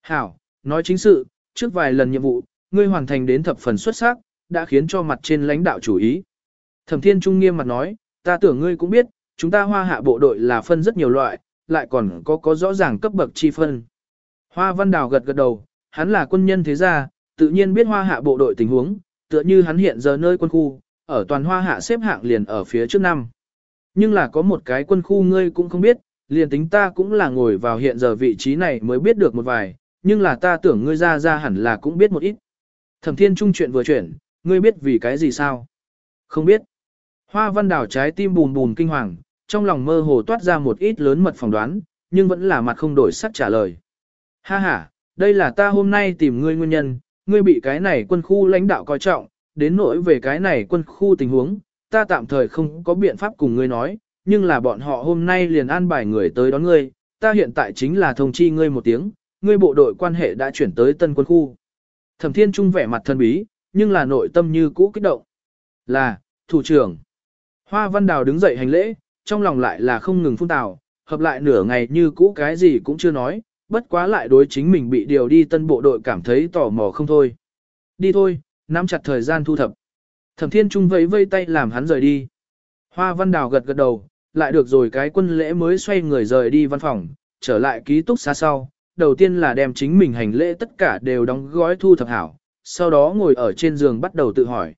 A: Hảo, nói chính sự, trước vài lần nhiệm vụ, ngươi hoàn thành đến thập phần xuất sắc, đã khiến cho mặt trên lãnh đạo chủ ý. Thẩm Thiên Trung nghiêm mặt nói, ta tưởng ngươi cũng biết, chúng ta hoa hạ bộ đội là phân rất nhiều loại, lại còn có có rõ ràng cấp bậc chi phân. Hoa Văn Đào gật gật đầu, hắn là quân nhân thế gia, tự nhiên biết hoa hạ bộ đội tình huống, tựa như hắn hiện giờ nơi quân khu, ở toàn hoa hạ xếp hạng liền ở phía trước năm. Nhưng là có một cái quân khu ngươi cũng không biết, liền tính ta cũng là ngồi vào hiện giờ vị trí này mới biết được một vài, nhưng là ta tưởng ngươi ra ra hẳn là cũng biết một ít. Thẩm Thiên Trung chuyện vừa chuyển, ngươi biết vì cái gì sao? Không biết. Hoa văn đảo trái tim bùn bùn kinh hoàng, trong lòng mơ hồ toát ra một ít lớn mật phỏng đoán, nhưng vẫn là mặt không đổi sắc trả lời. Ha ha, đây là ta hôm nay tìm ngươi nguyên nhân, ngươi bị cái này quân khu lãnh đạo coi trọng, đến nỗi về cái này quân khu tình huống, ta tạm thời không có biện pháp cùng ngươi nói, nhưng là bọn họ hôm nay liền an bài người tới đón ngươi, ta hiện tại chính là thông chi ngươi một tiếng, ngươi bộ đội quan hệ đã chuyển tới tân quân khu. Thẩm Thiên Trung vẻ mặt thân bí, nhưng là nội tâm như cũ kích động. Là, thủ trưởng. Hoa Văn Đào đứng dậy hành lễ, trong lòng lại là không ngừng phun tào, hợp lại nửa ngày như cũ cái gì cũng chưa nói, bất quá lại đối chính mình bị điều đi tân bộ đội cảm thấy tò mò không thôi. Đi thôi, nắm chặt thời gian thu thập. Thẩm Thiên Trung vẫy vây tay làm hắn rời đi. Hoa Văn Đào gật gật đầu, lại được rồi cái quân lễ mới xoay người rời đi văn phòng, trở lại ký túc xá sau. Đầu tiên là đem chính mình hành lễ tất cả đều đóng gói thu thập hảo, sau đó ngồi ở trên giường bắt đầu tự hỏi.